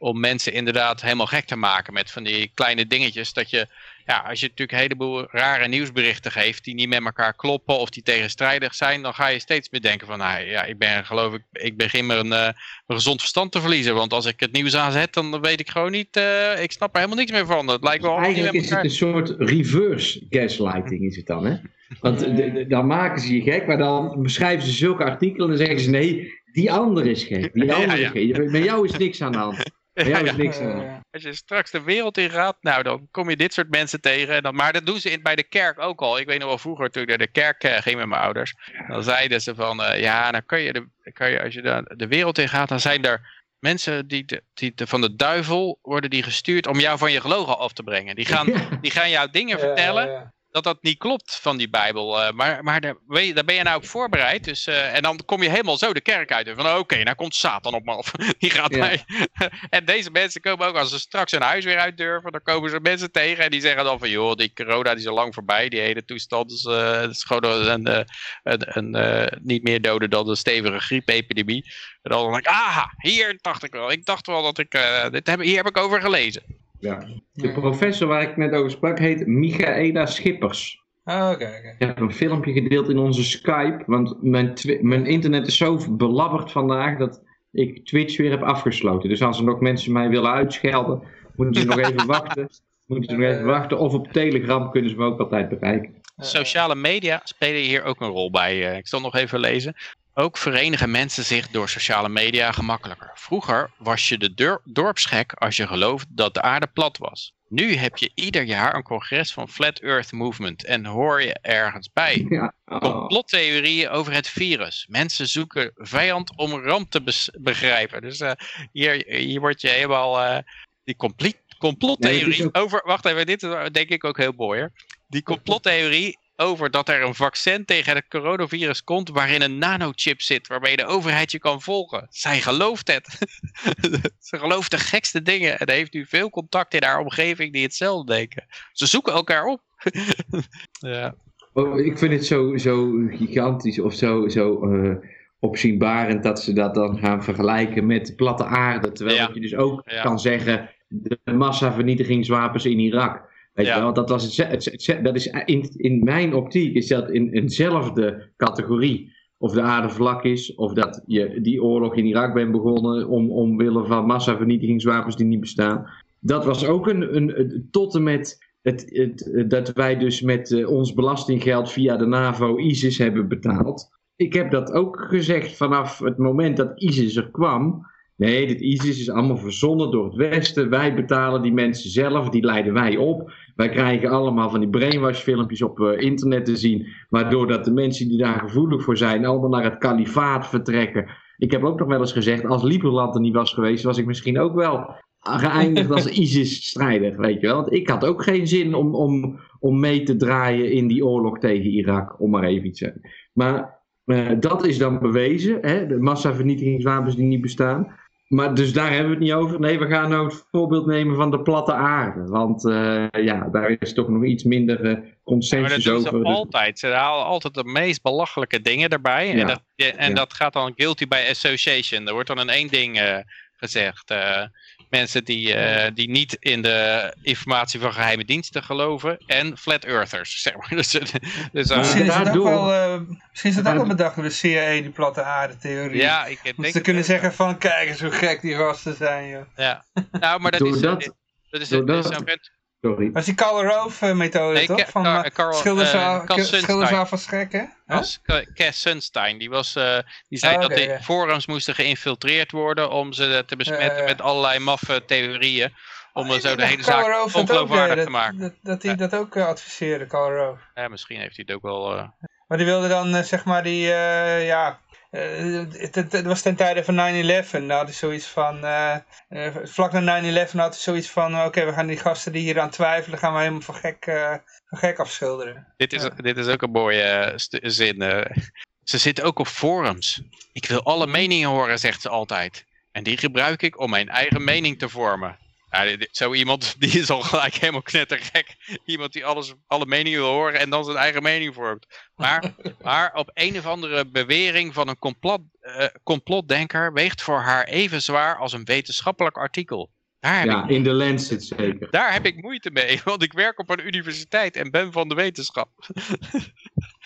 om mensen inderdaad helemaal gek te maken met van die kleine dingetjes. Dat je, ja, als je natuurlijk een heleboel rare nieuwsberichten geeft die niet met elkaar kloppen of die tegenstrijdig zijn, dan ga je steeds meer denken van, nou ja, ik ben geloof ik, ik begin maar een, eh, een gezond verstand te verliezen. Want als ik het nieuws aanzet, dan weet ik gewoon niet, eh, ik snap er helemaal niks meer van. Het lijkt wel niet Eigenlijk is het een soort reverse gaslighting, is het dan, hè? Want de- de- dan maken ze je gek, maar dan beschrijven ze zulke artikelen en dan zeggen ze, nee, die andere is gek, die Ja, ja. is gek. Met jou is niks aan de hand. Ja, niks aan. Eh, Als je straks de wereld in gaat, nou dan kom je dit soort mensen tegen. En dan, maar dat doen ze in, bij de kerk ook al. Ik weet nog wel vroeger toen ik naar de kerk eh, ging met mijn ouders. Dan zeiden ze van, eh, ja, dan kan je, de, kan je als je de, de wereld in gaat, dan zijn er mensen die, de, die de- van de duivel worden die gestuurd om jou van je gelogen af te brengen. Die gaan, Ja. die gaan jou dingen ja, vertellen ja. Dat dat niet klopt van die Bijbel. eh, maar maar daar, daar ben je nou op voorbereid. Dus, eh, en dan kom je helemaal zo de kerk uit. En Van oké, nou komt Satan op me af. Die gaat Ja. mij. en deze mensen komen ook, als ze straks hun huis weer uit durven, dan komen ze mensen tegen. En die zeggen dan van, joh, die corona die is al lang voorbij. Die hele toestand is, eh, is gewoon een, een, een, niet meer doden dan een stevige griepepidemie. En dan denk ik, ah, hier dacht ik wel. Ik dacht wel dat ik, dit heb, hier heb ik over gelezen. Ja. De professor waar ik net over sprak heet Michaela Schippers. Oh, Oké. Ik heb een filmpje gedeeld in onze Skype, want mijn, mijn internet is zo belabberd vandaag dat ik Twitch weer heb afgesloten. Dus als er nog mensen mij willen uitschelden, moeten ze nog even wachten. Moeten ze nog even wachten. Of op Telegram kunnen ze me ook altijd bereiken. Sociale media spelen hier ook een rol bij. eh, ik zal nog even lezen. Ook verenigen mensen zich door sociale media gemakkelijker. Vroeger was je de dor- dorpsgek als je geloofde dat de aarde plat was. Nu heb je ieder jaar een congres van Flat Earth Movement en hoor je ergens bij. Ja. Oh. Complottheorieën over het virus. Mensen zoeken vijand om ramp te begrijpen. Dus eh, hier, hier word je helemaal... eh, die complete, complottheorie Nee, ook- over... Wacht even, dit is denk ik ook heel mooi hoor. Die complottheorie over dat er een vaccin tegen het coronavirus komt waarin een nanochip zit waarmee de overheid je kan volgen. Zij gelooft het. Ze gelooft de gekste dingen en heeft nu veel contact in haar omgeving die hetzelfde denken. Ze zoeken elkaar op. ja. Oh, ik vind het zo, zo gigantisch of zo, zo eh, opzienbarend dat ze dat dan gaan vergelijken met de platte aarde. Terwijl Ja. je dus ook Ja. kan zeggen, de massavernietigingswapens in Irak. Weet Ja. je wel, dat, was het, dat is in, in mijn optiek is dat in eenzelfde categorie. Of de aarde vlak is, of dat je die oorlog in Irak bent begonnen om, omwille van massavernietigingswapens die niet bestaan. Dat was ook een, een, een- tot en met het, het, dat wij dus met eh, ons belastinggeld via de NAVO ISIS hebben betaald. Ik heb dat ook gezegd vanaf het moment dat ISIS er kwam. Nee, dit ISIS is allemaal verzonnen door het Westen. Wij betalen die mensen zelf, die leiden wij op. Wij krijgen allemaal van die brainwash filmpjes op eh, internet te zien. Waardoor dat de mensen die daar gevoelig voor zijn, allemaal naar het kalifaat vertrekken. Ik heb ook nog wel eens gezegd, als Liberland er niet was geweest, was ik misschien ook wel geëindigd als ISIS-strijder, weet je wel. Want ik had ook geen zin om, om, om mee te draaien in die oorlog tegen Irak, om maar even iets te zeggen. Maar eh, dat is dan bewezen, hè, de massavernietigingswapens die niet bestaan. Maar dus daar hebben we het niet over. Nee, we gaan nou het voorbeeld nemen van de platte aarde. Want eh, ja, daar is toch nog iets minder eh, Ja, maar dat consensus doen ze over. Dus- altijd. Ze halen altijd de meest belachelijke dingen erbij. En, dat, en Ja. dat gaat dan guilty by association. Er wordt dan in één ding eh, gezegd. Eh, mensen die, eh, die niet in de informatie van geheime diensten geloven. En flat earthers, zeg maar. Dus, dus, eh, Misschien is het ook wel, eh, misschien is het ook wel bedacht door de CIA, die platte aarde theorie. ja, ik denk het kunnen wel. zeggen van, kijk eens hoe gek die gasten zijn, joh. Ja. Nou, maar dat is... Dat is, dat is Sorry. Dat is die Karl Rove methode, Nee, toch? Van, Ka- eh, Karl- schilder ze eh, schilder ze Sunstein. Die, was, eh, die zei Oh, dat de ja. forums moesten geïnfiltreerd worden om ze te besmetten ja. met allerlei maffe theorieën. Om Oh, er zo de hele zaak Rove dat ook, ongeloofwaardig eh, te maken. Dat, dat hij Ja. dat ook eh, adviseerde, Karl Rove. Ja, misschien heeft hij het ook wel... eh, Maar die wilde dan, eh, zeg maar, die, eh, ja... eh, het, was ten tijde van 9-11. Daar had hij zoiets van... eh, eh, vlak na 9-11 had hij zoiets van... Oké, we gaan die gasten die hier aan twijfelen... gaan we helemaal voor gek, eh, voor gek afschilderen. dit, is, Ja. dit is ook een mooie zin. ze zitten ook op forums. Ik wil alle meningen horen, zegt ze altijd. En die gebruik ik om mijn eigen mening te vormen. Ja, zo iemand die is al gelijk helemaal knettergek. Iemand die alles, alle meningen wil horen en dan zijn eigen mening vormt. Maar, maar op een of andere bewering van een complot, eh, complotdenker weegt voor haar even zwaar als een wetenschappelijk artikel. Daar heb, Ja, ik, in de Lancet zeker. daar heb ik moeite mee, want ik werk op een universiteit en ben van de wetenschap.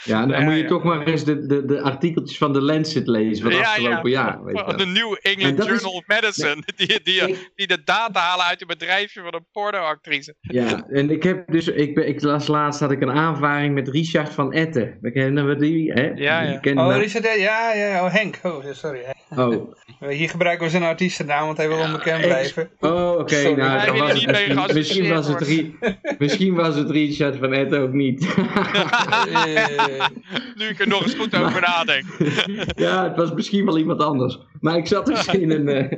Ja, dan Ja, moet je ja. toch maar eens de, de, de artikeltjes van de Lancet lezen van afgelopen jaar. Weet je Van wel. de New England Journal of Medicine. Die, die, Ik- die de data halen uit een bedrijfje van een pornoactrice. Ja, en ik heb dus, ik, ben, ik las laatst had ik een aanvaring met Richard van Etten. We kennen we die, hè? Ja, ja. Die kennen Oh, Richard, ja, ja, oh, Henk. Oh, sorry. Oh, Hier gebruiken we zijn artiestennaam, want hij wil Ja, onbekend ex- blijven. oh oké. Nou, dan was het misschien, misschien, was het misschien was het Richard van Etten ook niet. Eh, nu ik er nog eens goed over nadenk. ja, het was misschien wel iemand anders. Maar ik zat dus in een, uh,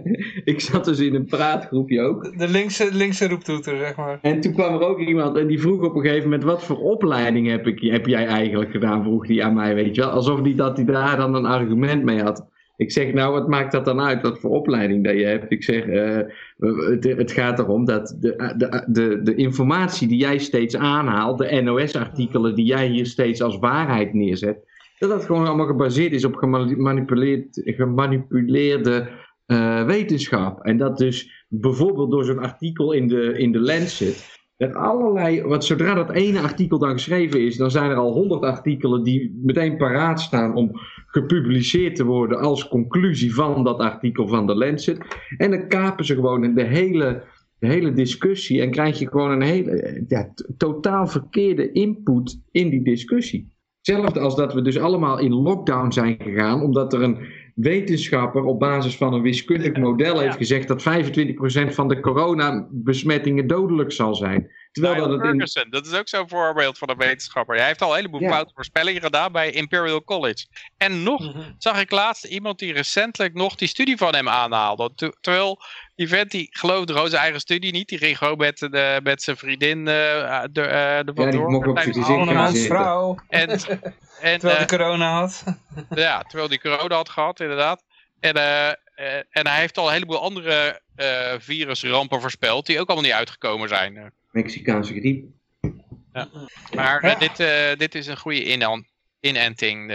ik zat dus in een praatgroepje ook. De linkse, linkse roeptoeter, zeg maar. En toen kwam er ook iemand en die vroeg op een gegeven moment... wat voor opleiding heb, ik, heb jij eigenlijk gedaan, vroeg die aan mij, weet je wel. Alsof die, dat hij daar dan een argument mee had. Ik zeg, nou, wat maakt dat dan uit, wat voor opleiding dat je hebt? Ik zeg, uh, het, het, gaat erom dat de, de, de, de informatie die jij steeds aanhaalt, de NOS-artikelen die jij hier steeds als waarheid neerzet, dat dat gewoon allemaal gebaseerd is op gemanipuleerd, gemanipuleerde wetenschap. En dat dus bijvoorbeeld door zo'n artikel in de, in de Lancet, dat allerlei, want zodra dat ene artikel dan geschreven is, dan zijn er al honderd artikelen die meteen paraat staan om gepubliceerd te worden als conclusie van dat artikel van de Lancet. En dan kapen ze gewoon de hele, de hele discussie en krijg je gewoon een hele ja, totaal verkeerde input in die discussie. Hetzelfde als dat we dus allemaal in lockdown zijn gegaan, omdat er een wetenschapper op basis van een wiskundig model heeft gezegd dat 25% van de coronabesmettingen dodelijk zal zijn. Terwijl dat, het in... dat is ook zo'n voorbeeld van een wetenschapper. Hij heeft al een heleboel ja. foute voorspellingen gedaan bij Imperial College. En nog mhm. zag ik laatst iemand die recentelijk nog die studie van hem aanhaalde. Terwijl die vent die geloofde gewoon zijn eigen studie niet. Die ging gewoon met, de, met zijn vriendin uh, de, uh, de ja, die mocht op zijn vrouw. En, en, terwijl hij uh, corona had. ja, terwijl hij corona had gehad, inderdaad. En, en hij heeft al een heleboel andere virusrampen voorspeld die ook allemaal niet uitgekomen zijn. Mexicaanse griep. Ja. Maar Dit, dit is een goede inenting.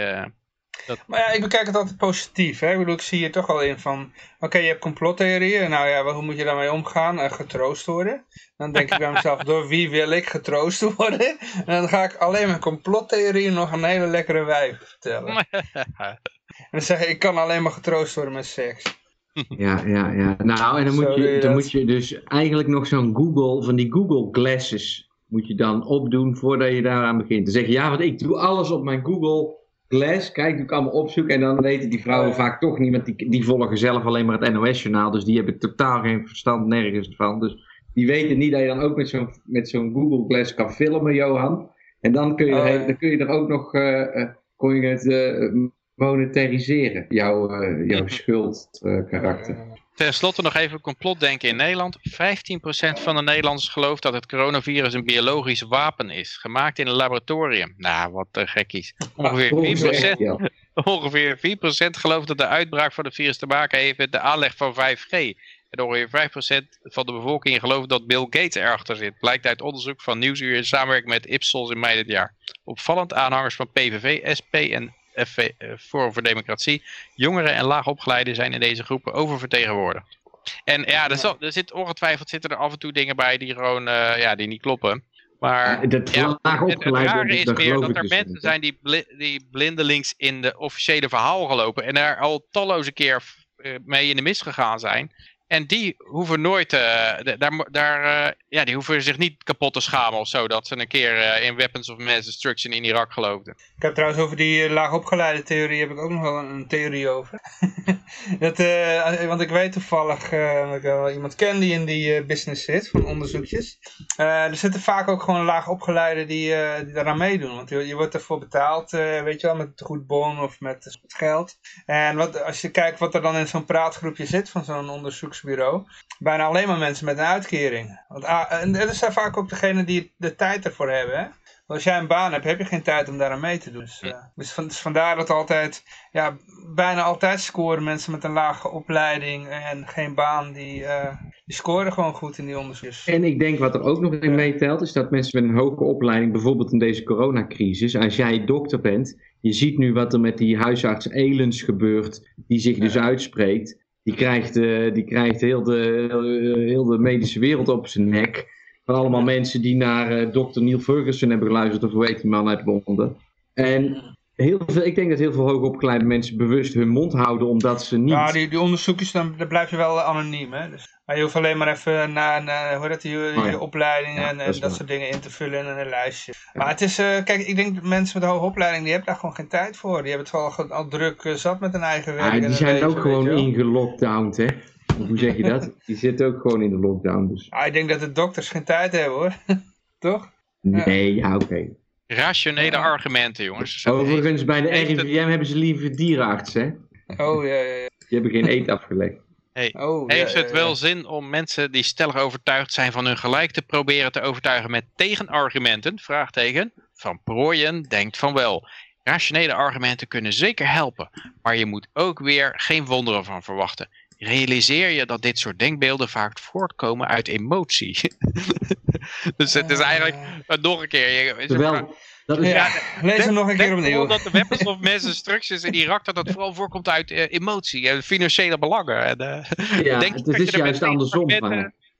Dat... Maar ja, ik bekijk het altijd positief. Hè? Ik bedoel, ik zie je toch al in van... Oké, je hebt complottheorieën. Nou ja, hoe moet je daarmee omgaan? Uh, getroost worden. Dan denk ik bij mezelf, door wie wil ik getroost worden? En dan ga ik alleen mijn complottheorieën nog een hele lekkere wijf vertellen. en dan zeg ik, ik kan alleen maar getroost worden met seks. Ja, ja, ja. Nou, en dan, moet je, dan moet je dus eigenlijk nog zo'n Google, van die Google Glasses, moet je dan opdoen voordat je daaraan begint. Dan zeg je, ja, want ik doe alles op mijn Google Glass, kijk, doe ik allemaal opzoeken en dan weten die vrouwen vaak toch niet, want die, die volgen zelf alleen maar het NOS-journaal, dus die hebben totaal geen verstand nergens van. Dus die weten niet dat je dan ook met zo'n met zo'n Google Glass kan filmen, Johan. En dan kun je, oh, dan kun je er ook nog, uh, kon je het uh, monetariseren, jouw, uh, jouw schuldkarakter. Ten slotte nog even complotdenken in Nederland. 15% van de Nederlanders gelooft dat het coronavirus een biologisch wapen is. Gemaakt in een laboratorium. Nou, wat uh, gekkies. Ongeveer 4%, ongeveer 4% gelooft dat de uitbraak van het virus te maken heeft met de aanleg van 5G. En ongeveer 5% van de bevolking gelooft dat Bill Gates erachter zit. Blijkt uit onderzoek van Nieuwsuur in samenwerking met Ipsos in mei dit jaar. Opvallend aanhangers van PVV, SP en FV, eh, Forum voor Democratie. Jongeren en laagopgeleiden zijn in deze groepen oververtegenwoordigd. En ja, er, zal, er zit ongetwijfeld zitten er af en toe dingen bij die gewoon uh, ja, die niet kloppen. Maar dat ja, het, het rare is meer dat er dus mensen zijn die, bli die blindelings in de officiële verhaal gelopen en er al talloze keer uh, mee in de mis gegaan zijn. En die hoeven nooit, uh, daar, daar, uh, ja, die hoeven zich niet kapot te schamen of zo, dat ze een keer uh, in Weapons of Mass Destruction in Irak geloofden. Ik heb trouwens over die laagopgeleide theorie, heb ik ook nog wel een, theorie over. dat, want ik weet toevallig dat ik wel iemand ken die in die business zit, van onderzoekjes. er zitten vaak ook gewoon laagopgeleiden die, die daaraan meedoen, want je, je wordt ervoor betaald, weet je wel, met goed bon of met geld. En wat, als je kijkt wat er dan in zo'n praatgroepje zit van zo'n onderzoeks bureau. Bijna alleen maar mensen met een uitkering. Want, ah, en dat zijn vaak ook degenen die de tijd ervoor hebben. Hè? als jij een baan hebt, heb je geen tijd om daar aan mee te doen. Dus, uh, dus, van, dus, vandaar dat altijd, ja, bijna altijd scoren mensen met een lage opleiding en geen baan, die, uh, die scoren gewoon goed in die onderzoekjes. En ik denk wat er ook nog in meetelt, is dat mensen met een hoge opleiding, bijvoorbeeld in deze coronacrisis, als jij dokter bent, je ziet nu wat er met die huisarts Elens gebeurt, die zich dus uitspreekt. Die krijgt, uh, die krijgt heel, de, heel de medische wereld op zijn nek. Van allemaal mensen die naar uh, dokter Neil Ferguson hebben geluisterd, of heet die man uit Londen. En heel veel, ik denk dat heel veel hoogopgeleide mensen bewust hun mond houden, omdat ze niet... Ja, die, die onderzoekjes, dan, dan blijf je wel anoniem, hè. Dus, maar je hoeft alleen maar even naar, naar hoe dat, die, oh je opleiding en, dat, dat soort dingen in te vullen in een lijstje. Maar het is, uh, kijk, ik denk dat mensen met een hoge opleiding, die hebben daar gewoon geen tijd voor. Die hebben het wel al druk uh, zat met hun eigen werk. Ja, die zijn ook gewoon ingelockdowned, hè. Hoe zeg je dat? Die zitten ook gewoon in de lockdown. Dus. Ah, ik denk dat de dokters geen tijd hebben hoor. Toch? Nee, ja, oké. Okay. Rationele Ja. argumenten, jongens. Overigens, bij de RIVM hebben ze liever dierenarts, hè? Oh, ja, ja, ja. Die hebben geen eet afgelegd. Oh, ja, Heeft ja, het ja. wel zin om mensen die stellig overtuigd zijn van hun gelijk te proberen te overtuigen met tegenargumenten? Vraagteken. Van Prooyen denkt van wel. Rationele argumenten kunnen zeker helpen, maar je moet ook weer geen wonderen van verwachten. Realiseer je dat dit soort denkbeelden vaak voortkomen uit emotie. dus het is eigenlijk eh, nog een keer. je- Terwijl, dat is... Ja, lees hem nog een keer Denk opnieuw. dat de weapons of mass destructions in Irak dat dat vooral voorkomt uit eh, emotie en financiële belangen. En, eh, Ja, denk het dat je is met juist andersom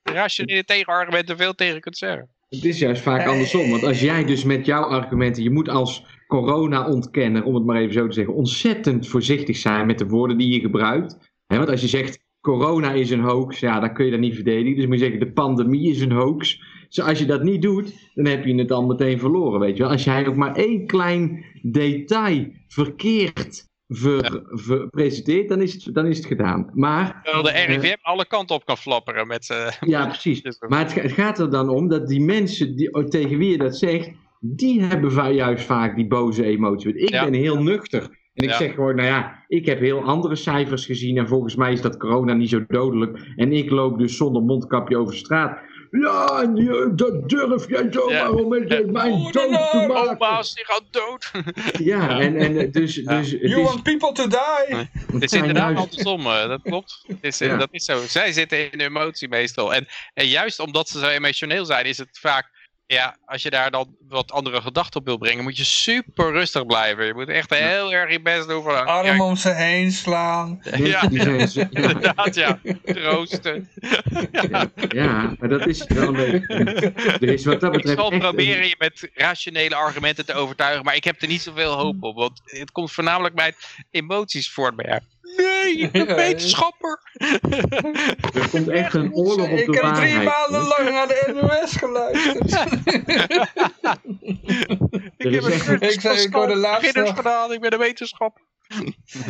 rationele tegenargumenten veel tegen kunt zeggen. Het is juist vaak andersom. Want als jij dus met jouw argumenten, je moet als corona-ontkenner, om het maar even zo te zeggen, ontzettend voorzichtig zijn met de woorden die je gebruikt. Want als je zegt corona is een hoax, ja, dan kun je dat niet verdedigen. Dus moet je zeggen de pandemie is een hoax. Dus als je dat niet doet, dan heb je het al meteen verloren, weet je wel. Als jij ook maar één klein detail verkeerd ver, ver- presenteert, dan is, het, dan is het gedaan. Maar Terwijl de Eh, RIVM alle kanten op kan flapperen met eh, ja, precies. Maar het, ga- het gaat er dan om dat die mensen die, oh, tegen wie je dat zegt, die hebben juist vaak die boze emotie. Want Ik Ja. ben heel nuchter. En ik Ja. zeg gewoon, nou ja, ik heb heel andere cijfers gezien en volgens mij is dat corona niet zo dodelijk. En ik loop dus zonder mondkapje over straat. Ja, je- dat durf jij zomaar Ja. om met Ja. mijn dood te maken. Oma's, die gaan dood. Ja, en, en eh, dus, Ja. dus het You is, want people to die? het Het is inderdaad juist- andersom, eh, dat klopt. Het is, eh, Ja. Dat is zo. Zij zitten in de emotie meestal. En, en juist omdat ze zo emotioneel zijn, is het vaak... Ja, als je daar dan wat andere gedachten op wil brengen, moet je super rustig blijven. Je moet echt heel erg je best doen. Van, Arm om ze heen slaan. ja, inderdaad, ja. Troosten. Ja, ja, maar dat is wel een beetje. Er is wat dat Ik betreft. zal echt een- proberen je met rationele argumenten te overtuigen, maar ik heb er niet zoveel hoop op. Want het komt voornamelijk bij emoties voort bij jou. Nee, ik ben Ja, wetenschapper. Er komt echt een oorlog op Ik de heb drie maanden lang naar de NOS geluisterd. Ik heb echt- een Ik zei- ik hoorde laatst beginners nog- gedaan, ik ben een wetenschapper.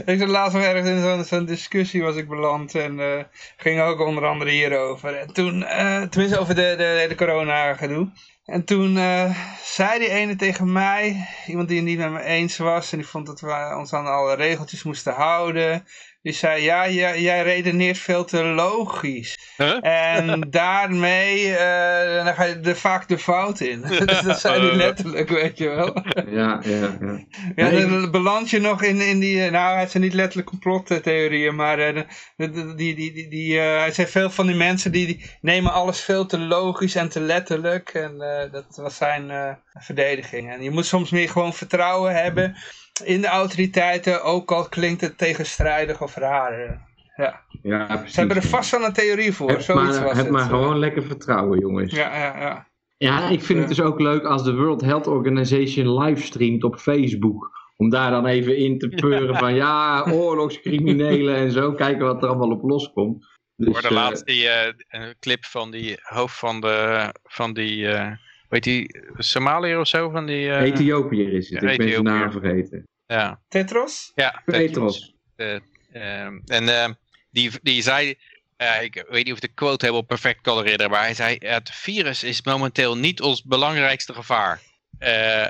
Ik zat laatst nog ergens in zo'n zo'n discussie was ik beland en eh, ging ook onder andere hierover. En toen, eh, tenminste over de, de, hele corona gedoe. En toen eh, zei die ene tegen mij, iemand die het niet met me eens was en die vond dat we ons aan alle regeltjes moesten houden. Die zei, ja, jij, jij redeneert veel te logisch. Huh? En daarmee eh, dan ga je er vaak de fout in. dat zei hij letterlijk, weet je wel. Ja, ja, ja. Ja, Nee, dan beland je nog in, in die, eh, nou het zijn niet letterlijk complottheorieën, maar eh, die, die, die, die, eh, hij zei veel van die mensen die, die nemen alles veel te logisch en te letterlijk en eh, dat was zijn eh, verdediging. En je moet soms meer gewoon vertrouwen hebben in de autoriteiten, ook al klinkt het tegenstrijdig of raar. Ja. ja precies. Ze hebben er vast wel een theorie voor, Heb zoiets maar, was heb het. maar gewoon lekker vertrouwen, jongens. Ja, Ja, ja, ja. ik vind het dus ook leuk als de World Health Organization livestreamt op Facebook. Om daar dan even in te peuren van ja, oorlogscriminelen en zo. Kijken wat er allemaal op loskomt. Dus, eh, laatst die eh, een clip van die hoofd van, de, van die, eh weet die, Somaliër of zo? Van die, eh, Ethiopië is het, Ja, ik ben zijn naam vergeten. ja, Tetros? ja, Petros. Eh, ehm, en ehm, die, die zei, eh, ik weet niet of ik de quote helemaal perfect kan herinneren, maar hij zei, het virus is momenteel niet ons belangrijkste gevaar. Eh,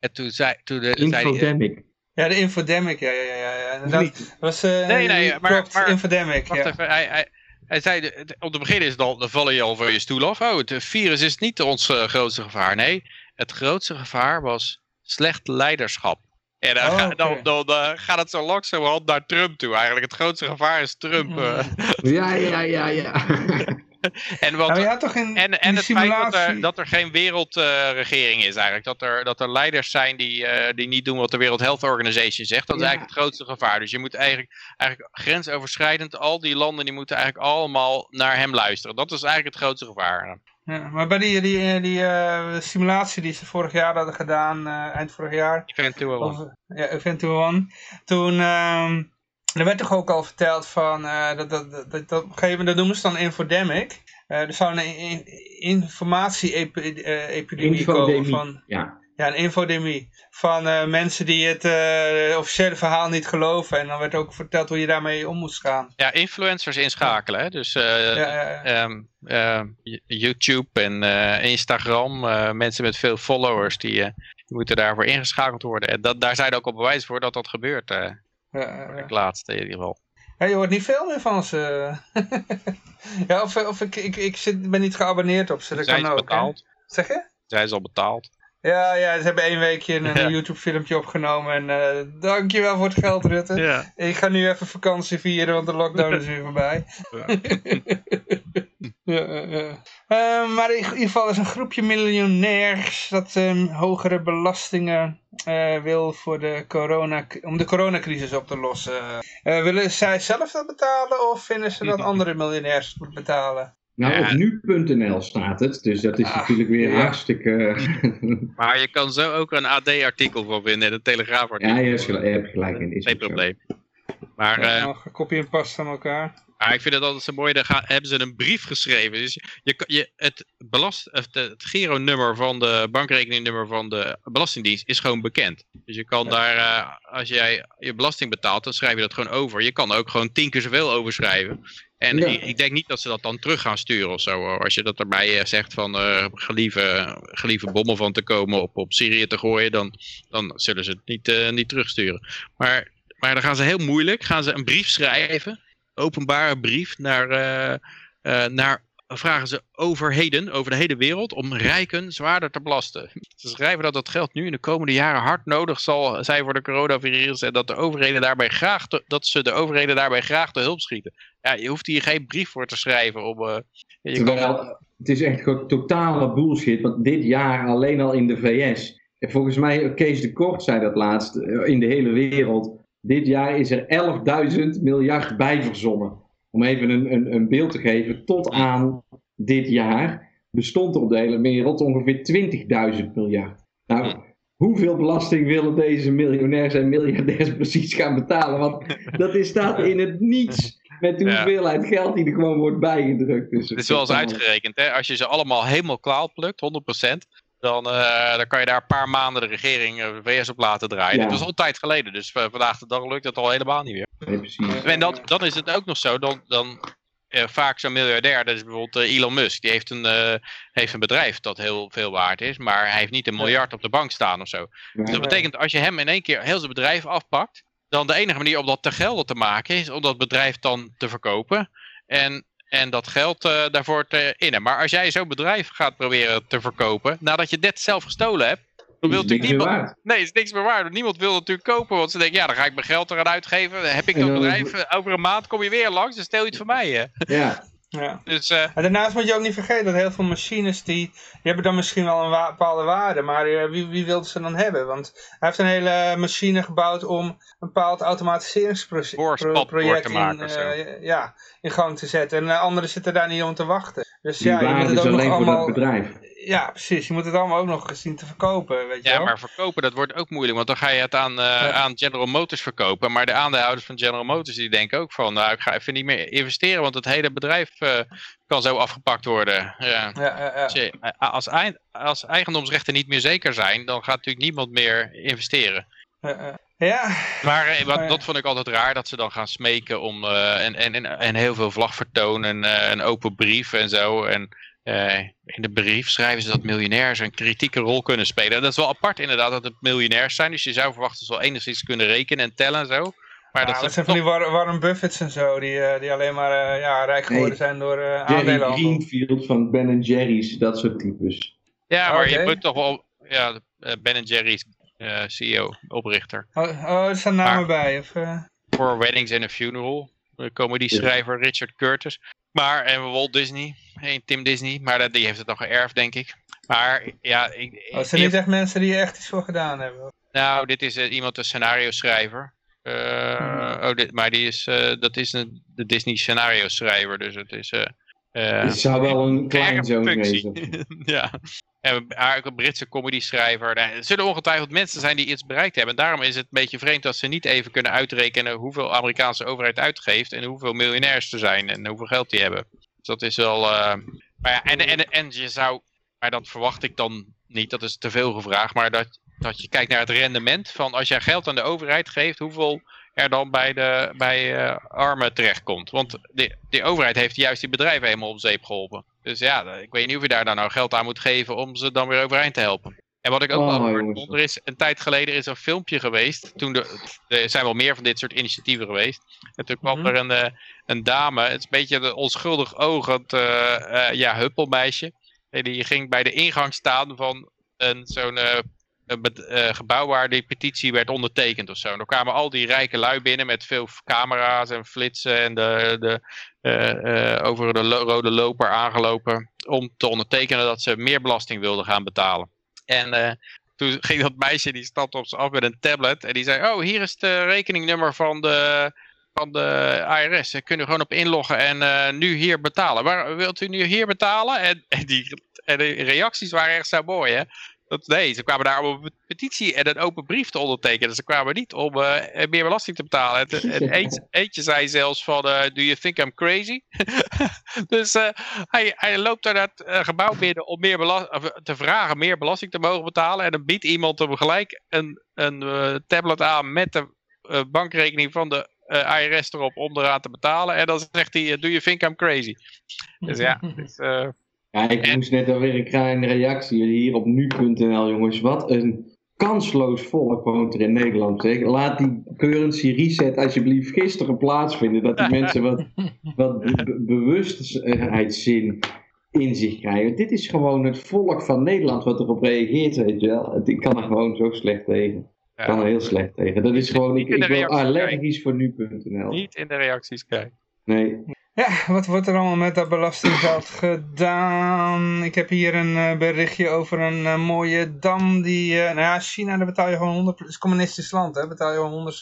en toen zei, toen, eh, zei hij, Infodemic. Ja, de infodemic, ja, ja, ja. ja, niet? was, eh, Nee, nee, maar- maar- infodemic, wacht ja. even, hij, hij, hij zei, om te beginnen is het al, dan vallen je al van je stoel af. Oh, het virus is niet ons eh, grootste gevaar. Nee, het grootste gevaar was slecht leiderschap. En dan, Oh, dan, dan eh, gaat het zo langzamerhand naar Trump toe. Eigenlijk het grootste gevaar is Trump. Mm. eh. Ja, ja, ja, ja. en wat, Nou, toch in En, en het feit dat simulatie... er, dat er geen wereldregering is eigenlijk. Dat er, dat er leiders zijn die, eh, die niet doen wat de World Health Organization zegt. Dat is Ja. eigenlijk het grootste gevaar. Dus je moet eigenlijk, eigenlijk grensoverschrijdend, al die landen die moeten eigenlijk allemaal naar hem luisteren. Dat is eigenlijk het grootste gevaar. Ja, maar bij die, die, die eh, simulatie die ze vorig jaar hadden gedaan, eh, eind vorig jaar, Event 201. of, ja, Event 201, toen, ehm er werd toch ook al verteld van, eh, dat, dat, dat, dat, dat, op een gegeven moment, dat noemen ze dan infodemic. Eh, er zou een in- informatie-epidemie komen Infodemie. van, ja. ja, een infodemie. Van eh, mensen die het eh, officiële verhaal niet geloven. En dan werd ook verteld hoe je daarmee om moest gaan. Ja, influencers inschakelen. Hè? Dus eh, Ja, ja, ja. ehm, ehm, YouTube en eh, Instagram. eh, mensen met veel followers die, eh, Die moeten daarvoor ingeschakeld worden. En dat, daar zijn ook al bewijs voor dat dat gebeurt. Het laatste in ieder geval. Ja, je hoort niet veel meer van ze. ja, of, of ik, ik, ik zit, ben niet geabonneerd op ze, dat Zijn kan ook. betaald? Zeg je? Zijn ze al betaald? Ja, ja, ze hebben één weekje een, Ja. YouTube filmpje opgenomen en eh dankjewel voor het geld Rutte. Ja. Ik ga nu even vakantie vieren, want de lockdown is weer voorbij. ja. Eh, maar in ieder geval is een groepje miljonairs dat ehm, hogere belastingen eh, wil voor de corona, om de coronacrisis op te lossen. Willen zij zelf dat betalen of vinden ze dat andere miljonairs het moeten betalen? Nou, Ja. op nu.nl staat het, dus dat is Ah, natuurlijk weer ja. hartstikke... Maar je kan zo ook een AD-artikel van vinden en een Telegraaf-artikel. ja, je hebt gelijk, je hebt gelijk in. Is Geen probleem. Maar eh, Nog een kopie en pas van elkaar. Ah, ik vind het altijd zo mooi, daar gaan, hebben ze een brief geschreven. Dus je, kan- je, het, belast, de- het Giro-nummer van de bankrekeningnummer van de Belastingdienst is gewoon bekend. Dus je kan daar, eh, als jij je belasting betaalt, dan schrijf je dat gewoon over. Je kan er ook gewoon tien keer zoveel overschrijven. En Ja. ik, ik denk niet dat ze dat dan terug gaan sturen of zo. hoor. Als je dat erbij eh, zegt van eh gelieve, gelieve bommen van te komen op, op Syrië te gooien, dan, dan zullen ze het niet, niet terugsturen. Maar, maar dan gaan ze heel moeilijk, gaan ze een brief schrijven openbare brief naar, eh, eh, naar vragen ze overheden, over de hele wereld, om rijken zwaarder te belasten. Ze schrijven dat dat geld nu in de komende jaren hard nodig zal zijn voor de coronavirus en dat, de overheden daarbij graag dat ze de overheden daarbij graag te hulp schieten. Ja, je hoeft hier geen brief voor te schrijven. Om, eh, Terwijl, het is echt totale bullshit, want dit jaar alleen al in de VS, en volgens mij, Kees de Kort zei dat laatst, in de hele wereld, dit jaar is er 11.000 miljard bij verzonnen. Om even een, een, een beeld te geven, tot aan dit jaar bestond er op de hele wereld ongeveer 20.000 miljard. Nou, hoeveel belasting willen deze miljonairs en miljardairs precies gaan betalen? Want dat is, staat in het niets met de Ja. hoeveelheid geld die er gewoon wordt bijgedrukt. Dus het is wel eens uitgerekend, hè? als je ze allemaal helemaal klaar plukt, 100%, dan, eh, dan kan je daar een paar maanden de regering eh, de VS op laten draaien. Ja. Dat was al een tijd geleden, dus vandaag de dag lukt het al helemaal niet meer. Nee, precies. En dat, dan is het ook nog zo, dan, dan eh, vaak zo'n miljardair, dat is bijvoorbeeld Elon Musk, die heeft een, eh, heeft een bedrijf dat heel veel waard is, maar hij heeft niet een miljard op de bank staan of zo. Dus dat betekent als je hem in één keer heel zijn bedrijf afpakt, dan de enige manier om dat te gelden te maken is om dat bedrijf dan te verkopen en, en dat geld eh, daarvoor te innen. Maar als jij zo'n bedrijf gaat proberen te verkopen, nadat je dit zelf gestolen hebt, dan wil natuurlijk niemand... Nee, is niks meer waard. Niemand wil natuurlijk kopen, want ze denken, ja, dan ga ik mijn geld eraan uitgeven. Dan heb ik En dat bedrijf, eh, over een maand kom je weer langs, dan stel je het voor mij. Hè. Ja, Ja. Dus eh, En daarnaast moet je ook niet vergeten dat heel veel machines die, die hebben dan misschien wel een wa- bepaalde waarde, maar eh, wie, wie wil ze dan hebben? Want hij heeft een hele machine gebouwd om een bepaald automatiseringsproject in, maken of zo. eh, ja, in gang te zetten. En eh, anderen zitten daar niet om te wachten. Dus die ja, je moet waarde het is ook nog alleen voor allemaal... dat bedrijf. Ja, precies. Je moet het allemaal ook nog zien te verkopen, weet je ja, wel. maar verkopen, dat wordt ook moeilijk. Want dan ga je het aan, eh, aan General Motors verkopen. Maar de aandeelhouders van General Motors die denken ook van, nou, ik ga even niet meer investeren, want het hele bedrijf eh, kan zo afgepakt worden. Ja. Je- eh, als, eind- als eigendomsrechten niet meer zeker zijn, dan gaat natuurlijk niemand meer investeren. Ja, Maar wat, dat vond ik altijd raar, dat ze dan gaan smeken om en, en, en, en heel veel vlagvertoon en eh, een open brief en zo. En eh, in de brief schrijven ze dat miljonairs een kritieke rol kunnen spelen. Dat is wel apart inderdaad dat het miljonairs zijn, dus je zou verwachten dat ze wel enigszins kunnen rekenen en tellen en zo. Maar ja dat zijn van die War- Warren Buffets en zo, die, eh, die alleen maar eh, ja, rijk geworden Nee. zijn door eh Jerry aandelenhandel. Greenfield van Ben Jerry's, dat soort types. Ja, maar je moet toch wel, ja, Ben Jerry's eh, CEO, oprichter. Oh, oh, er staan namen bij, of... eh? voor Weddings and a Funeral. De comedy-schrijver Richard Curtis. Maar, en Walt Disney. En Tim Disney. Maar dat- die heeft het nog geërfd, denk ik. Maar, ja... Ik, Oh, het zijn niet echt mensen die er echt iets voor gedaan hebben. Nou, dit is eh, iemand, een scenario-schrijver. Eh, Hmm. oh, dit, maar die is, eh, dat is een, de Disney scenario-schrijver. Dus het is... eh eh, Het zou wel een kleinzoon functie. wezen. ja. En eigenlijk een Britse comedy-schrijver. Nou, Er zullen ongetwijfeld mensen zijn die iets bereikt hebben. En daarom is het een beetje vreemd dat ze niet even kunnen uitrekenen hoeveel Amerikaanse overheid uitgeeft en hoeveel miljonairs er zijn en hoeveel geld die hebben. Dat is wel. eh, Maar ja, en, en, en je zou. Maar dat verwacht ik dan niet, dat is te veel gevraagd. Maar dat, dat je kijkt naar het rendement van als jij geld aan de overheid geeft, hoeveel er dan bij de bij, eh, armen terechtkomt. Want de, de overheid heeft juist die bedrijven helemaal op zeep geholpen. Dus ja, ik weet niet of je daar dan nou geld aan moet geven om ze dan weer overeind te helpen. En wat ik ook Oh, wel er is een tijd geleden is een filmpje geweest. Toen de, er zijn wel meer van dit soort initiatieven geweest. En toen kwam Mhm. er een, eh, een dame, het is een beetje een onschuldig ogend eh, eh, ja, huppelmeisje. En die ging bij de ingang staan van een zo'n eh, gebouw waar die petitie werd ondertekend of zo. En er kwamen al die rijke lui binnen met veel camera's en flitsen en de, de, eh, eh, over de lo- rode loper aangelopen om te ondertekenen dat ze meer belasting wilden gaan betalen. En eh, toen ging dat meisje, die stapte op ze af met een tablet en die zei, oh hier is het rekeningnummer van de, van de IRS. Daar kunnen we gewoon op inloggen en eh, nu hier betalen. Waar, wilt u nu hier betalen? En, en, die, en de reacties waren echt zo mooi hè. Dat, nee, ze kwamen daar om een petitie en een open brief te ondertekenen. Ze kwamen niet om eh, meer belasting te betalen. En, en eentje, eentje zei zelfs van, eh, do you think I'm crazy? dus eh, hij, hij loopt daar naar het gebouw binnen om meer te vragen meer belasting te mogen betalen. En dan biedt iemand hem gelijk een, een tablet aan met de bankrekening van de IRS erop om eraan te betalen. En dan zegt hij, do you think I'm crazy? Dus ja, dus, Ja, ik moest net alweer een kleine reactie hier op nu.nl, jongens. Wat een kansloos volk woont er in Nederland. Zeg. Laat die currency reset alsjeblieft gisteren plaatsvinden. Dat die mensen wat, wat be- be- bewustzijn in zich krijgen. Dit is gewoon het volk van Nederland wat erop reageert, weet je wel. Ik kan er gewoon zo slecht tegen. Ik kan er heel slecht tegen. Dat is gewoon, ik, ik ben allergisch voor nu.nl. niet in de reacties kijken. Nee. Ja, wat wordt er allemaal met dat belastinggeld gedaan? Ik heb hier een eh, berichtje over een eh, mooie dam die... eh, nou ja, China, daar betaal je gewoon 100%... Het is communistisch land, hè? Betaal je gewoon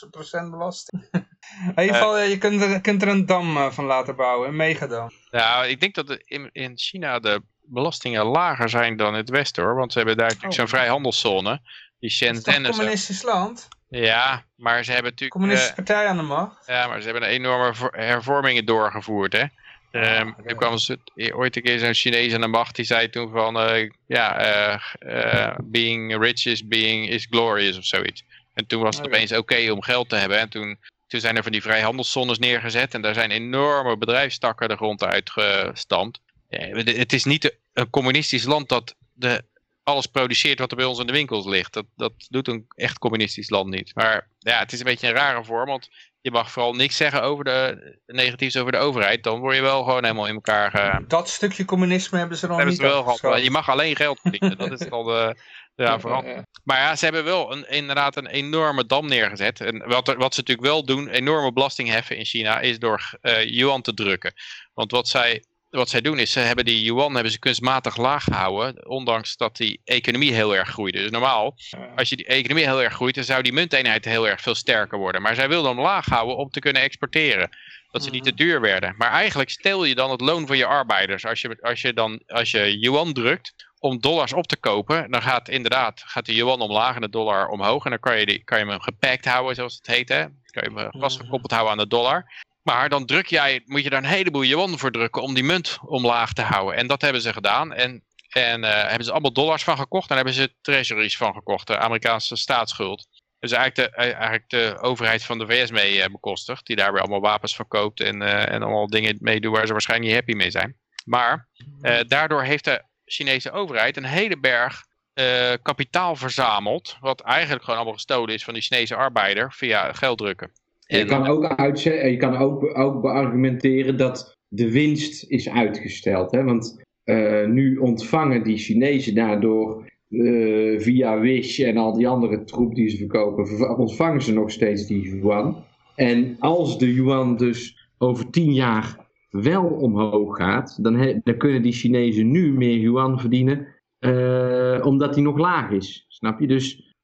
100% belasting. in ieder geval, je kunt er, kunt er een dam van laten bouwen, een megadam. Nou, ik denk dat in, in China de belastingen lager zijn dan in het Westen hoor. Want ze hebben daar natuurlijk Oh. zo'n vrijhandelszone. Die Het is Shenzhen een communistisch land? Ja, maar ze hebben natuurlijk... Communistische eh, partij aan de macht? ja, maar ze hebben een enorme vo- hervormingen doorgevoerd hè. Ehm oké. Toen kwam ze, ooit een keer zo'n Chinees aan de macht. Die zei toen van... eh, ja, eh, eh, being rich is, being, is glorious of zoiets. En toen was het Oké. opeens oké om geld te hebben. En toen, toen zijn er van die vrijhandelszones neergezet. En daar zijn enorme bedrijfstakken de grond uitgestampt. Ja, het- het is niet een communistisch land dat de, alles produceert wat er bij ons in de winkels ligt. Dat, dat doet een echt communistisch land niet. Maar ja, het is een beetje een rare vorm. Want je mag vooral niks zeggen over de negatiefs over de overheid. Dan word je wel gewoon helemaal in elkaar ge, Dat stukje communisme hebben ze nog hebben niet ze wel gehad. Je mag alleen geld verdienen. Dat is al de, ja, vooral. Maar ja, ze hebben wel een, inderdaad een enorme dam neergezet. En wat, er- wat ze natuurlijk wel doen, enorme belasting heffen in China, is door eh, yuan te drukken. Want wat zij, wat zij doen is, ze hebben die yuan hebben ze kunstmatig laag gehouden, ondanks dat die economie heel erg groeide. Dus normaal, als je die economie heel erg groeit, dan zou die munteenheid heel erg veel sterker worden. Maar zij wilden hem laag houden om te kunnen exporteren. Dat ze niet te duur werden. Maar eigenlijk stel je dan het loon van je arbeiders. Als je, als je dan als je yuan drukt om dollars op te kopen, dan gaat inderdaad gaat de yuan omlaag en de dollar omhoog. En dan kan je, die, kan je hem gepakt houden, zoals het heet. Hè? Dan kan je hem vastgekoppeld houden aan de dollar. Maar dan druk jij, moet je daar een heleboel yuan voor drukken om die munt omlaag te houden. En dat hebben ze gedaan. En, en eh, hebben ze allemaal dollars van gekocht. En hebben ze treasuries van gekocht, de Amerikaanse staatsschuld. Dus eigenlijk de, eigenlijk de overheid van de VS mee eh, bekostigt. Die daar weer allemaal wapens verkoopt en, eh, en allemaal dingen mee doen waar ze waarschijnlijk niet happy mee zijn. Maar eh, daardoor heeft de Chinese overheid een hele berg eh, kapitaal verzameld. Wat eigenlijk gewoon allemaal gestolen is van die Chinese arbeider via gelddrukken. En- kan ook, uitze- je kan ook, ook beargumenteren dat de winst is uitgesteld. Hè? Want eh, nu ontvangen die Chinezen daardoor eh, via Wish en al die andere troep die ze verkopen, ver- ontvangen ze nog steeds die yuan. En als de yuan dus over tien jaar wel omhoog gaat, dan, he- dan kunnen die Chinezen nu meer yuan verdienen, eh, omdat die nog laag is. Snap je? Dus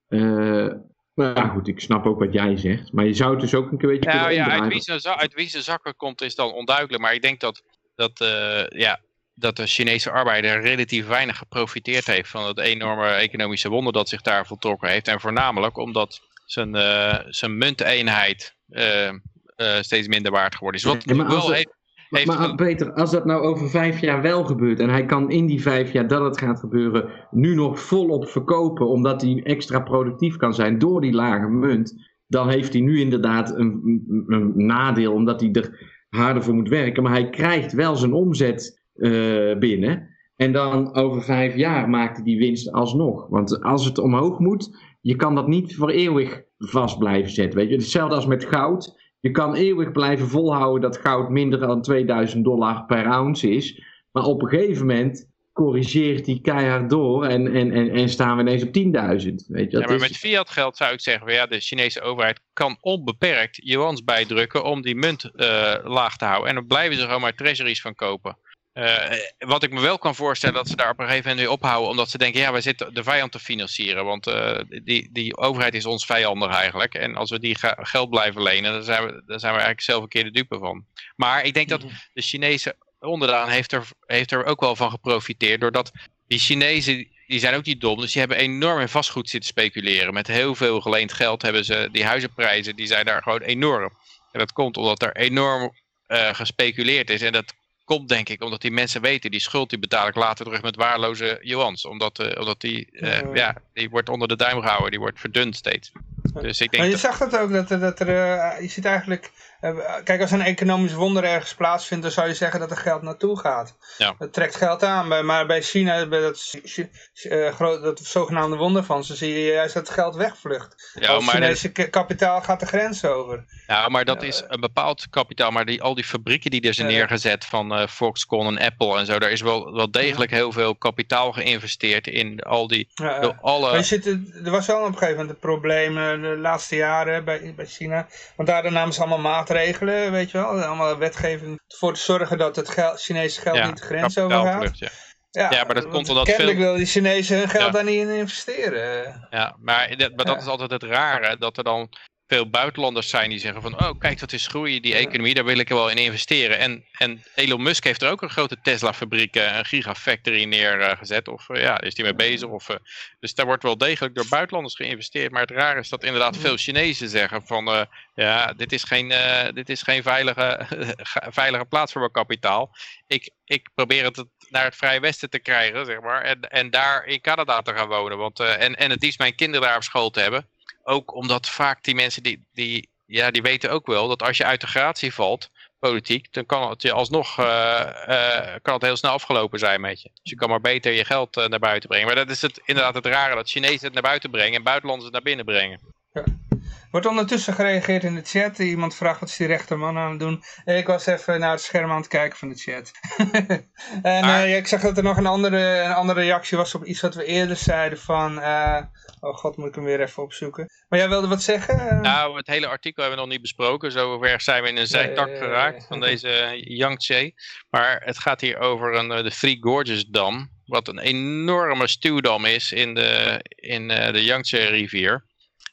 maar ja, goed, ik snap ook wat jij zegt. Maar je zou het dus ook een beetje Nou ja, uit wie, zijn uit wie zijn zakken komt is dan onduidelijk. Maar ik denk dat, dat, eh, ja, dat de Chinese arbeider relatief weinig geprofiteerd heeft van het enorme economische wonder dat zich daar voltrokken heeft. En voornamelijk omdat zijn, eh, zijn munteenheid eh, steeds minder waard geworden is. Wat Ja, wel heeft, Maar, Peter, als dat nou over vijf jaar wel gebeurt en hij kan in die vijf jaar dat het gaat gebeuren nu nog volop verkopen omdat hij extra productief kan zijn door die lage munt, dan heeft hij nu inderdaad een, een, een nadeel omdat hij er harder voor moet werken. Maar hij krijgt wel zijn omzet eh, binnen. En dan over vijf jaar maakt hij die winst alsnog. Want als het omhoog moet, je kan dat niet voor eeuwig vast blijven zetten. Weet je? Hetzelfde als met goud. Je kan eeuwig blijven volhouden dat goud minder dan 2000 dollar per ounce is. Maar op een gegeven moment corrigeert die keihard door en, en, en, en staan we ineens op 10.000. Weet je, ja, maar met fiat geld zou ik zeggen, ja, de Chinese overheid kan onbeperkt yuans bijdrukken om die munt uh, laag te houden. En dan blijven ze gewoon maar treasuries van kopen. Uh, wat ik me wel kan voorstellen dat ze daar op een gegeven moment weer ophouden. Omdat ze denken, ja wij zitten de vijand te financieren. Want uh, die, die overheid is ons vijandig eigenlijk. En als we die geld blijven lenen, dan zijn, we, dan zijn we eigenlijk zelf een keer de dupe van. Maar ik denk dat mhm. de Chinese onderdaan heeft er, heeft er ook wel van geprofiteerd. Doordat die Chinezen, die zijn ook niet dom. Dus die hebben enorm in vastgoed zitten speculeren. Met heel veel geleend geld hebben ze, die huizenprijzen, die zijn daar gewoon enorm. En dat komt omdat er enorm uh, gespeculeerd is. En dat komt denk ik omdat die mensen weten, die schuld die betaal ik later terug met waarloze yuans. Omdat, uh, omdat die, uh, ja, die wordt onder de duim gehouden, die wordt verdund steeds. Dus ik denk maar je zag dat ook, dat, dat er, uh, je ziet eigenlijk, kijk als een economisch wonder ergens plaatsvindt, dan zou je zeggen dat er geld naartoe gaat. Ja. Het trekt geld aan, maar bij China, bij dat, dat zogenaamde wonder van ze, zie je juist dat het geld wegvlucht. Ja, maar Chinese kapitaal gaat de grens over. Ja, maar dat is een bepaald kapitaal, maar die, al die fabrieken die er zijn neergezet van uh, Foxconn en Apple en zo, daar is wel, wel degelijk heel veel kapitaal geïnvesteerd in al die... Alle... maar je zit, er was wel op een gegeven moment een probleem de laatste jaren bij, bij China, want daar namen ze allemaal maatregelen, weet je wel, allemaal wetgeving voor te zorgen dat het geld, Chinese geld niet de grens overgaat. Ja. Ja, ja, maar dat komt omdat kennelijk veel... wil die Chinezen hun geld daar niet in investeren. Ja, maar, dat, maar dat is altijd het rare, dat er dan veel buitenlanders zijn die zeggen van, oh kijk dat is groeien, die economie, daar wil ik wel in investeren. En, en Elon Musk heeft er ook een grote Tesla fabriek, eh, een gigafactory neergezet. Of uh, ja, is die mee bezig. Of, dus daar wordt wel degelijk door buitenlanders geïnvesteerd. Maar het raar is dat inderdaad veel Chinezen zeggen van, ja, dit is geen, dit is geen veilige, veilige plaats voor mijn kapitaal. Ik, ik probeer het naar het Vrije Westen te krijgen, zeg maar. En, en daar in Canada te gaan wonen. Want, en, en het liefst mijn kinderen daar op school te hebben ook omdat vaak die mensen die, die, ja, die weten ook wel dat als je uit de gratie valt, politiek, dan kan het alsnog uh, uh, kan het heel snel afgelopen zijn met je. Dus je kan maar beter je geld uh, naar buiten brengen. Maar dat is het, inderdaad het rare, dat Chinezen het naar buiten brengen en buitenlanders het naar binnen brengen. Ja. Wordt ondertussen gereageerd in de chat. Iemand vraagt wat is die rechterman aan het doen. Ik was even naar het scherm aan het kijken van de chat. en ja, ik zag dat er nog een andere, een andere reactie was op iets wat we eerder zeiden van... Oh god, moet ik hem weer even opzoeken. Maar jij wilde wat zeggen? Nou, het hele artikel hebben we nog niet besproken. Zover zijn we in een zijtak geraakt van deze Yangtze. Maar het gaat hier over een, eh, de Three Gorges Dam. Wat een enorme stuwdam is in de, in eh, de Yangtze rivier.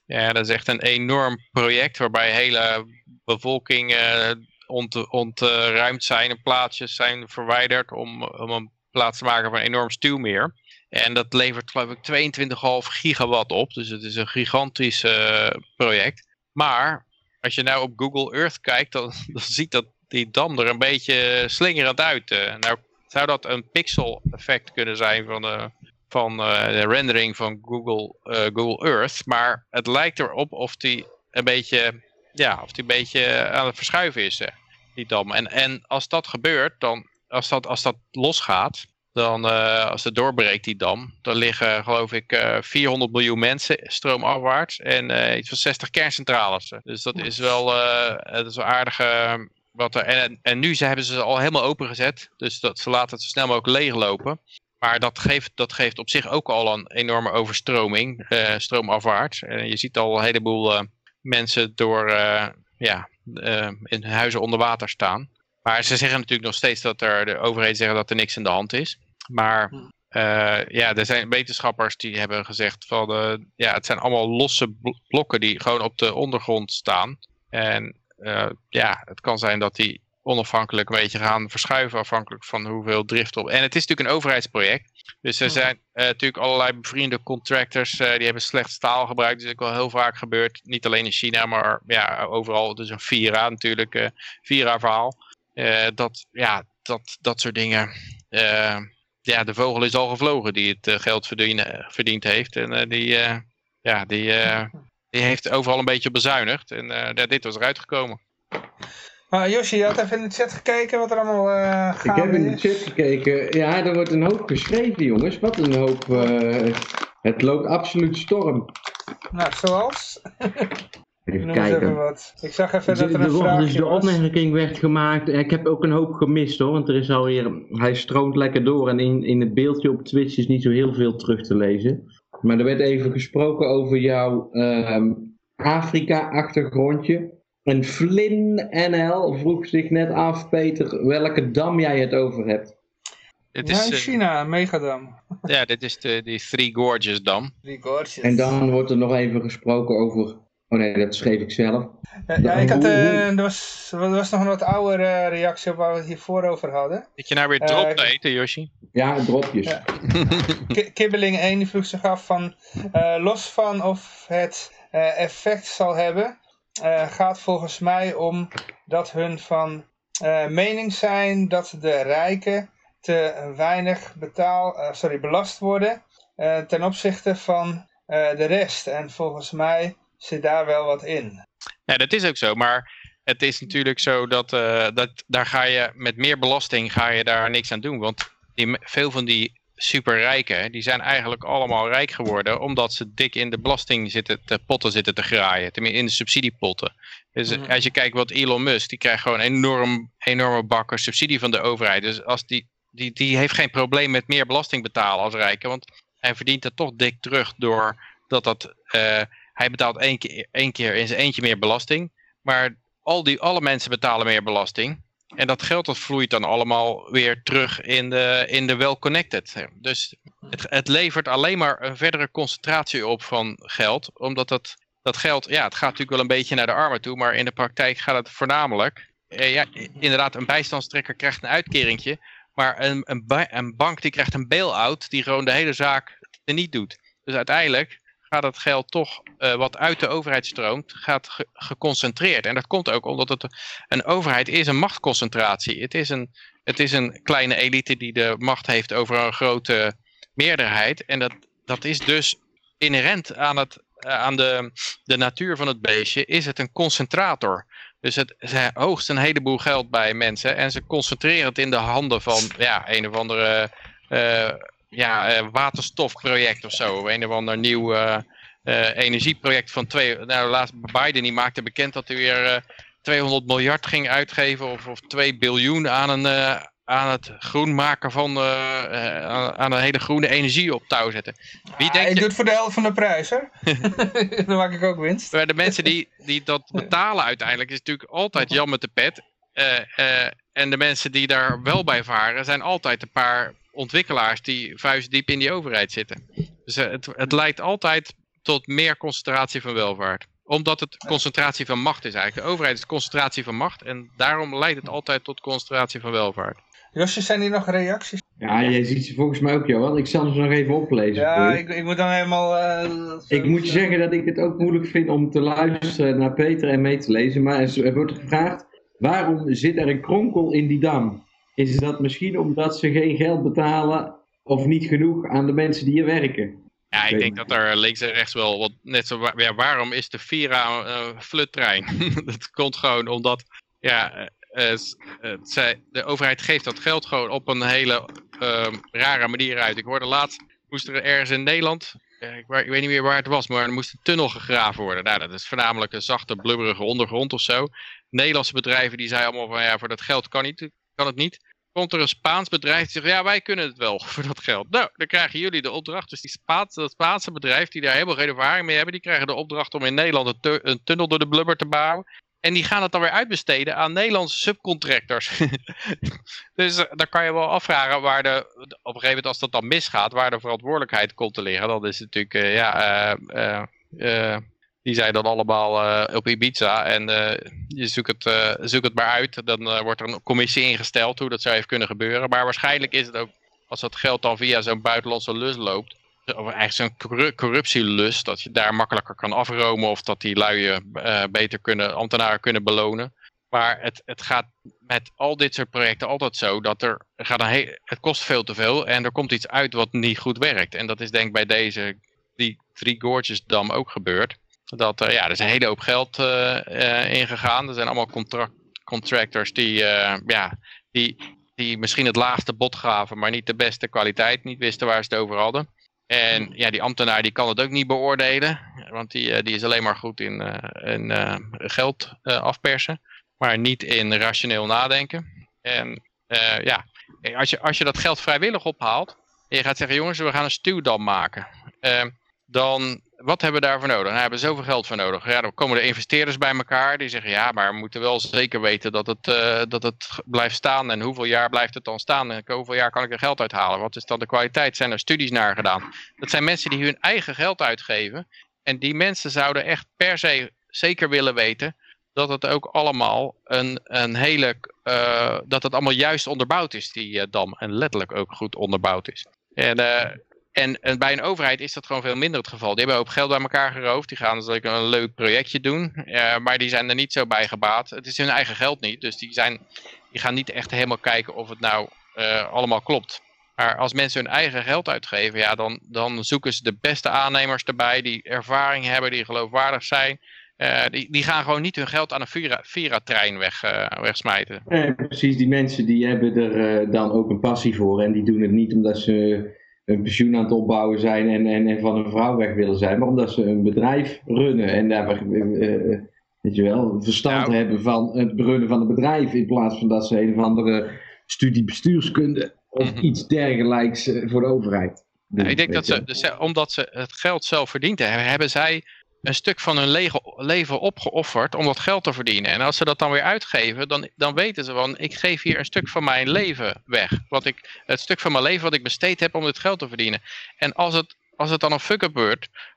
Ja, dat is echt een enorm project waarbij hele bevolking uh, ont, ontruimd zijn en plaatsjes zijn verwijderd om, om een plaats te maken van een enorm stuwmeer. En dat levert geloof ik 22,5 gigawatt op. Dus het is een gigantisch uh, project. Maar als je nou op Google Earth kijkt, dan, dan ziet dat die dam er een beetje slingerend uit. Uh, nou zou dat een pixel effect kunnen zijn van de, van, uh, de rendering van Google, Google Earth. Maar het lijkt erop of die een beetje, ja, of die een beetje aan het verschuiven is, die dam. En, en als dat gebeurt, dan, als dat, als dat losgaat, dan als het doorbreekt die dam, dan liggen geloof ik uh, eh, 400 miljoen mensen stroomafwaarts en iets van 60 kerncentrales. Dus dat is wel, dat is wel aardig wat er, en, en nu hebben ze al helemaal opengezet, dus dat, ze laten het zo snel mogelijk leeglopen. Maar dat geeft, dat geeft op zich ook al een enorme overstroming, stroomafwaarts. En je ziet al een heleboel mensen door ja, in huizen onder water staan. Maar ze zeggen natuurlijk nog steeds dat er, de overheid zeggen dat er niks aan de hand is. Maar uh, ja, er zijn wetenschappers die hebben gezegd van, uh, ja, het zijn allemaal losse blokken die gewoon op de ondergrond staan. En uh, ja, het kan zijn dat die onafhankelijk een beetje gaan verschuiven afhankelijk van hoeveel drift op. En het is natuurlijk een overheidsproject. Dus er zijn natuurlijk allerlei bevriende contractors die hebben slecht staal gebruikt. Dat is ook wel heel vaak gebeurd. Niet alleen in China, maar ja, overal. Dus een Vira natuurlijk, Vira verhaal. dat, ja, dat, dat soort dingen ja, de vogel is al gevlogen die het eh, geld verdienen, verdiend heeft. En eh, die, eh, ja, die, die heeft overal een beetje bezuinigd. En dit was eruit gekomen. Maar Josje, je had even in de chat gekeken wat er allemaal uh, Ik heb in de chat gekeken. Ja, er wordt een hoop geschreven, jongens. Wat een hoop. Uh, het loopt absoluut storm. Nou, zoals? Even kijken. Even wat. Ik zag even dat er een vraagje Dus de opmerking werd gemaakt. Ik heb ook een hoop gemist hoor. Want er is alweer. Hij stroomt lekker door. En in, in het beeldje op Twitch is niet zo heel veel terug te lezen. Maar er werd even gesproken over jouw uh, Afrika-achtergrondje. En Flynn NL vroeg zich net af, Peter, welke dam jij het over hebt. Dit is, ja, eh, China, megadam. Ja, dit is de die Three Gorges dam. Three Gorges. En dan wordt er nog even gesproken over... Oh nee, dat schreef ik zelf. Ja, ja ik had, uh, er, was, er was nog een wat oudere reactie op waar we het hiervoor over hadden. Dat je nou weer drop uh, eten, Yoshi? Ja, dropjes. Ja. Kibbeling 1 die vroeg zich af van... los van of het effect zal hebben gaat volgens mij om dat hun van uh, mening zijn dat de rijken te weinig betaal, uh, sorry, belast worden ten opzichte van de rest. En volgens mij zit daar wel wat in. Ja, dat is ook zo, maar het is natuurlijk zo dat, dat daar ga je met meer belasting ga je daar niks aan doen. Want die, veel van die superrijken, die zijn eigenlijk allemaal rijk geworden omdat ze dik in de belasting zitten te potten zitten te graaien. Tenminste in de subsidiepotten. Dus mhm. als je kijkt wat Elon Musk, die krijgt gewoon enorm, enorme bakken subsidie van de overheid. Dus als die, die, die heeft geen probleem met meer belasting betalen als rijken, want hij verdient het toch dik terug door dat dat, uh, hij betaalt één keer, één keer in zijn eentje meer belasting, maar al die, alle mensen betalen meer belasting. En dat geld dat vloeit dan allemaal weer terug in de, in de well-connected. Dus het, het levert alleen maar een verdere concentratie op van geld. Omdat dat, dat geld, ja, het gaat natuurlijk wel een beetje naar de armen toe. Maar in de praktijk gaat het voornamelijk. Eh, ja, inderdaad, een bijstandstrekker krijgt een uitkeringje. Maar een, een, een bank die krijgt een bail-out die gewoon de hele zaak niet doet. Dus uiteindelijk gaat het geld toch uh, wat uit de overheid stroomt, gaat ge geconcentreerd. En dat komt ook omdat het een overheid is een machtsconcentratie. Het is een, het is een kleine elite die de macht heeft over een grote meerderheid. En dat, dat is dus inherent aan, het, uh, aan de, de natuur van het beestje, is het een concentrator. Dus het, ze oogst een heleboel geld bij mensen en ze concentreren het in de handen van ja, een of andere... Uh, ja, uh, waterstofproject of zo. Een of ander nieuw uh, uh, energieproject van twee... Nou, laatst Biden die maakte bekend dat hij weer 200 miljard ging uitgeven of, of 2 biljoen aan, een, aan het groen maken van... Aan, aan, een hele groene energie op touw zetten. Wie ah, denkt... Je doet voor de helft van de prijs, hè? Dan maak ik ook winst. Maar de mensen die, die dat betalen uiteindelijk is natuurlijk altijd Jan met de pet. en de mensen die daar wel bij varen zijn altijd een paar ontwikkelaars die vuistdiep in die overheid zitten. Dus eh, het, het leidt altijd tot meer concentratie van welvaart omdat het concentratie van macht is eigenlijk. De overheid is concentratie van macht en daarom leidt het altijd tot concentratie van welvaart. Josje, zijn hier nog reacties? Ja, jij ziet ze volgens mij ook, Johan. Ik zal ze nog even oplezen. Ja, ik, ik, moet dan helemaal... Uh, ik moet je zeggen dat ik het ook moeilijk vind om te luisteren naar Peter en mee te lezen. Maar er wordt gevraagd, waarom zit er een kronkel in die dam? Is dat misschien omdat ze geen geld betalen of niet genoeg aan de mensen die hier werken. Ja, ik denk dat er links en rechts wel wat net zo. Ja, waarom is de Vira een uh, fluttrein? dat komt gewoon omdat ja, uh, uh, de overheid geeft dat geld gewoon op een hele ehm, rare manier uit. Ik hoorde laatst, moest er ergens in Nederland, ik, ik, weet niet meer waar het was, maar er moest een tunnel gegraven worden. Nou, dat is voornamelijk een zachte, blubberige ondergrond of zo. Nederlandse bedrijven die zeiden allemaal van ja, voor dat geld kan, niet, kan het niet komt er een Spaans bedrijf die zegt, ja wij kunnen het wel voor dat geld. Nou, dan krijgen jullie de opdracht. Dus die Spaanse, dat Spaanse bedrijf die daar helemaal geen ervaring mee hebben, die krijgen de opdracht om in Nederland een, tunnel door de blubber te bouwen. En die gaan het dan weer uitbesteden aan Nederlandse subcontractors. dus uh, dan kan je wel afvragen waar de, op een gegeven moment als dat dan misgaat, waar de verantwoordelijkheid komt te liggen. Dan is het natuurlijk, uh, ja, uh, die zijn dan allemaal uh, op Ibiza en uh, je zoekt het, zoekt het maar uit. Dan wordt er een commissie ingesteld hoe dat zou even kunnen gebeuren. Maar waarschijnlijk is het ook, als dat geld dan via zo'n buitenlandse lus loopt, of eigenlijk zo'n corruptielust, dat je daar makkelijker kan afromen of dat die lui beter kunnen, ambtenaren kunnen belonen. Maar het, het gaat met al dit soort projecten altijd zo dat er gaat een het kost veel te veel en er komt iets uit wat niet goed werkt. En dat is denk ik bij deze die Three Gorges Dam ook gebeurd. Dat, uh, ja, er is een hele hoop geld uh, uh, ingegaan. Er zijn allemaal contract, contractors die, eh, ja, die, die misschien het laagste bod gaven, maar niet de beste kwaliteit, niet wisten waar ze het over hadden. En ja, die ambtenaar die kan het ook niet beoordelen, want die, eh, die is alleen maar goed in, eh, in eh, geld eh, afpersen, maar niet in rationeel nadenken. En eh, ja, als je, als je dat geld vrijwillig ophaalt, en je gaat zeggen, jongens, we gaan een stuwdam maken. Eh, dan, wat hebben we daarvoor nodig? Nou, we hebben zoveel geld voor nodig. Ja, dan komen de investeerders bij elkaar, die zeggen, ja, maar we moeten wel zeker weten dat het, eh, dat het blijft staan. En hoeveel jaar blijft het dan staan? En hoeveel jaar kan ik er geld uithalen? Wat is dan de kwaliteit? Zijn er studies naar gedaan? Dat zijn mensen die hun eigen geld uitgeven. En die mensen zouden echt per se zeker willen weten dat het ook allemaal een, een hele, eh, dat het allemaal juist onderbouwd is, die eh, dam. En letterlijk ook goed onderbouwd is. En, en, en bij een overheid is dat gewoon veel minder het geval. Die hebben ook geld bij elkaar geroofd. Die gaan dus ook een leuk projectje doen. maar die zijn er niet zo bij gebaat. Het is hun eigen geld niet. Dus die, zijn, die gaan niet echt helemaal kijken of het nou eh, allemaal klopt. Maar als mensen hun eigen geld uitgeven, ja, dan, dan zoeken ze de beste aannemers erbij. Die ervaring hebben, die geloofwaardig zijn. Eh, die, die gaan gewoon niet hun geld aan een Vira- Vira-trein weg, eh, wegsmijten. Eh, precies, die mensen die hebben er dan ook een passie voor. En die doen het niet omdat ze een pensioen aan het opbouwen zijn en, en, en van een vrouw weg willen zijn. Maar omdat ze een bedrijf runnen en daar eh, eh, weet je wel, verstand Nou. hebben van het runnen van een bedrijf. In plaats van dat ze een of andere studie bestuurskunde of Mhm. iets dergelijks eh, voor de overheid doen. Ja, ik denk dat ze, dus, omdat ze het geld zelf verdiend hebben, hebben zij een stuk van hun leven opgeofferd om dat geld te verdienen. En als ze dat dan weer uitgeven, dan, dan weten ze van, ik geef hier een stuk van mijn leven weg. Wat ik, het stuk van mijn leven wat ik besteed heb om dit geld te verdienen. En als het, als het dan een fuck-up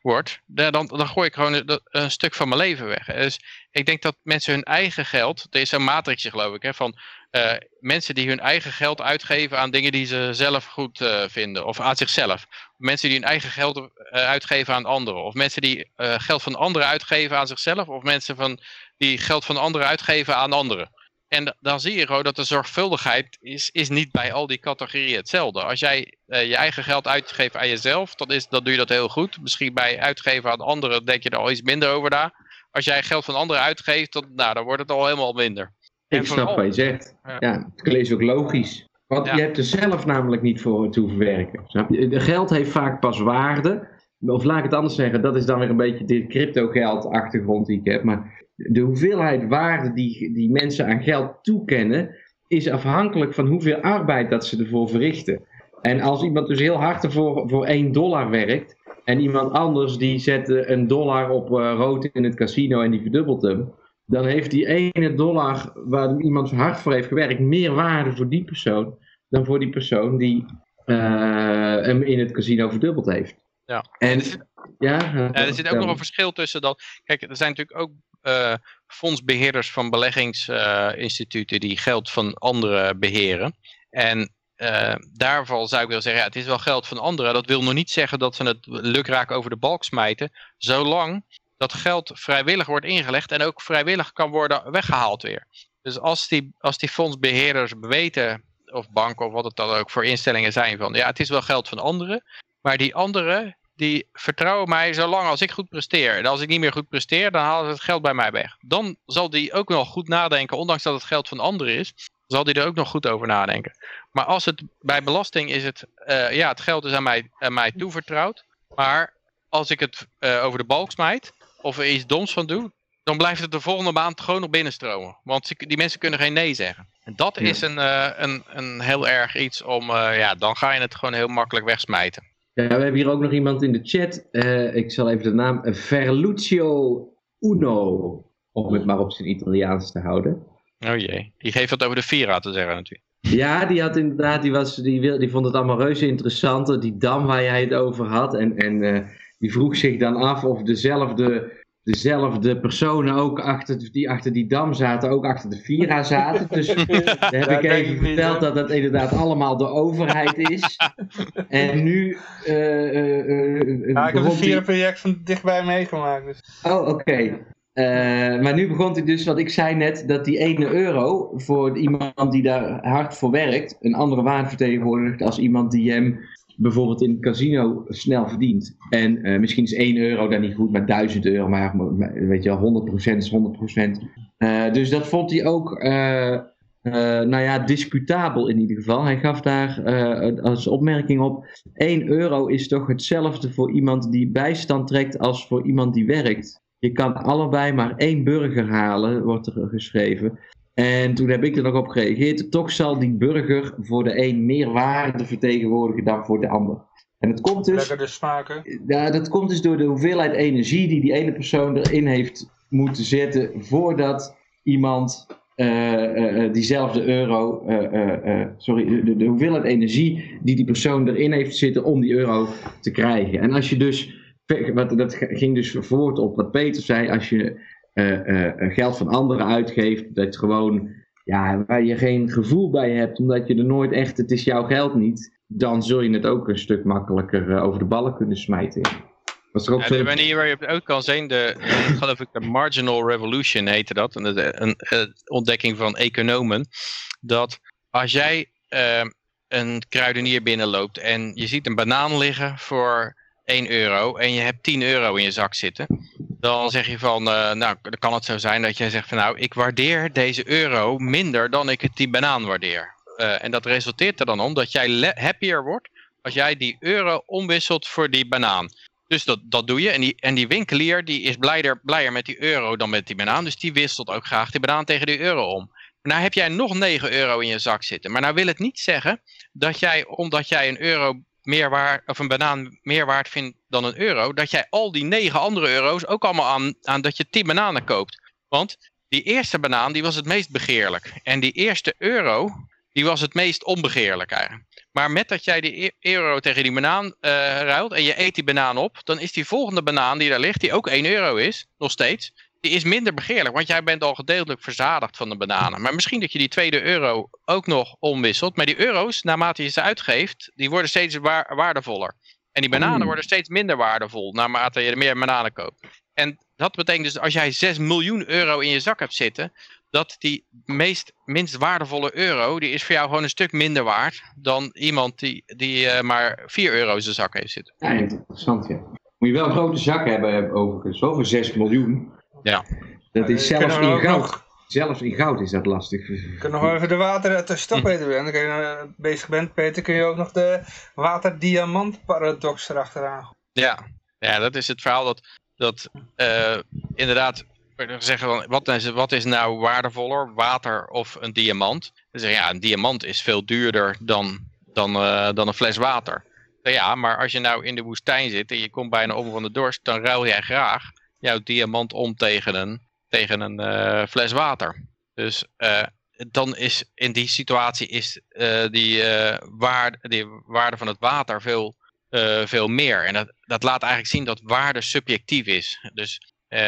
wordt, dan, dan, gooi ik gewoon een, stuk van mijn leven weg. Dus ik denk dat mensen hun eigen geld, er is een matrixje geloof ik, hè, van eh, mensen die hun eigen geld uitgeven aan dingen die ze zelf goed eh, vinden. Of aan zichzelf. Mensen die hun eigen geld eh, uitgeven aan anderen. Of mensen die geld van anderen uitgeven aan zichzelf. Of mensen van, die geld van anderen uitgeven aan anderen. En dan zie je gewoon dat de zorgvuldigheid is, is niet bij al die categorieën hetzelfde. Als jij je eigen geld uitgeeft aan jezelf, dan, is, dan doe je dat heel goed. Misschien bij uitgeven aan anderen denk je er al iets minder over na. Als jij geld van anderen uitgeeft, dan, nou, dan wordt het al helemaal minder. Ik snap wat je zegt. Ja. Het klinkt ook logisch. Want Ja. je hebt er zelf namelijk niet voor te hoeven werken. Geld heeft vaak pas waarde. Of laat ik het anders zeggen, dat is dan weer een beetje de crypto-geld achtergrond die ik heb. Maar de hoeveelheid waarde die, die mensen aan geld toekennen, is afhankelijk van hoeveel arbeid dat ze ervoor verrichten. En als iemand dus heel hard ervoor voor 1 dollar werkt, en iemand anders die zet een dollar op eh, rood in het casino en die verdubbelt hem, dan heeft die ene dollar waar iemand hard voor heeft gewerkt meer waarde voor die persoon dan voor die persoon die eh, hem in het casino verdubbeld heeft. Ja. En Er zit- ja, Ja, er zit ook nog een verschil tussen dat. Kijk, er zijn natuurlijk ook eh, fondsbeheerders van beleggingsinstituten die geld van anderen beheren. En eh, daarvan zou ik willen zeggen, ja, het is wel geld van anderen. Dat wil nog niet zeggen dat ze het lukraak over de balk smijten. Zolang dat geld vrijwillig wordt ingelegd en ook vrijwillig kan worden weggehaald weer. Dus als die, als die fondsbeheerders weten, of banken of wat het dan ook voor instellingen zijn van, ja, het is wel geld van anderen. Maar die anderen, die vertrouwen mij zolang als ik goed presteer. En als ik niet meer goed presteer, dan halen ze het geld bij mij weg. Dan zal die ook nog goed nadenken, ondanks dat het geld van anderen is, zal die er ook nog goed over nadenken. Maar als het bij belasting is het, eh, ja, het geld is aan mij, aan mij toevertrouwd. Maar als ik het eh, over de balk smijt, of er iets doms van doe, dan blijft het de volgende maand gewoon nog binnenstromen. Want die mensen kunnen geen nee zeggen. En dat Ja. is een, eh, een, een heel erg iets om, eh, ja, dan ga je het gewoon heel makkelijk wegsmijten. Ja, we hebben hier ook nog iemand in de chat. Eh, ik zal even de naam. Ferluccio Uno. Om het maar op zijn Italiaans te houden. Oh jee, die geeft wat over de Vira te zeggen natuurlijk. Ja, die had inderdaad, die, was, die, wil, die vond het allemaal reuze interessant. Die dam waar jij het over had. En, en die vroeg zich dan af of dezelfde, dezelfde personen ook achter, die achter die dam zaten, ook achter de Vira zaten. Dus daar heb ik even verteld dat dat inderdaad allemaal de overheid is. En nu. eh, eh, Ja, ik heb het die- vierde project van dichtbij meegemaakt. Dus. Oh, oké. Maar nu begon hij dus, wat ik zei net, dat die ene euro voor iemand die daar hard voor werkt, een andere waarde vertegenwoordigt als iemand die hem bijvoorbeeld in het casino snel verdient. En eh, misschien is 1 euro dan niet goed, maar 1000 euro, maar, weet je wel, 100% is 100%. Uh, dus dat vond hij ook, uh, nou ja, discutabel in ieder geval. Hij gaf daar als opmerking op, 1 euro is toch hetzelfde voor iemand die bijstand trekt als voor iemand die werkt. Je kan allebei maar één burger halen, wordt er geschreven. En toen heb ik er nog op gereageerd. Toch zal die burger voor de een meer waarde vertegenwoordigen dan voor de ander. En het komt dus, Lekker de smaken. Ja, dat komt dus door de hoeveelheid energie die die ene persoon erin heeft moeten zetten voordat iemand uh, uh, diezelfde euro, uh, sorry, de, de, hoeveelheid energie die die persoon erin heeft zitten om die euro te krijgen. En als je dus, wat, dat ging dus voort op wat Peter zei, als je geld van anderen uitgeeft, dat gewoon, ja, waar je geen gevoel bij hebt, omdat je er nooit echt, het is jouw geld niet, dan zul je het ook een stuk makkelijker over de ballen kunnen smijten. Was er ook ja, de manier waar je het ook kan zien, de, geloof ik, de marginal revolution heette dat, een, een, een ontdekking van economen, dat als jij uh, een kruidenier binnenloopt en je ziet een banaan liggen voor 1 euro en je hebt 10 euro in je zak zitten, dan zeg je van, uh, nou, dan kan het zo zijn dat jij zegt van, nou, ik waardeer deze euro minder dan ik het die banaan waardeer. Uh, en dat resulteert er dan om dat jij happier wordt als jij die euro omwisselt voor die banaan. Dus dat, dat doe je. En die, en die winkelier die is blijer, blijer met die euro dan met die banaan. Dus die wisselt ook graag die banaan tegen die euro om. Nou heb jij nog 9 euro in je zak zitten. Maar nou wil het niet zeggen dat jij, omdat jij een euro meer of een banaan meer waard vindt dan een euro, dat jij al die negen andere euro's ook allemaal aan, aan dat je 10 bananen koopt. Want die eerste banaan die was het meest begeerlijk. En die eerste euro, die was het meest onbegeerlijk eigenlijk. Maar met dat jij die e-, euro tegen die banaan uh, ruilt en je eet die banaan op, dan is die volgende banaan die daar ligt, die ook 1 euro is, nog steeds, is minder begeerlijk. Want jij bent al gedeeltelijk verzadigd van de bananen. Maar misschien dat je die tweede euro ook nog omwisselt. Maar die euro's, naarmate je ze uitgeeft, die worden steeds waardevoller. En die bananen worden steeds minder waardevol, naarmate je er meer bananen koopt. En dat betekent dus als jij 6 miljoen euro in je zak hebt zitten, dat die meest, minst waardevolle euro, die is voor jou gewoon een stuk minder waard dan iemand die, die uh, maar 4 euro in zijn zak heeft zitten. Ja, interessant ja. Moet je wel een grote zak hebben overigens, over 6 miljoen. Ja. Dat is zelfs in goud. Zelfs in goud is dat lastig. Je kunt nog even de water te stap weten. En als je nou bezig bent, Peter, kun je ook nog de water-diamant-paradox erachteraan. Ja. ja, dat is het verhaal dat, dat uh, inderdaad zeggen van, wat is, wat is nou waardevoller, water of een diamant? Dan zeggen ja, een diamant is veel duurder dan, dan, uh, dan een fles water. Ja, maar als je nou in de woestijn zit en je komt bijna om van de dorst, dan ruil jij graag jouw diamant om tegen een, tegen een uh, fles water. Dus uh, dan is in die situatie is uh, die, waarde, die waarde van het water veel, veel meer. En dat, dat laat eigenlijk zien dat waarde subjectief is. Dus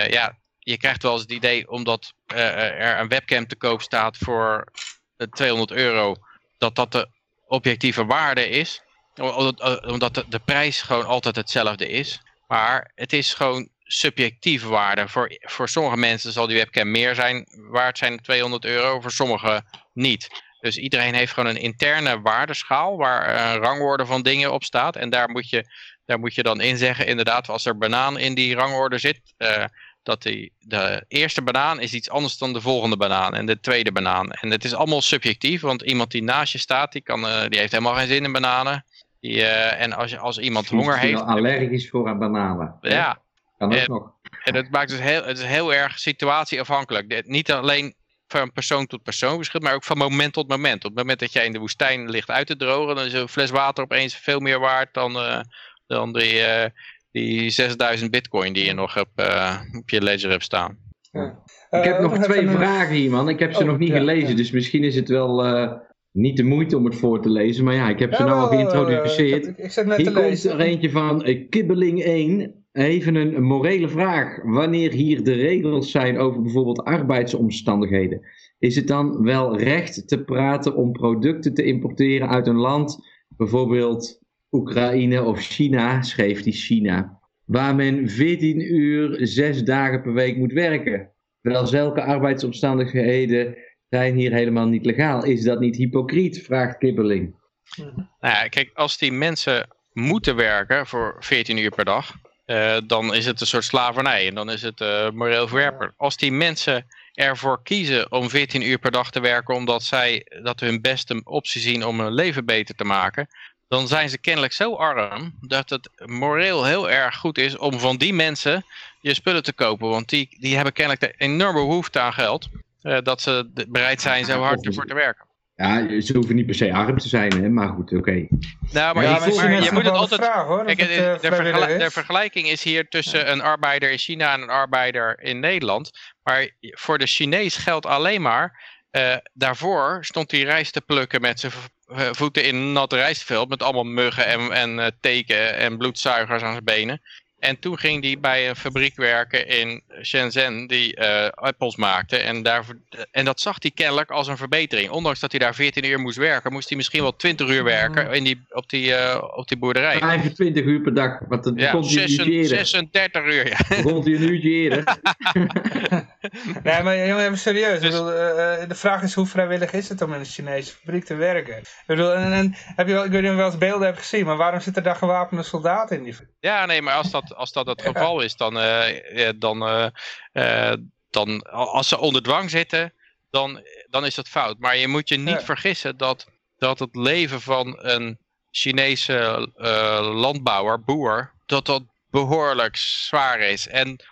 ja, je krijgt wel eens het idee, omdat er een webcam te koop staat voor 200 euro, dat dat de objectieve waarde is. Omdat de prijs gewoon altijd hetzelfde is. Maar het is gewoon subjectieve waarde. Voor, voor sommige mensen zal die webcam meer zijn, waard zijn 200 euro, voor sommigen niet. Dus iedereen heeft gewoon een interne waardeschaal waar een rangorde van dingen op staat. En daar moet je, daar moet je dan in zeggen, inderdaad, als er banaan in die rangorde zit, uh, dat die, de eerste banaan is iets anders dan de volgende banaan en de tweede banaan. En het is allemaal subjectief, want iemand die naast je staat, die, kan, uh, die heeft helemaal geen zin in bananen. Die, uh, en als, als iemand honger heeft... allergisch voor aan bananen. Ja, en het maakt dus heel, het is heel erg situatieafhankelijk. Niet alleen van persoon tot persoon verschilt, maar ook van moment tot moment. Op het moment dat jij in de woestijn ligt uit te drogen, dan is een fles water opeens veel meer waard dan, uh, dan die, uh, die 6000 bitcoin die je nog op, uh, op je ledger hebt staan. Ja. Ik heb nog twee vragen hier, man. Ik heb ze oh, nog niet ja, gelezen, dus misschien is het wel niet de moeite om het voor te lezen. Maar ja, ik heb ze nou al geïntroduceerd. ik, ik net hier te komt lezen. er eentje van Kibbeling 1. Even een morele vraag. Wanneer hier de regels zijn over bijvoorbeeld arbeidsomstandigheden, is het dan wel recht te praten om producten te importeren uit een land, bijvoorbeeld Oekraïne of China, schreef die China, waar men 14 uur, 6 dagen per week moet werken? Terwijl zulke arbeidsomstandigheden zijn hier helemaal niet legaal. Is dat niet hypocriet? vraagt Kibbeling. Nou ja, kijk, als die mensen moeten werken voor 14 uur per dag, eh, dan is het een soort slavernij en dan is het uh, moreel verwerper. Als die mensen ervoor kiezen om 14 uur per dag te werken omdat zij dat hun beste optie zien om hun leven beter te maken, dan zijn ze kennelijk zo arm dat het moreel heel erg goed is om van die mensen je spullen te kopen. Want die, die hebben kennelijk de enorme behoefte aan geld, uh, dat ze bereid zijn zo hard ervoor te werken. Ja, ze hoeven niet per se arm te zijn, hè? maar goed, oké. Nou, maar, Ja, je, maar maar is je moet het altijd... de vraag, hoor, Kijk, de, het, eh, de, vergelijking is hier tussen een arbeider in China en een arbeider in Nederland. Maar voor de Chinees geldt alleen maar... eh, daarvoor stond hij rijst te plukken met zijn voeten in een nat rijstveld... met allemaal muggen en, en eh, teken en bloedzuigers aan zijn benen. En toen ging hij bij een fabriek werken in Shenzhen die eh, appels maakte. En, daar, en dat zag hij kennelijk als een verbetering. Ondanks dat hij daar 14 uur moest werken, moest hij misschien wel 20 uur werken in die, op, die, eh, op die boerderij. 25 uur per dag, wat dat Ja, uurtje 36 eerder. 36 uur. Ja. Begon hij een uurtje eerder. Nee, maar jongen, even serieus. Dus- Ik bedoel, eh, eh, de vraag is hoe vrijwillig is het om in een Chinese fabriek te werken? Ik bedoel, en, en, heb je wel, ik weet niet of je wel eens beelden hebt gezien, maar waarom zitten daar gewapende soldaten in die fabriek? Ja, nee, maar als dat, als dat het geval is, dan, eh, dan, eh, eh, dan als ze onder dwang zitten, dan, dan is dat fout. Maar je moet je niet vergissen dat, dat het leven van een Chinese landbouwer, boer, dat dat behoorlijk zwaar is. En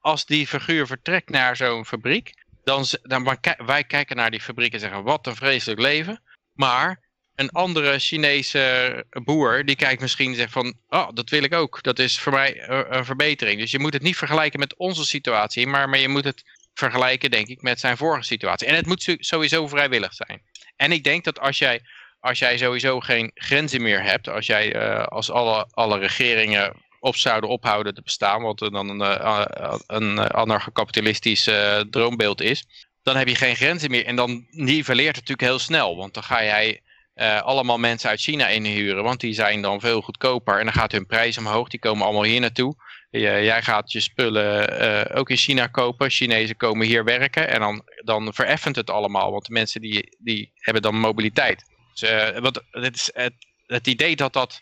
als die figuur vertrekt naar zo'n fabriek, dan, dan wij kijken naar die fabriek en zeggen, wat een vreselijk leven. Maar een andere Chinese boer, die kijkt misschien en zegt van, oh, dat wil ik ook. Dat is voor mij eh, een verbetering. Dus je moet het niet vergelijken met onze situatie, maar, maar je moet het vergelijken, denk ik, met zijn vorige situatie. En het moet sowieso vrijwillig zijn. En ik denk dat als jij, als jij sowieso geen grenzen meer hebt, als jij, eh, als alle, alle regeringen op zouden ophouden te bestaan, wat dan een, eh, een anarcho-kapitalistisch droombeeld is, dan heb je geen grenzen meer. En dan niveleert het natuurlijk heel snel, want dan ga jij eh, allemaal mensen uit China inhuren, want die zijn dan veel goedkoper en dan gaat hun prijs omhoog, die komen allemaal hier naartoe. Jij gaat je spullen eh, ook in China kopen, Chinezen komen hier werken en dan, dan vereffent het allemaal, want de mensen die, die hebben dan mobiliteit. Dus, eh, wat, het, het, het idee dat dat,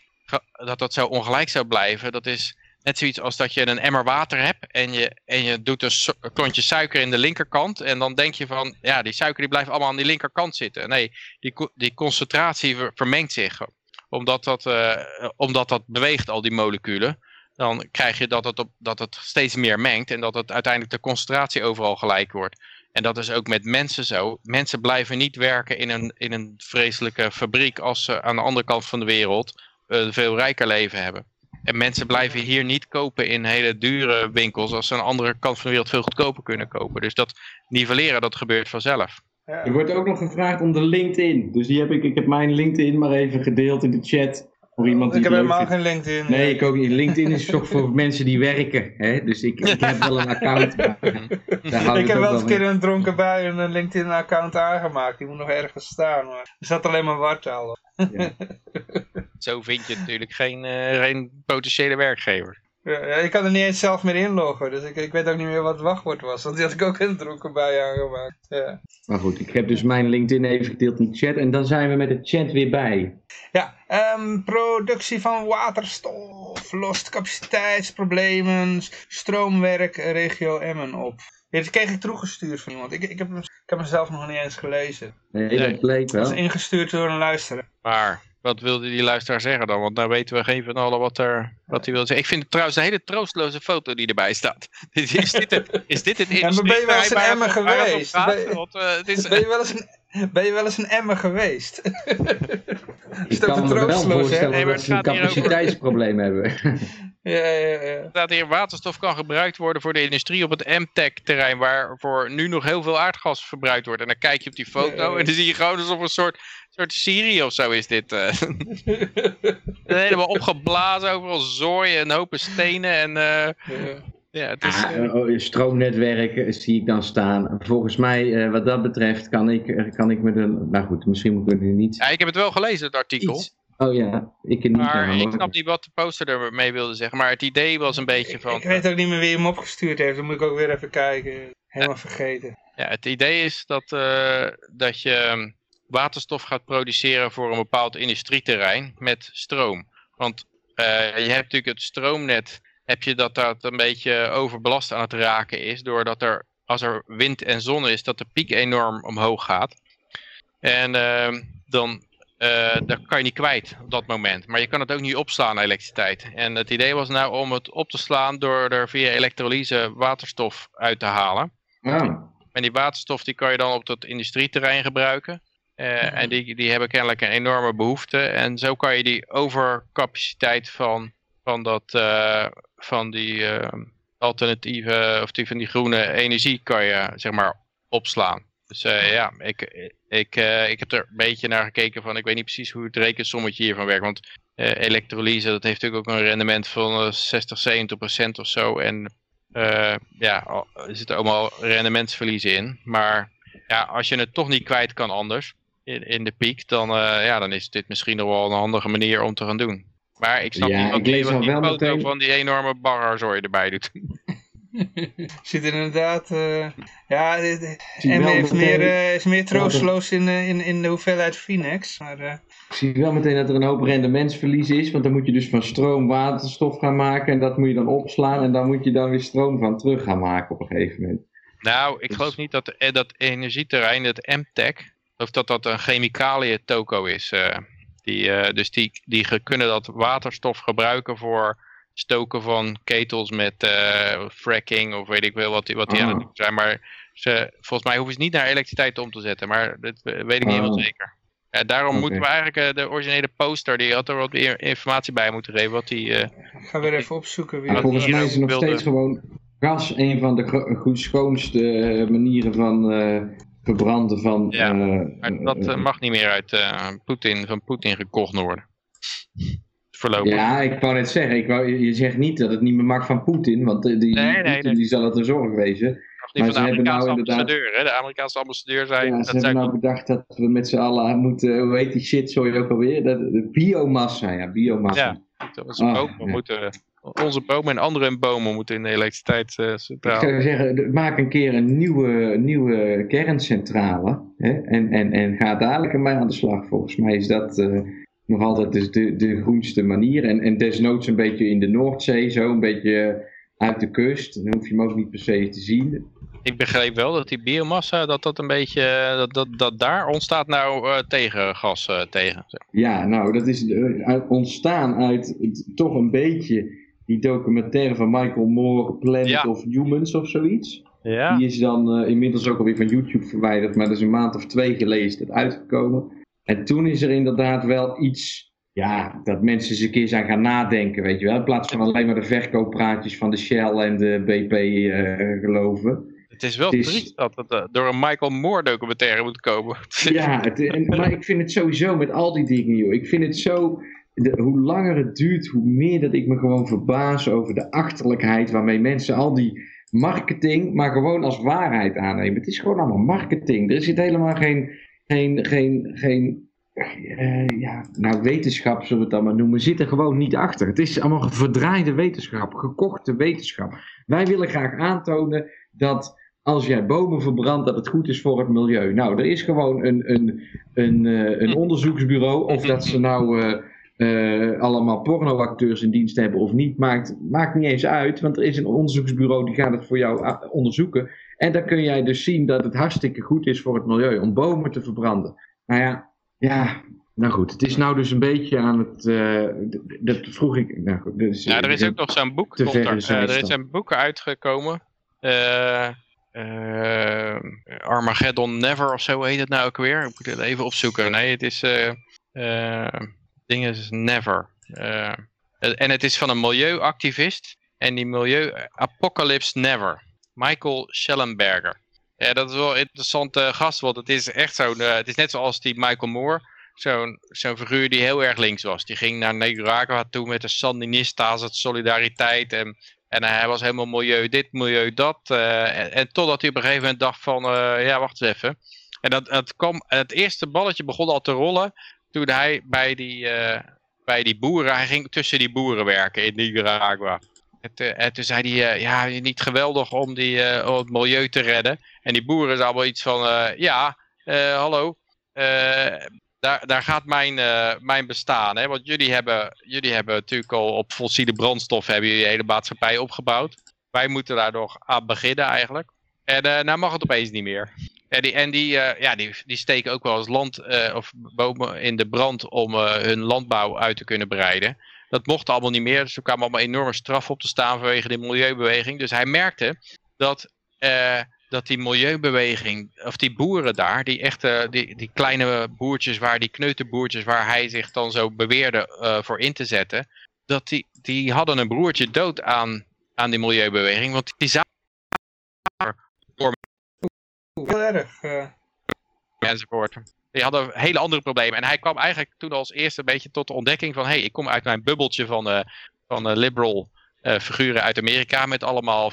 dat dat zo ongelijk zou blijven, dat is net zoiets als dat je een emmer water hebt en je, en je doet een, klontje suiker in de linkerkant en dan denk je van, ja die suiker die blijft allemaal aan die linkerkant zitten. Nee, die, die concentratie ver- vermengt zich. Omdat dat, eh, omdat dat beweegt, al die moleculen. Dan krijg je dat het, op, dat het steeds meer mengt. En dat het uiteindelijk de concentratie overal gelijk wordt. En dat is ook met mensen zo. Mensen blijven niet werken in een, in een vreselijke fabriek als ze aan de andere kant van de wereld een veel rijker leven hebben. En mensen blijven hier niet kopen in hele dure winkels als ze aan de andere kant van de wereld veel goedkoper kunnen kopen. Dus dat nivelleren, dat gebeurt vanzelf. Ja. Er wordt ook nog gevraagd om de LinkedIn. Dus die heb ik, ik heb mijn LinkedIn maar even gedeeld in de chat. Voor iemand die ik heb helemaal geen LinkedIn. Nee, ik ook niet. LinkedIn is toch voor mensen die werken. Hè? Dus ik, ik heb wel een account. maar daar hou Ik heb wel eens een keer een dronken bui een LinkedIn-account aangemaakt. Die moet nog ergens staan. Maar er zat alleen maar wartaal op. Zo vind je natuurlijk geen, eh, geen potentiële werkgever. Ja, ja, ik kan er niet eens zelf meer inloggen. Dus ik, ik weet ook niet meer wat het wachtwoord was. Want die had ik ook in een dronken bui aangemaakt. Ja. Maar goed, ik heb dus mijn LinkedIn even gedeeld in de chat. En dan zijn we met de chat weer bij. Ja, ehm, productie van waterstof lost capaciteitsproblemen, stroomwerk, regio Emmen op. Ja, dit kreeg ik teruggestuurd van iemand. Ik, ik, heb, hem, ik heb hem zelf nog niet eens gelezen. Nee, Nee. dat bleek Dat wel. is ingestuurd door een luisteraar. Maar wat wilde die luisteraar zeggen dan? Want nou weten we geen van allen wat, er, wat hij wil zeggen. Ik vind het trouwens een hele troostloze foto die erbij staat. Is dit het, is dit het maar ben je wel eens hij over geweest? praat? Ben je- Want, eh, het is, Ben je wel eens een, ben je wel eens een Emmer geweest? Ik toch kan me wel voorstellen Nee, maar dat het ze een capaciteitsprobleem hebben. ja, ja, ja. staat hier waterstof kan gebruikt worden voor de industrie op het MTech terrein waarvoor nu nog heel veel aardgas verbruikt wordt. En dan kijk je op die foto Ja. en dan zie je gewoon alsof een soort, soort Syrië of zo is dit. eh. Helemaal opgeblazen, overal zooi en hopen stenen en eh, ja. het is... Ah, eh, oh, stroomnetwerk zie ik dan staan. Volgens mij, eh, wat dat betreft, kan ik, eh, kan ik me de... Nou goed, misschien moet ik er niet Ja, ik heb het wel gelezen, het artikel. iets... Oh ja, ik niet. Maar nou, ik hoor. snap niet wat de poster ermee wilde zeggen. Maar het idee was een beetje Ik, van... ik weet ook niet meer wie hem opgestuurd heeft. Dan moet ik ook weer even kijken. Helemaal vergeten. Ja, het idee is dat, eh, dat je ehm, waterstof gaat produceren voor een bepaald industrieterrein met stroom. Want je hebt natuurlijk het stroomnet, heb je dat dat een beetje overbelast aan het raken is, doordat er, als er wind en zon is, dat de piek enorm omhoog gaat. En ehm, dan uh, dat kan je niet kwijt op dat moment. Maar je kan het ook niet opslaan, elektriciteit. En het idee was nou om het op te slaan door er via elektrolyse waterstof uit te halen. Ja. En die waterstof die kan je dan op dat industrieterrein gebruiken. Uh, en die, die hebben kennelijk een enorme behoefte. En zo kan je die overcapaciteit van, van, dat, uh, van die alternatieve, of die van die groene energie kan je zeg maar opslaan. Dus uh, ja, ik, ik, ik heb er een beetje naar gekeken van, ik weet niet precies hoe het rekensommetje hiervan werkt. Want elektrolyse, dat heeft natuurlijk ook een rendement van 60, 70 procent of zo. En ja, er zitten allemaal rendementsverliezen in. Maar ja, als je het toch niet kwijt kan anders, in, in de piek, dan, ja, dan is dit misschien nog wel een handige manier om te gaan doen. Maar ik snap ja, niet wat ik lees die, wel foto meteen- van die enorme barrarzooi erbij doet. Zit er inderdaad... eh, ja, wel heeft meteen- meer, eh, is meer dat- troosteloos in, eh, in, in de hoeveelheid Phoenix. Maar eh, Ik zie wel meteen dat er een hoop rendementsverlies is, want dan moet je dus van stroom waterstof gaan maken en dat moet je dan opslaan en dan moet je dan weer stroom van terug gaan maken op een gegeven moment. Nou, ik Dus- geloof niet dat dat energieterrein, het MTech, of dat dat een chemicaliën toko is. Die, eh, dus die, die kunnen dat waterstof gebruiken voor stoken van ketels met eh, fracking of weet ik wel wat die, wat die aan het doen zijn. Maar ze, volgens mij hoeven ze niet naar elektriciteit om te zetten, maar dat weet ik niet helemaal Ah. zeker. Ja, daarom moeten we eigenlijk eh, de originele poster, die had er wat meer informatie bij moeten geven. Wat die, eh, ik ga weer even opzoeken. Wie volgens mij is er nog wilde- steeds gewoon gas een van de schoonste manieren van verbranden van... Ja, eh, maar dat eh, eh, mag niet meer uit Poetin, van Poetin gekocht worden. Voorlopig. Ja, ik wou net zeggen, ik wou, je zegt niet dat het niet meer mag van Poetin, want die, Nee, nee, Poetin nee. die zal het een zorg wezen. Maar van de ze hebben nou Amerikaanse inderdaad- ambassadeur. Hè? De Amerikaanse ambassadeur zei... Ja, dat ze zei hebben nou bedacht dat we met z'n allen moeten, hoe heet die shit, sorry ook alweer, dat, de biomassa, ja, biomassa. Ja. onze, Ah, bomen ja. moeten, onze bomen en andere bomen moeten in de elektriciteit eh, Ik zou zeggen, maak een keer een nieuwe, nieuwe kerncentrale hè, en, en, en ga dadelijk ermee aan de slag. Volgens mij is dat eh, nog altijd dus de, de groenste manier. En, en desnoods een beetje in de Noordzee, zo een beetje uit de kust. Dan hoef je hem ook niet per se te zien. Ik begreep wel dat die biomassa, dat dat een beetje, eh, dat, dat, dat daar ontstaat nou eh, tegengas eh, tegen. Ja, nou, dat is uit- ontstaan uit het- toch een beetje die documentaire van Michael Moore, Planet Ja. of Humans of zoiets. Ja. Die is dan eh, inmiddels ook alweer van YouTube verwijderd, maar dat is een maand of twee geleden uitgekomen. En toen is er inderdaad wel iets, ja, dat mensen eens een keer zijn gaan nadenken, weet je wel. In plaats van alleen maar de verkooppraatjes van de Shell en de BP eh, geloven. Het is wel Het is- triest dat het eh, door een Michael Moore documentaire moet komen. Ja, het, en, maar ik vind het sowieso met al die dingen, joh. Ik vind het zo, hoe langer het duurt, hoe meer dat ik me gewoon verbaas over de achterlijkheid waarmee mensen al die marketing, maar gewoon als waarheid aannemen. Het is gewoon allemaal marketing. Er zit helemaal geen, geen, geen, geen eh, ja, nou wetenschap zullen we het dan maar noemen, zit er gewoon niet achter. Het is allemaal verdraaide wetenschap, gekochte wetenschap. Wij willen graag aantonen dat als jij bomen verbrandt, dat het goed is voor het milieu. Nou, er is gewoon een, een, een, eh, een onderzoeksbureau, of dat ze nou eh, eh, allemaal pornoacteurs in dienst hebben of niet, maakt, maakt niet eens uit, want er is een onderzoeksbureau die gaat het voor jou ah, onderzoeken. En dan kun jij dus zien dat het hartstikke goed is voor het milieu om bomen te verbranden. Nou ja, ja, nou goed, het is nou dus een beetje aan het, eh, dat vroeg ik, nou goed, is, Ja, er is ook nog zo'n boek. komt er, eh, er is een boek uitgekomen. eh, eh, Armageddon Never of zo heet het nou ook weer. Ik moet het even opzoeken. Nee, het is... ding is Never. Eh, en het is van een milieuactivist. En die milieu... Apocalypse Never. Michael Schellenberger. Ja, dat is wel een interessante gast. Want het is echt zo'n... eh, het is net zoals die Michael Moore zo'n zo'n figuur die heel erg links was. Die ging naar Nicaragua toe met de Sandinistas, het solidariteit. En, en hij was helemaal milieu dit, milieu dat. eh, en, totdat hij op een gegeven moment dacht van, ja wacht eens even. En dat, dat kwam, het eerste balletje begon al te rollen toen hij bij die, eh, bij die boeren, hij ging tussen die boeren werken in Nicaragua. En, te- en toen zei hij, eh, ja, niet geweldig om, die, eh, om het milieu te redden. En die boeren zijn allemaal iets van, eh, ja, eh, hallo, eh, daar, daar gaat mijn, eh, mijn bestaan. Hè? Want jullie hebben, jullie hebben natuurlijk al op fossiele brandstof hebben jullie hele maatschappij opgebouwd. Wij moeten daar nog aan beginnen eigenlijk. En uh, nou mag het opeens niet meer. En die, en die, uh, ja, die, die steken ook wel eens land of bomen in de brand om hun landbouw uit te kunnen breiden. Dat mocht allemaal niet meer. Dus er kwamen allemaal enorme straf op te staan vanwege de milieubeweging. Dus hij merkte dat dat die milieubeweging, of die boeren daar, die echte, die, die kleine boertjes, waar die kneuterboertjes, waar hij zich dan zo beweerde voor in te zetten, dat die, die hadden een broertje dood aan, aan die milieubeweging, want die door... Heel erg. Enzovoort. Die hadden hele andere problemen. En hij kwam eigenlijk toen als eerste een beetje tot de ontdekking van, hé, hey, ik kom uit mijn bubbeltje van, uh, van liberal uh, figuren uit Amerika met allemaal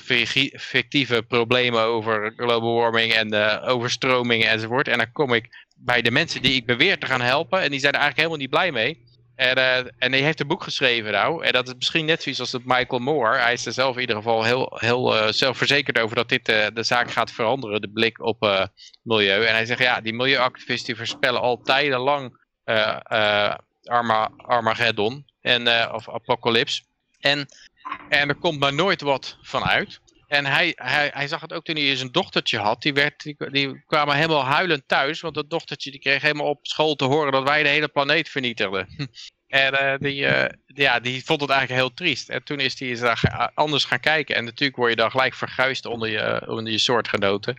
fictieve problemen over global warming en overstromingen enzovoort. En dan kom ik bij de mensen die ik beweer te gaan helpen en die zijn er eigenlijk helemaal niet blij mee. En, uh, en hij heeft een boek geschreven nou. En dat is misschien net zoiets als dat Michael Moore. Hij is er zelf in ieder geval heel, heel zelfverzekerd over dat dit de zaak gaat veranderen. De blik op milieu. En hij zegt ja, die milieuactivisten voorspellen al tijdenlang Arma Armageddon. En, of Apocalypse. En en er komt maar nooit wat van uit. En hij, hij, hij zag het ook toen hij zijn dochtertje had. Die, werd, die, die kwamen helemaal huilend thuis. Want dat dochtertje die kreeg helemaal op school te horen dat wij de hele planeet vernietigden. En uh, die, uh, ja, die vond het eigenlijk heel triest. En toen is hij eens anders gaan kijken. En natuurlijk word je dan gelijk verguisd onder je, onder je soortgenoten.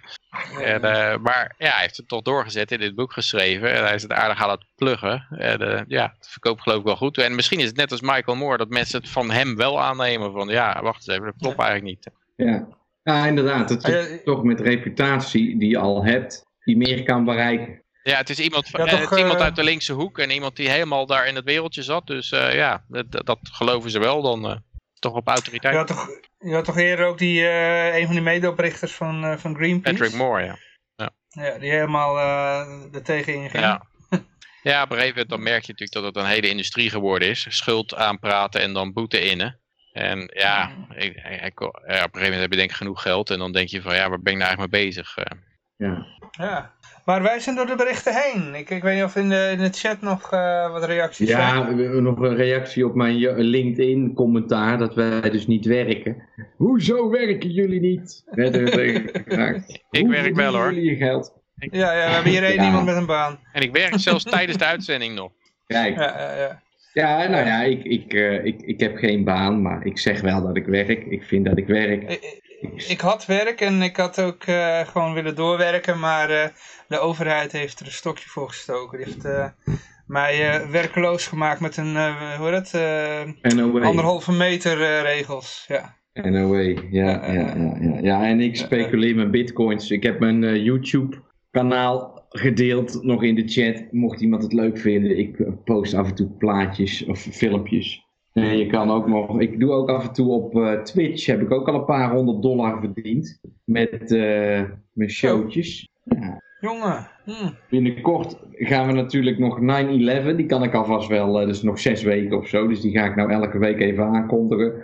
En, uh, maar ja, hij heeft het toch doorgezet in dit boek geschreven. En hij is het aardig aan het pluggen. En ja, het verkoopt geloof ik wel goed. En misschien is het net als Michael Moore dat mensen het van hem wel aannemen. Van ja, wacht eens even, dat klopt eigenlijk niet. Ja, ja inderdaad. Het is toch met reputatie die je al hebt, die meer kan bereiken. Ja, het is, iemand, ja, toch, het is iemand uit de linkse hoek en iemand die helemaal daar in het wereldje zat. Dus uh, ja, dat, dat, geloven ze wel dan. Uh, toch op autoriteit. Je had toch, je had toch eerder ook die, uh, een van die medeoprichters van, van Greenpeace? Patrick Moore, ja. Ja, ja die helemaal er tegen inging. Ja. ja, op een gegeven moment dan merk je natuurlijk dat het een hele industrie geworden is. Schuld aanpraten en dan boete innen. En ja, ik, ik, op een gegeven moment heb je denk ik genoeg geld en dan denk je van ja, waar ben ik nou eigenlijk mee bezig? Ja. ja. Maar wij zijn door de berichten heen. Ik, ik weet niet of in de, in de chat nog uh, wat reacties ja, zijn. Ja, nog een reactie op mijn LinkedIn commentaar dat wij dus niet werken. Hoezo werken jullie niet? ik werk wel hoor. jullie je geld? Ja, ja, we hebben hier één ja. iemand met een baan. En ik werk zelfs tijdens de uitzending nog. Kijk. Ja, ja, ja. Ja, nou ja, ik, ik, uh, ik, ik heb geen baan, maar ik zeg wel dat ik werk. Ik vind dat ik werk. Ik, ik, had werk en ik had ook uh, gewoon willen doorwerken, maar uh, de overheid heeft er een stokje voor gestoken. Die heeft mij werkeloos gemaakt met een, hoe heet het, anderhalve meter regels. Ja. NOW, ja, ja, ja, ja, ja. En ik speculeer met bitcoins. Ik heb mijn YouTube kanaal gedeeld nog in de chat. Mocht iemand het leuk vinden, ik post af en toe plaatjes of filmpjes. En je kan ook nog, ik doe ook af en toe op uh, Twitch, heb ik ook al een paar honderd dollar verdiend met uh, mijn showtjes. Ja. Jongen. Hm. Binnenkort gaan we natuurlijk nog 9-11, die kan ik alvast wel, uh, dus nog zes weken of zo, dus die ga ik nou elke week even aankondigen. 9-11,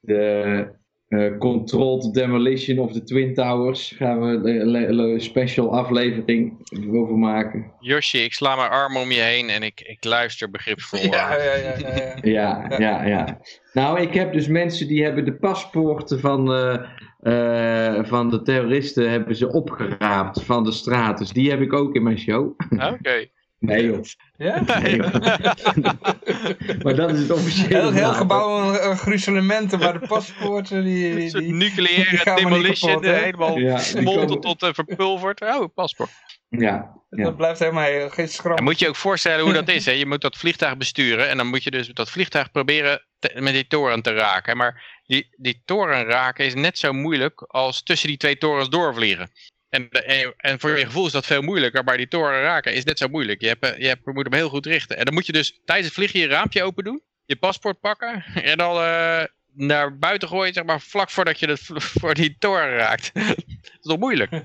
de uh, controlled Demolition of the Twin Towers. Gaan we een special aflevering over maken. Josje, ik sla mijn arm om je heen en ik, ik luister begripsvol. Ja, ja, ja, ja, ja. ja, ja, ja. Nou, ik heb dus mensen die hebben de paspoorten van, uh, uh, van de terroristen hebben ze opgeraapt van de straat. Dus die heb ik ook in mijn show. Oké. Nee joh. Ja? Nee, joh. maar dat is het officiële Heel, heel gebouw uh, gruzelementen, maar de paspoorten die... die, die nucleaire die demolition, kapot, helemaal ja, smolten tot uh, verpulverd. Oh, paspoort. Ja, ja. Dat blijft helemaal geen schram. Dan moet je ook voorstellen hoe dat is. Hè? Je moet dat vliegtuig besturen en dan moet je dus dat vliegtuig proberen te, met die toren te raken. Maar die, die toren raken is net zo moeilijk als tussen die twee torens doorvliegen. En, en, voor je gevoel is dat veel moeilijker, maar die toren raken is net zo moeilijk. Je, hebt, eh, je, hebt, moet hem heel goed richten. En dan moet je dus tijdens het vliegen je raampje open doen, je paspoort pakken en dan uh, naar buiten gooien, zeg maar, vlak voordat je het voor die toren raakt. dat is toch moeilijk?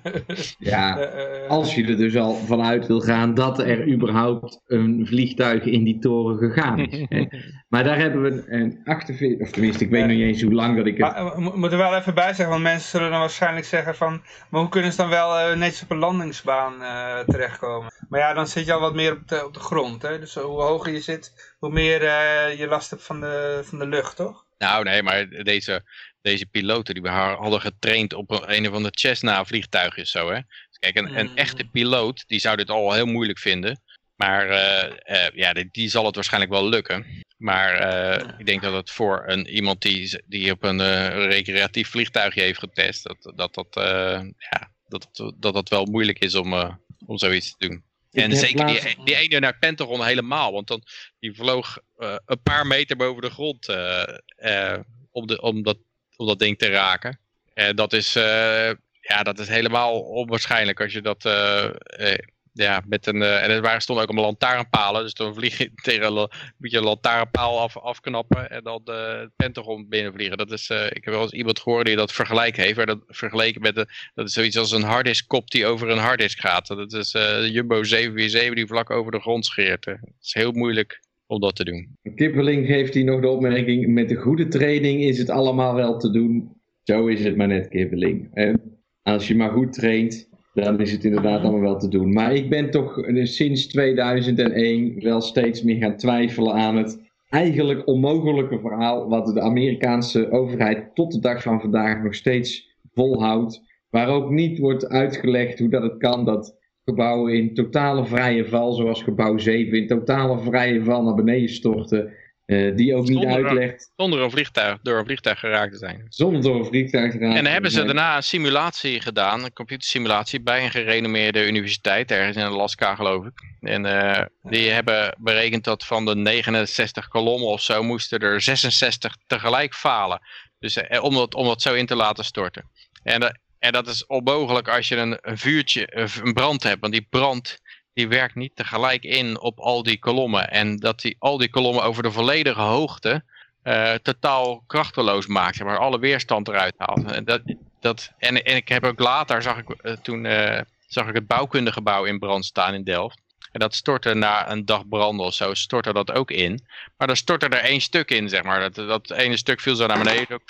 Ja, als je er dus al vanuit wil gaan dat er überhaupt een vliegtuig in die toren gegaan is. maar daar hebben we een 48, of tenminste, ik weet nog niet eens hoe lang dat ik het... Maar, we moeten wel even bij zeggen, want mensen zullen dan waarschijnlijk zeggen van, maar hoe kunnen ze dan wel uh, netjes op een landingsbaan uh, terechtkomen? Maar ja, dan zit je al wat meer op de, op de grond. Hè? Dus hoe hoger je zit, hoe meer uh, je last hebt van de, van de lucht, toch? Nou nee, maar deze, deze piloten die we hadden getraind op een, of ander Cessna vliegtuigjes zo. Hè? Dus kijk, een, een, echte piloot die zou dit al heel moeilijk vinden. Maar uh, uh, ja, die, die, zal het waarschijnlijk wel lukken. Maar uh, ik denk dat het voor een, iemand die, die op een recreatief vliegtuigje heeft getest, dat dat, dat, ja, dat, dat, dat wel moeilijk is om, om zoiets te doen. En zeker die, die ene naar Pentagon helemaal, want dan, die vloog een paar meter boven de grond om, de, om, dat, om dat ding te raken. En dat is, ja, dat is helemaal onwaarschijnlijk als je dat ja, met een, uh, en er waren, stonden ook allemaal lantaarnpalen. Dus dan vlieg je tegen een, moet je een lantaarnpaal af, afknappen en dan de, het Pentagon binnenvliegen. Dat is, uh, ik heb wel eens iemand gehoord die dat vergelijk heeft. Dat vergeleken met, de, dat is zoiets als een harddisk die over een harddisk gaat. Dat is uh, Jumbo 747 die vlak over de grond scheert. Het is heel moeilijk om dat te doen. Kippeling geeft hier nog de opmerking, met de goede training is het allemaal wel te doen. Zo is het maar net, Kippeling. En als je maar goed traint, dan is het inderdaad allemaal wel te doen. Maar ik ben toch eh, sinds 2001 wel steeds meer gaan twijfelen aan het eigenlijk onmogelijke verhaal wat de Amerikaanse overheid tot de dag van vandaag nog steeds volhoudt. Waar ook niet wordt uitgelegd hoe dat het kan dat gebouwen in totale vrije val, zoals gebouw 7, in totale vrije val naar beneden storten. Uh, die ook zonder, niet uitlegt. Zonder een vliegtuig, door een vliegtuig geraakt te zijn. Zonder door een vliegtuig te raken. En dan hebben ze daarna een simulatie gedaan, een computersimulatie, bij een gerenommeerde universiteit, ergens in Alaska geloof ik. En uh, die hebben berekend dat van de 69 kolommen of zo moesten er 66 tegelijk falen. Dus uh, om, dat, om dat zo in te laten storten. En, en dat is onmogelijk als je een, een vuurtje, een brand hebt, want die brand die werkt niet tegelijk in op al die kolommen. En dat die, al die kolommen over de volledige hoogte uh, totaal krachteloos maakt. Maar alle weerstand eruit haalt. En, dat, dat, en, ik heb ook later, zag ik, uh, toen uh, zag ik het bouwkundegebouw in brand staan in Delft. En dat stortte na een dag branden of zo, stortte dat ook in. Maar dan stortte er één stuk in, zeg maar. Dat, dat ene stuk viel zo naar beneden.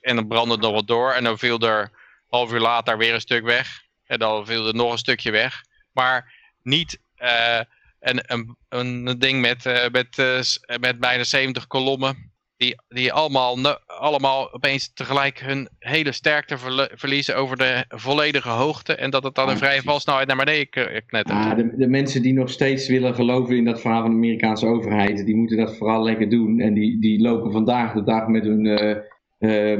En dan brandde het nog wat door. En dan viel er half uur later weer een stuk weg. En dan viel er nog een stukje weg. Maar niet uh, een, een, een ding met, uh, met, uh, met bijna 70 kolommen. Die, die allemaal, allemaal opeens tegelijk hun hele sterkte verliezen over de volledige hoogte. En dat het dan een vrije valsnelheid naar beneden knettert. Ah, de, de, mensen die nog steeds willen geloven in dat verhaal van de Amerikaanse overheid. Die moeten dat vooral lekker doen. En die, die lopen vandaag de dag met hun,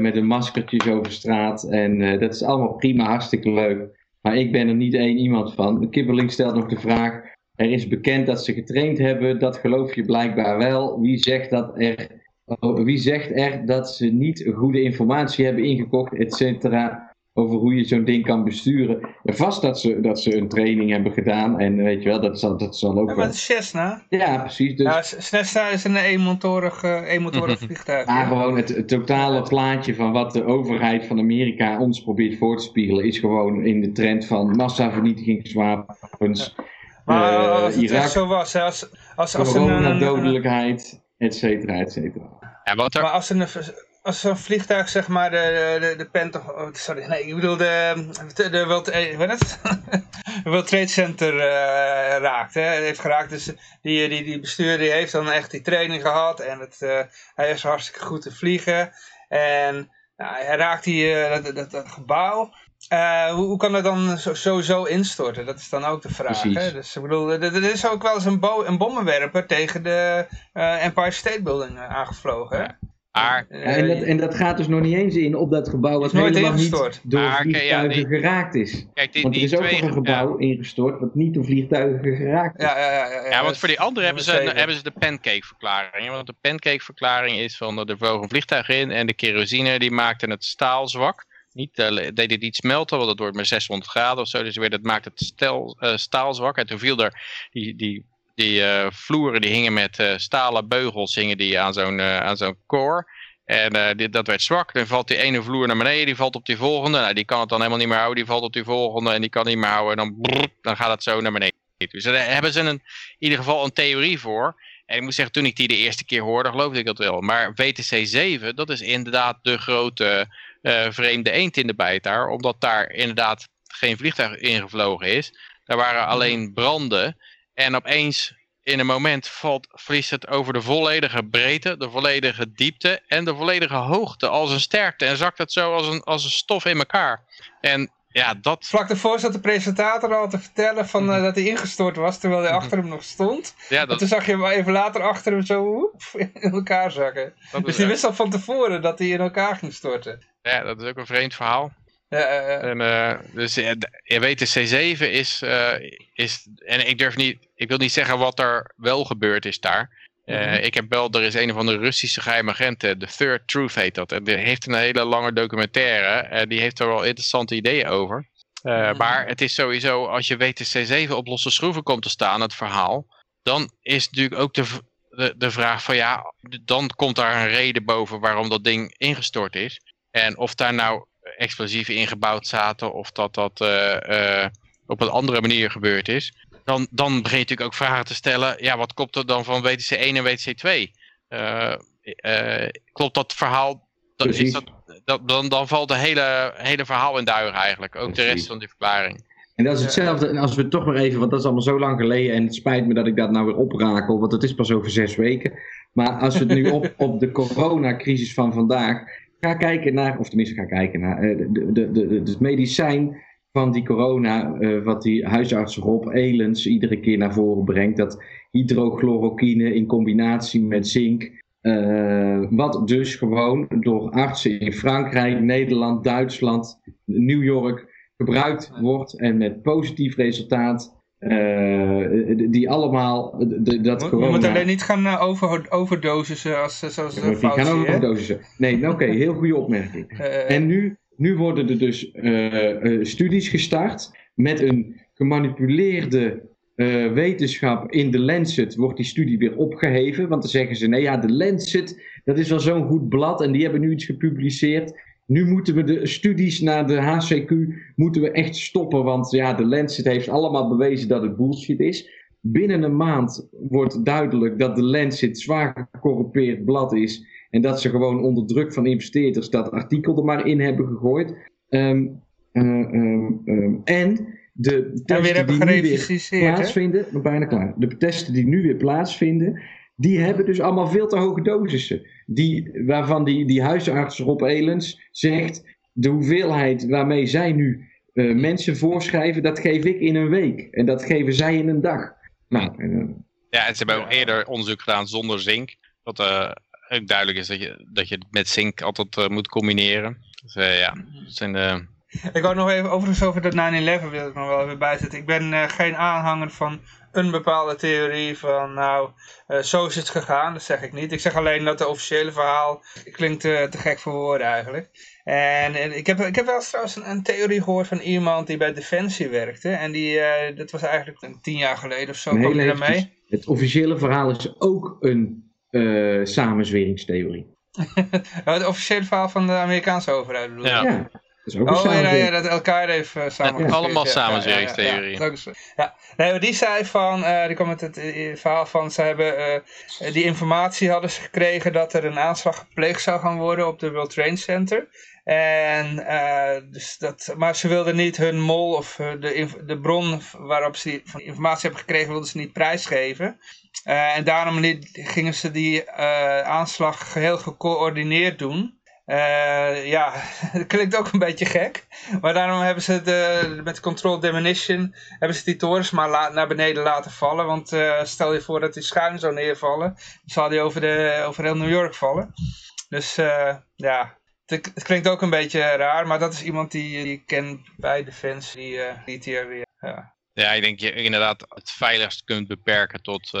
met hun maskertjes over straat. En dat is allemaal prima, hartstikke leuk. Maar ik ben er niet één iemand van. Kibbeling stelt nog de vraag. Er is bekend dat ze getraind hebben. Dat geloof je blijkbaar wel. Wie zegt, dat er, oh, wie zegt er dat ze niet goede informatie hebben ingekocht, et cetera? Over hoe je zo'n ding kan besturen. vast dat ze, dat ze een training hebben gedaan. En weet je wel, dat zal, dat zal ook ja, wel. Maar Cessna? Ja, precies. Dus... Ja, Cessna is een eenmotorig, uh, eenmotorig vliegtuig. Ja, gewoon het, het, totale plaatje van wat de overheid van Amerika ons probeert voor te spiegelen. Is gewoon in de trend van massavernietigingswapens. Ja. Maar uh, als het Irak, echt zo was, hè, als, als, als een, een, dodelijkheid, et cetera, et cetera. Ja, wat er... Maar als een, als zo'n vliegtuig, zeg maar, de, de, de Pentagon, oh, sorry, nee, ik bedoel de, de, de World, eh, het? World Trade Center uh, raakt, hè, heeft geraakt, dus die, die, die bestuurder die heeft dan echt die training gehad en het, uh, hij is hartstikke goed te vliegen en nou, hij raakt die, uh, dat, dat, dat gebouw hoe, hoe, kan dat dan sowieso instorten? Dat is dan ook de vraag. Hè? Dus ik bedoel, er, is ook wel eens een, een bommenwerper tegen de Empire State Building aangevlogen. Hè? Maar, en, dat, en, dat, gaat dus nog niet eens in op dat gebouw wat helemaal niet door maar, vliegtuigen ja, geraakt is. Kijk, die, want er is ook nog een gebouw ingestort wat niet door vliegtuigen geraakt is. Ja, ja, ja, ja, ja want voor die andere hebben ze, hebben ze de pancake-verklaring. Want de pancake-verklaring is van er vloog een vliegtuig in en de kerosine die maakte het staal zwak. Niet, uh, deed het niet smelten, want het wordt maar 600 graden of zo. Dus weer, dat maakt het stel, uh, staal zwak. En toen viel er die, die, die uh, vloeren die hingen met stalen beugels hingen die aan zo'n aan zo'n core. En dit, dat werd zwak. Dan valt die ene vloer naar beneden, die valt op die volgende. Nou, die kan het dan helemaal niet meer houden. Die valt op die volgende en die kan niet meer houden. En dan, dan gaat het zo naar beneden. Dus daar hebben ze een, in ieder geval een theorie voor. En ik moet zeggen, toen ik die de eerste keer hoorde, geloofde ik dat wel. Maar WTC 7, dat is inderdaad de grote vreemde eend in de bijt daar. Omdat daar inderdaad geen vliegtuig ingevlogen is. Daar waren alleen branden. En opeens in een moment valt, verliest het over de volledige breedte, de volledige diepte en de volledige hoogte als een sterkte. En zakt het zo als een, als een stof in elkaar. En ja, dat... Vlak ervoor zat de presentator al te vertellen van, Mhm. eh, dat hij ingestort was, terwijl hij achter hem nog stond. Ja, En dat, toen zag je hem even later achter hem zo woep, in elkaar zakken. dat, Dus die wist al van tevoren dat hij in elkaar ging storten. ja, dat is ook een vreemd verhaal. En, eh, dus je weet, de C7 is, eh, is, en ik durf niet, ik wil niet zeggen wat er wel gebeurd is daar. Eh, Mhm. Ik heb wel, er is een van de Russische geheime agenten, de Third Truth heet dat. En die heeft een hele lange documentaire en die heeft er wel interessante ideeën over. Mhm. Maar het is sowieso, als je weet de C7 op losse schroeven komt te staan, het verhaal, dan is natuurlijk ook de, de, de vraag van ja, dan komt daar een reden boven waarom dat ding ingestort is. En of daar nou explosieven ingebouwd zaten of dat dat eh, eh, op een andere manier gebeurd is. Dan, dan begin je natuurlijk ook vragen te stellen. Ja, wat klopt er dan van WTC 1 en WTC 2? Eh, eh, klopt dat verhaal? Dan, is dat, dat, dan, dan valt het hele, hele verhaal in duigen eigenlijk. Ook de rest van die verklaring. En dat is hetzelfde, en als we toch maar even, want dat is allemaal zo lang geleden en het spijt me dat ik dat nou weer oprakel, want het is pas over zes weken. Maar als we het nu op, op de coronacrisis van vandaag, ga kijken naar, of tenminste ga kijken naar, eh, de, de, de, het medicijn van die corona, eh, wat die huisarts Rob Elens iedere keer naar voren brengt, dat hydrochloroquine in combinatie met zink, eh, wat dus gewoon door artsen in Frankrijk, Nederland, Duitsland, New York gebruikt wordt en met positief resultaat. Eh, die allemaal de, dat corona... moeten alleen niet gaan eh, over, overdosissen als, eh, zoals Ja, maar die gaan overdosissen. Nee, oké, heel goede opmerking. Eh, En nu, nu worden er dus eh, eh, studies gestart met een gemanipuleerde eh, wetenschap in de Lancet. Wordt die studie weer opgeheven, want dan zeggen ze: nee, ja, de Lancet, dat is wel zo'n goed blad en die hebben nu iets gepubliceerd. Nu moeten we de studies naar de HCQ moeten we echt stoppen, want ja, de Lancet heeft allemaal bewezen dat het bullshit is. Binnen een maand wordt duidelijk dat de Lancet zwaar gecorrumpeerd blad is. En dat ze gewoon onder druk van investeerders dat artikel er maar in hebben gegooid. Ehm, eh, ehm, ehm, en de testen die nu weer plaatsvinden, bijna klaar. De testen die nu weer plaatsvinden, die hebben dus allemaal veel te hoge dosissen. Die, waarvan die, die huisarts Rob Elens zegt, de hoeveelheid waarmee zij nu eh, mensen voorschrijven, dat geef ik in een week. En dat geven zij in een dag. Nou, en, eh, Ja, en ze hebben ook eerder onderzoek gedaan zonder zink. Dat eh, ook duidelijk is dat je, dat je het met zink altijd eh, moet combineren. Dus eh, ja, dat zijn de... Ik wou nog even, overigens over dat 9-11 wil ik nog wel even bijzetten. Ik ben eh, geen aanhanger van een bepaalde theorie van, nou, eh, zo is het gegaan. Dat zeg ik niet. Ik zeg alleen dat de officiële verhaal klinkt eh, te gek voor woorden eigenlijk. En, en ik, heb, ik heb wel eens trouwens een, een theorie gehoord van iemand die bij Defensie werkte. En die, eh, dat was eigenlijk een tien jaar geleden of zo, een kwam daarmee. eventjes. Het officiële verhaal is ook een eh, samenzweringstheorie. Het officiële verhaal van de Amerikaanse overheid bedoel je? Ja. Ja, dat is ook een Oh ja, dat elkaar heeft uh, samen. Ja, allemaal samenzweringstheorieën. Ja, ja, ja, ja. Nee, maar die zei van, eh, die kwam met het eh, verhaal van, ze hebben eh, die informatie hadden ze gekregen dat er een aanslag gepleegd zou gaan worden op de World Trade Center. En, eh, dus dat, maar ze wilden niet hun mol of eh, de, de bron waarop ze van informatie hebben gekregen, wilden ze niet prijsgeven. Eh, en daarom niet, gingen ze die eh, aanslag geheel gecoördineerd doen. Eh, ja, dat klinkt ook een beetje gek. Maar daarom hebben ze de, met controlled demolition hebben ze die torens maar naar beneden laten vallen. Want eh, stel je voor dat die schuin zou neervallen, dan zal die over, de, over heel New York vallen. Dus eh, ja, het, klinkt ook een beetje raar. Maar dat is iemand die, die ik ken bij Defensie, die, die theorie. Ja. Ja, ik denk je inderdaad het veiligst kunt beperken tot...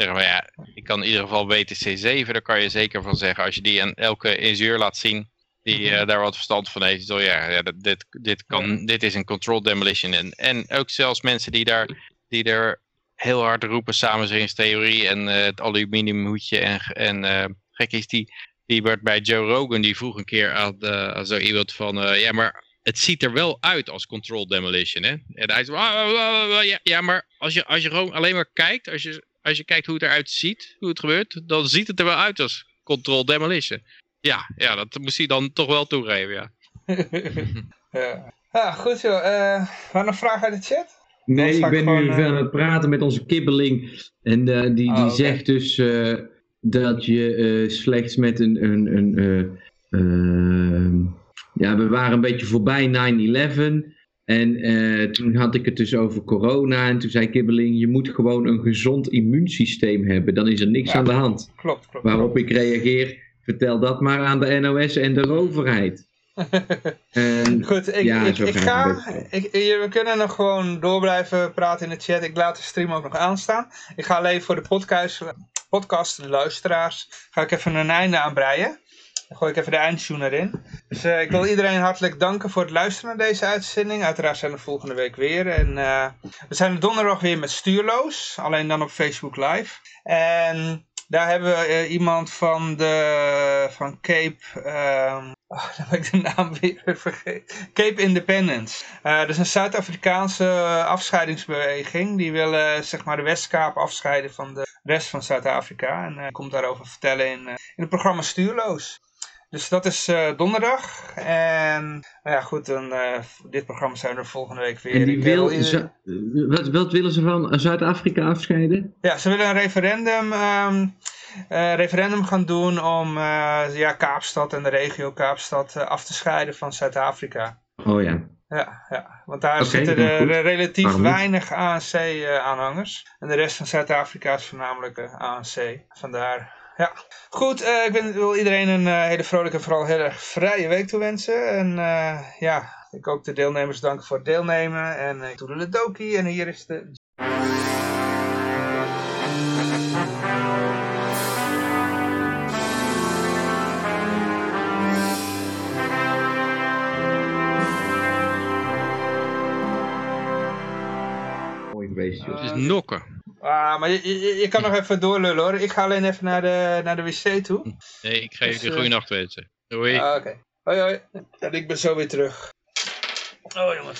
zeggen we, ja, ik kan in ieder geval WTC 7, daar kan je zeker van zeggen. Als je die aan elke ingenieur laat zien die eh, daar wat verstand van heeft. Zo, ja, ja dit, dit, kan, dit is een controlled demolition. En, en ook zelfs mensen die daar die er heel hard roepen samenzweringstheorie en eh, het aluminiumhoedje en, en eh, gek is die, die werd bij Joe Rogan, die vroeg een keer aan, aan zo iemand van, ja maar het ziet er wel uit als controlled demolition hè. En hij zei, "Ah, ah, ah, ah, ja, ja maar als je, als je gewoon alleen maar kijkt, als je, als je kijkt hoe het eruit ziet, hoe het gebeurt, dan ziet het er wel uit als controlled demolition. Ja, ja, dat moest hij dan toch wel toegeven, ja. ja. ja, goed joh. Eh waren nog vragen uit de chat? Nee, ik ben gewoon, nu eh, even aan het praten met onze kibbeling. En eh, die, die Oh, oké. zegt dus eh, dat je eh, slechts met een. een, een eh, ehm, ja, we waren een beetje voorbij 9-11. En eh, toen had ik het dus over corona. En toen zei Kibbeling: Je moet gewoon een gezond immuunsysteem hebben. Dan is er niks Ja. aan de hand. Klopt, klopt. Waarop ik reageer: Vertel dat maar aan de NOS en de overheid. En Goed, ik, Ja, ik, ga. Ik, ik- we kunnen nog gewoon door blijven praten in de chat. Ik laat de stream ook nog aanstaan. Ik ga alleen voor de podcast, podcast de luisteraars, ga ik even een einde aan breien. Gooi ik even de eindtune erin. Dus eh, ik wil iedereen hartelijk danken voor het luisteren naar deze uitzending. Uiteraard zijn we volgende week weer. En eh, we zijn er donderdag weer met Stuurloos. Alleen dan op Facebook Live. En daar hebben we eh, iemand van de van Cape. ehm, oh, dan heb ik de naam weer vergeten. Cape Independence. Eh, dat is een Zuid-Afrikaanse afscheidingsbeweging. Die willen zeg maar de Westkaap afscheiden van de rest van Zuid-Afrika. En komt daarover vertellen in, in het programma Stuurloos. Dus dat is eh, donderdag. En nou ja, goed, dan, eh, dit programma zijn we er volgende week weer. En die Ik wil, wat, wat willen ze van Zuid-Afrika afscheiden? Ja, ze willen een referendum, ehm, eh, referendum gaan doen om eh, ja, Kaapstad en de regio Kaapstad eh, af te scheiden van Zuid-Afrika. Oh ja. Ja, ja, want daar zitten nou er eh, relatief Waarom weinig ANC-aanhangers. en de rest van Zuid-Afrika is voornamelijk eh, ANC. Vandaar, ja. Goed, eh, ik ben, wil iedereen een eh, hele vrolijke en vooral heel erg vrije week toewensen. En eh, ja, ik ook de deelnemers danken voor het deelnemen. En ik doe de dokie en hier is de Mooi geweest, joh. Het is nokken. Ah, maar je, je, je kan nog even doorlullen hoor. Ik ga alleen even naar de, naar de wc toe. Nee, ik geef Dus, je eh, goede nacht wensen. Doei. Ah, Oké. Hoi hoi. En ik ben zo weer terug. Oh jongens.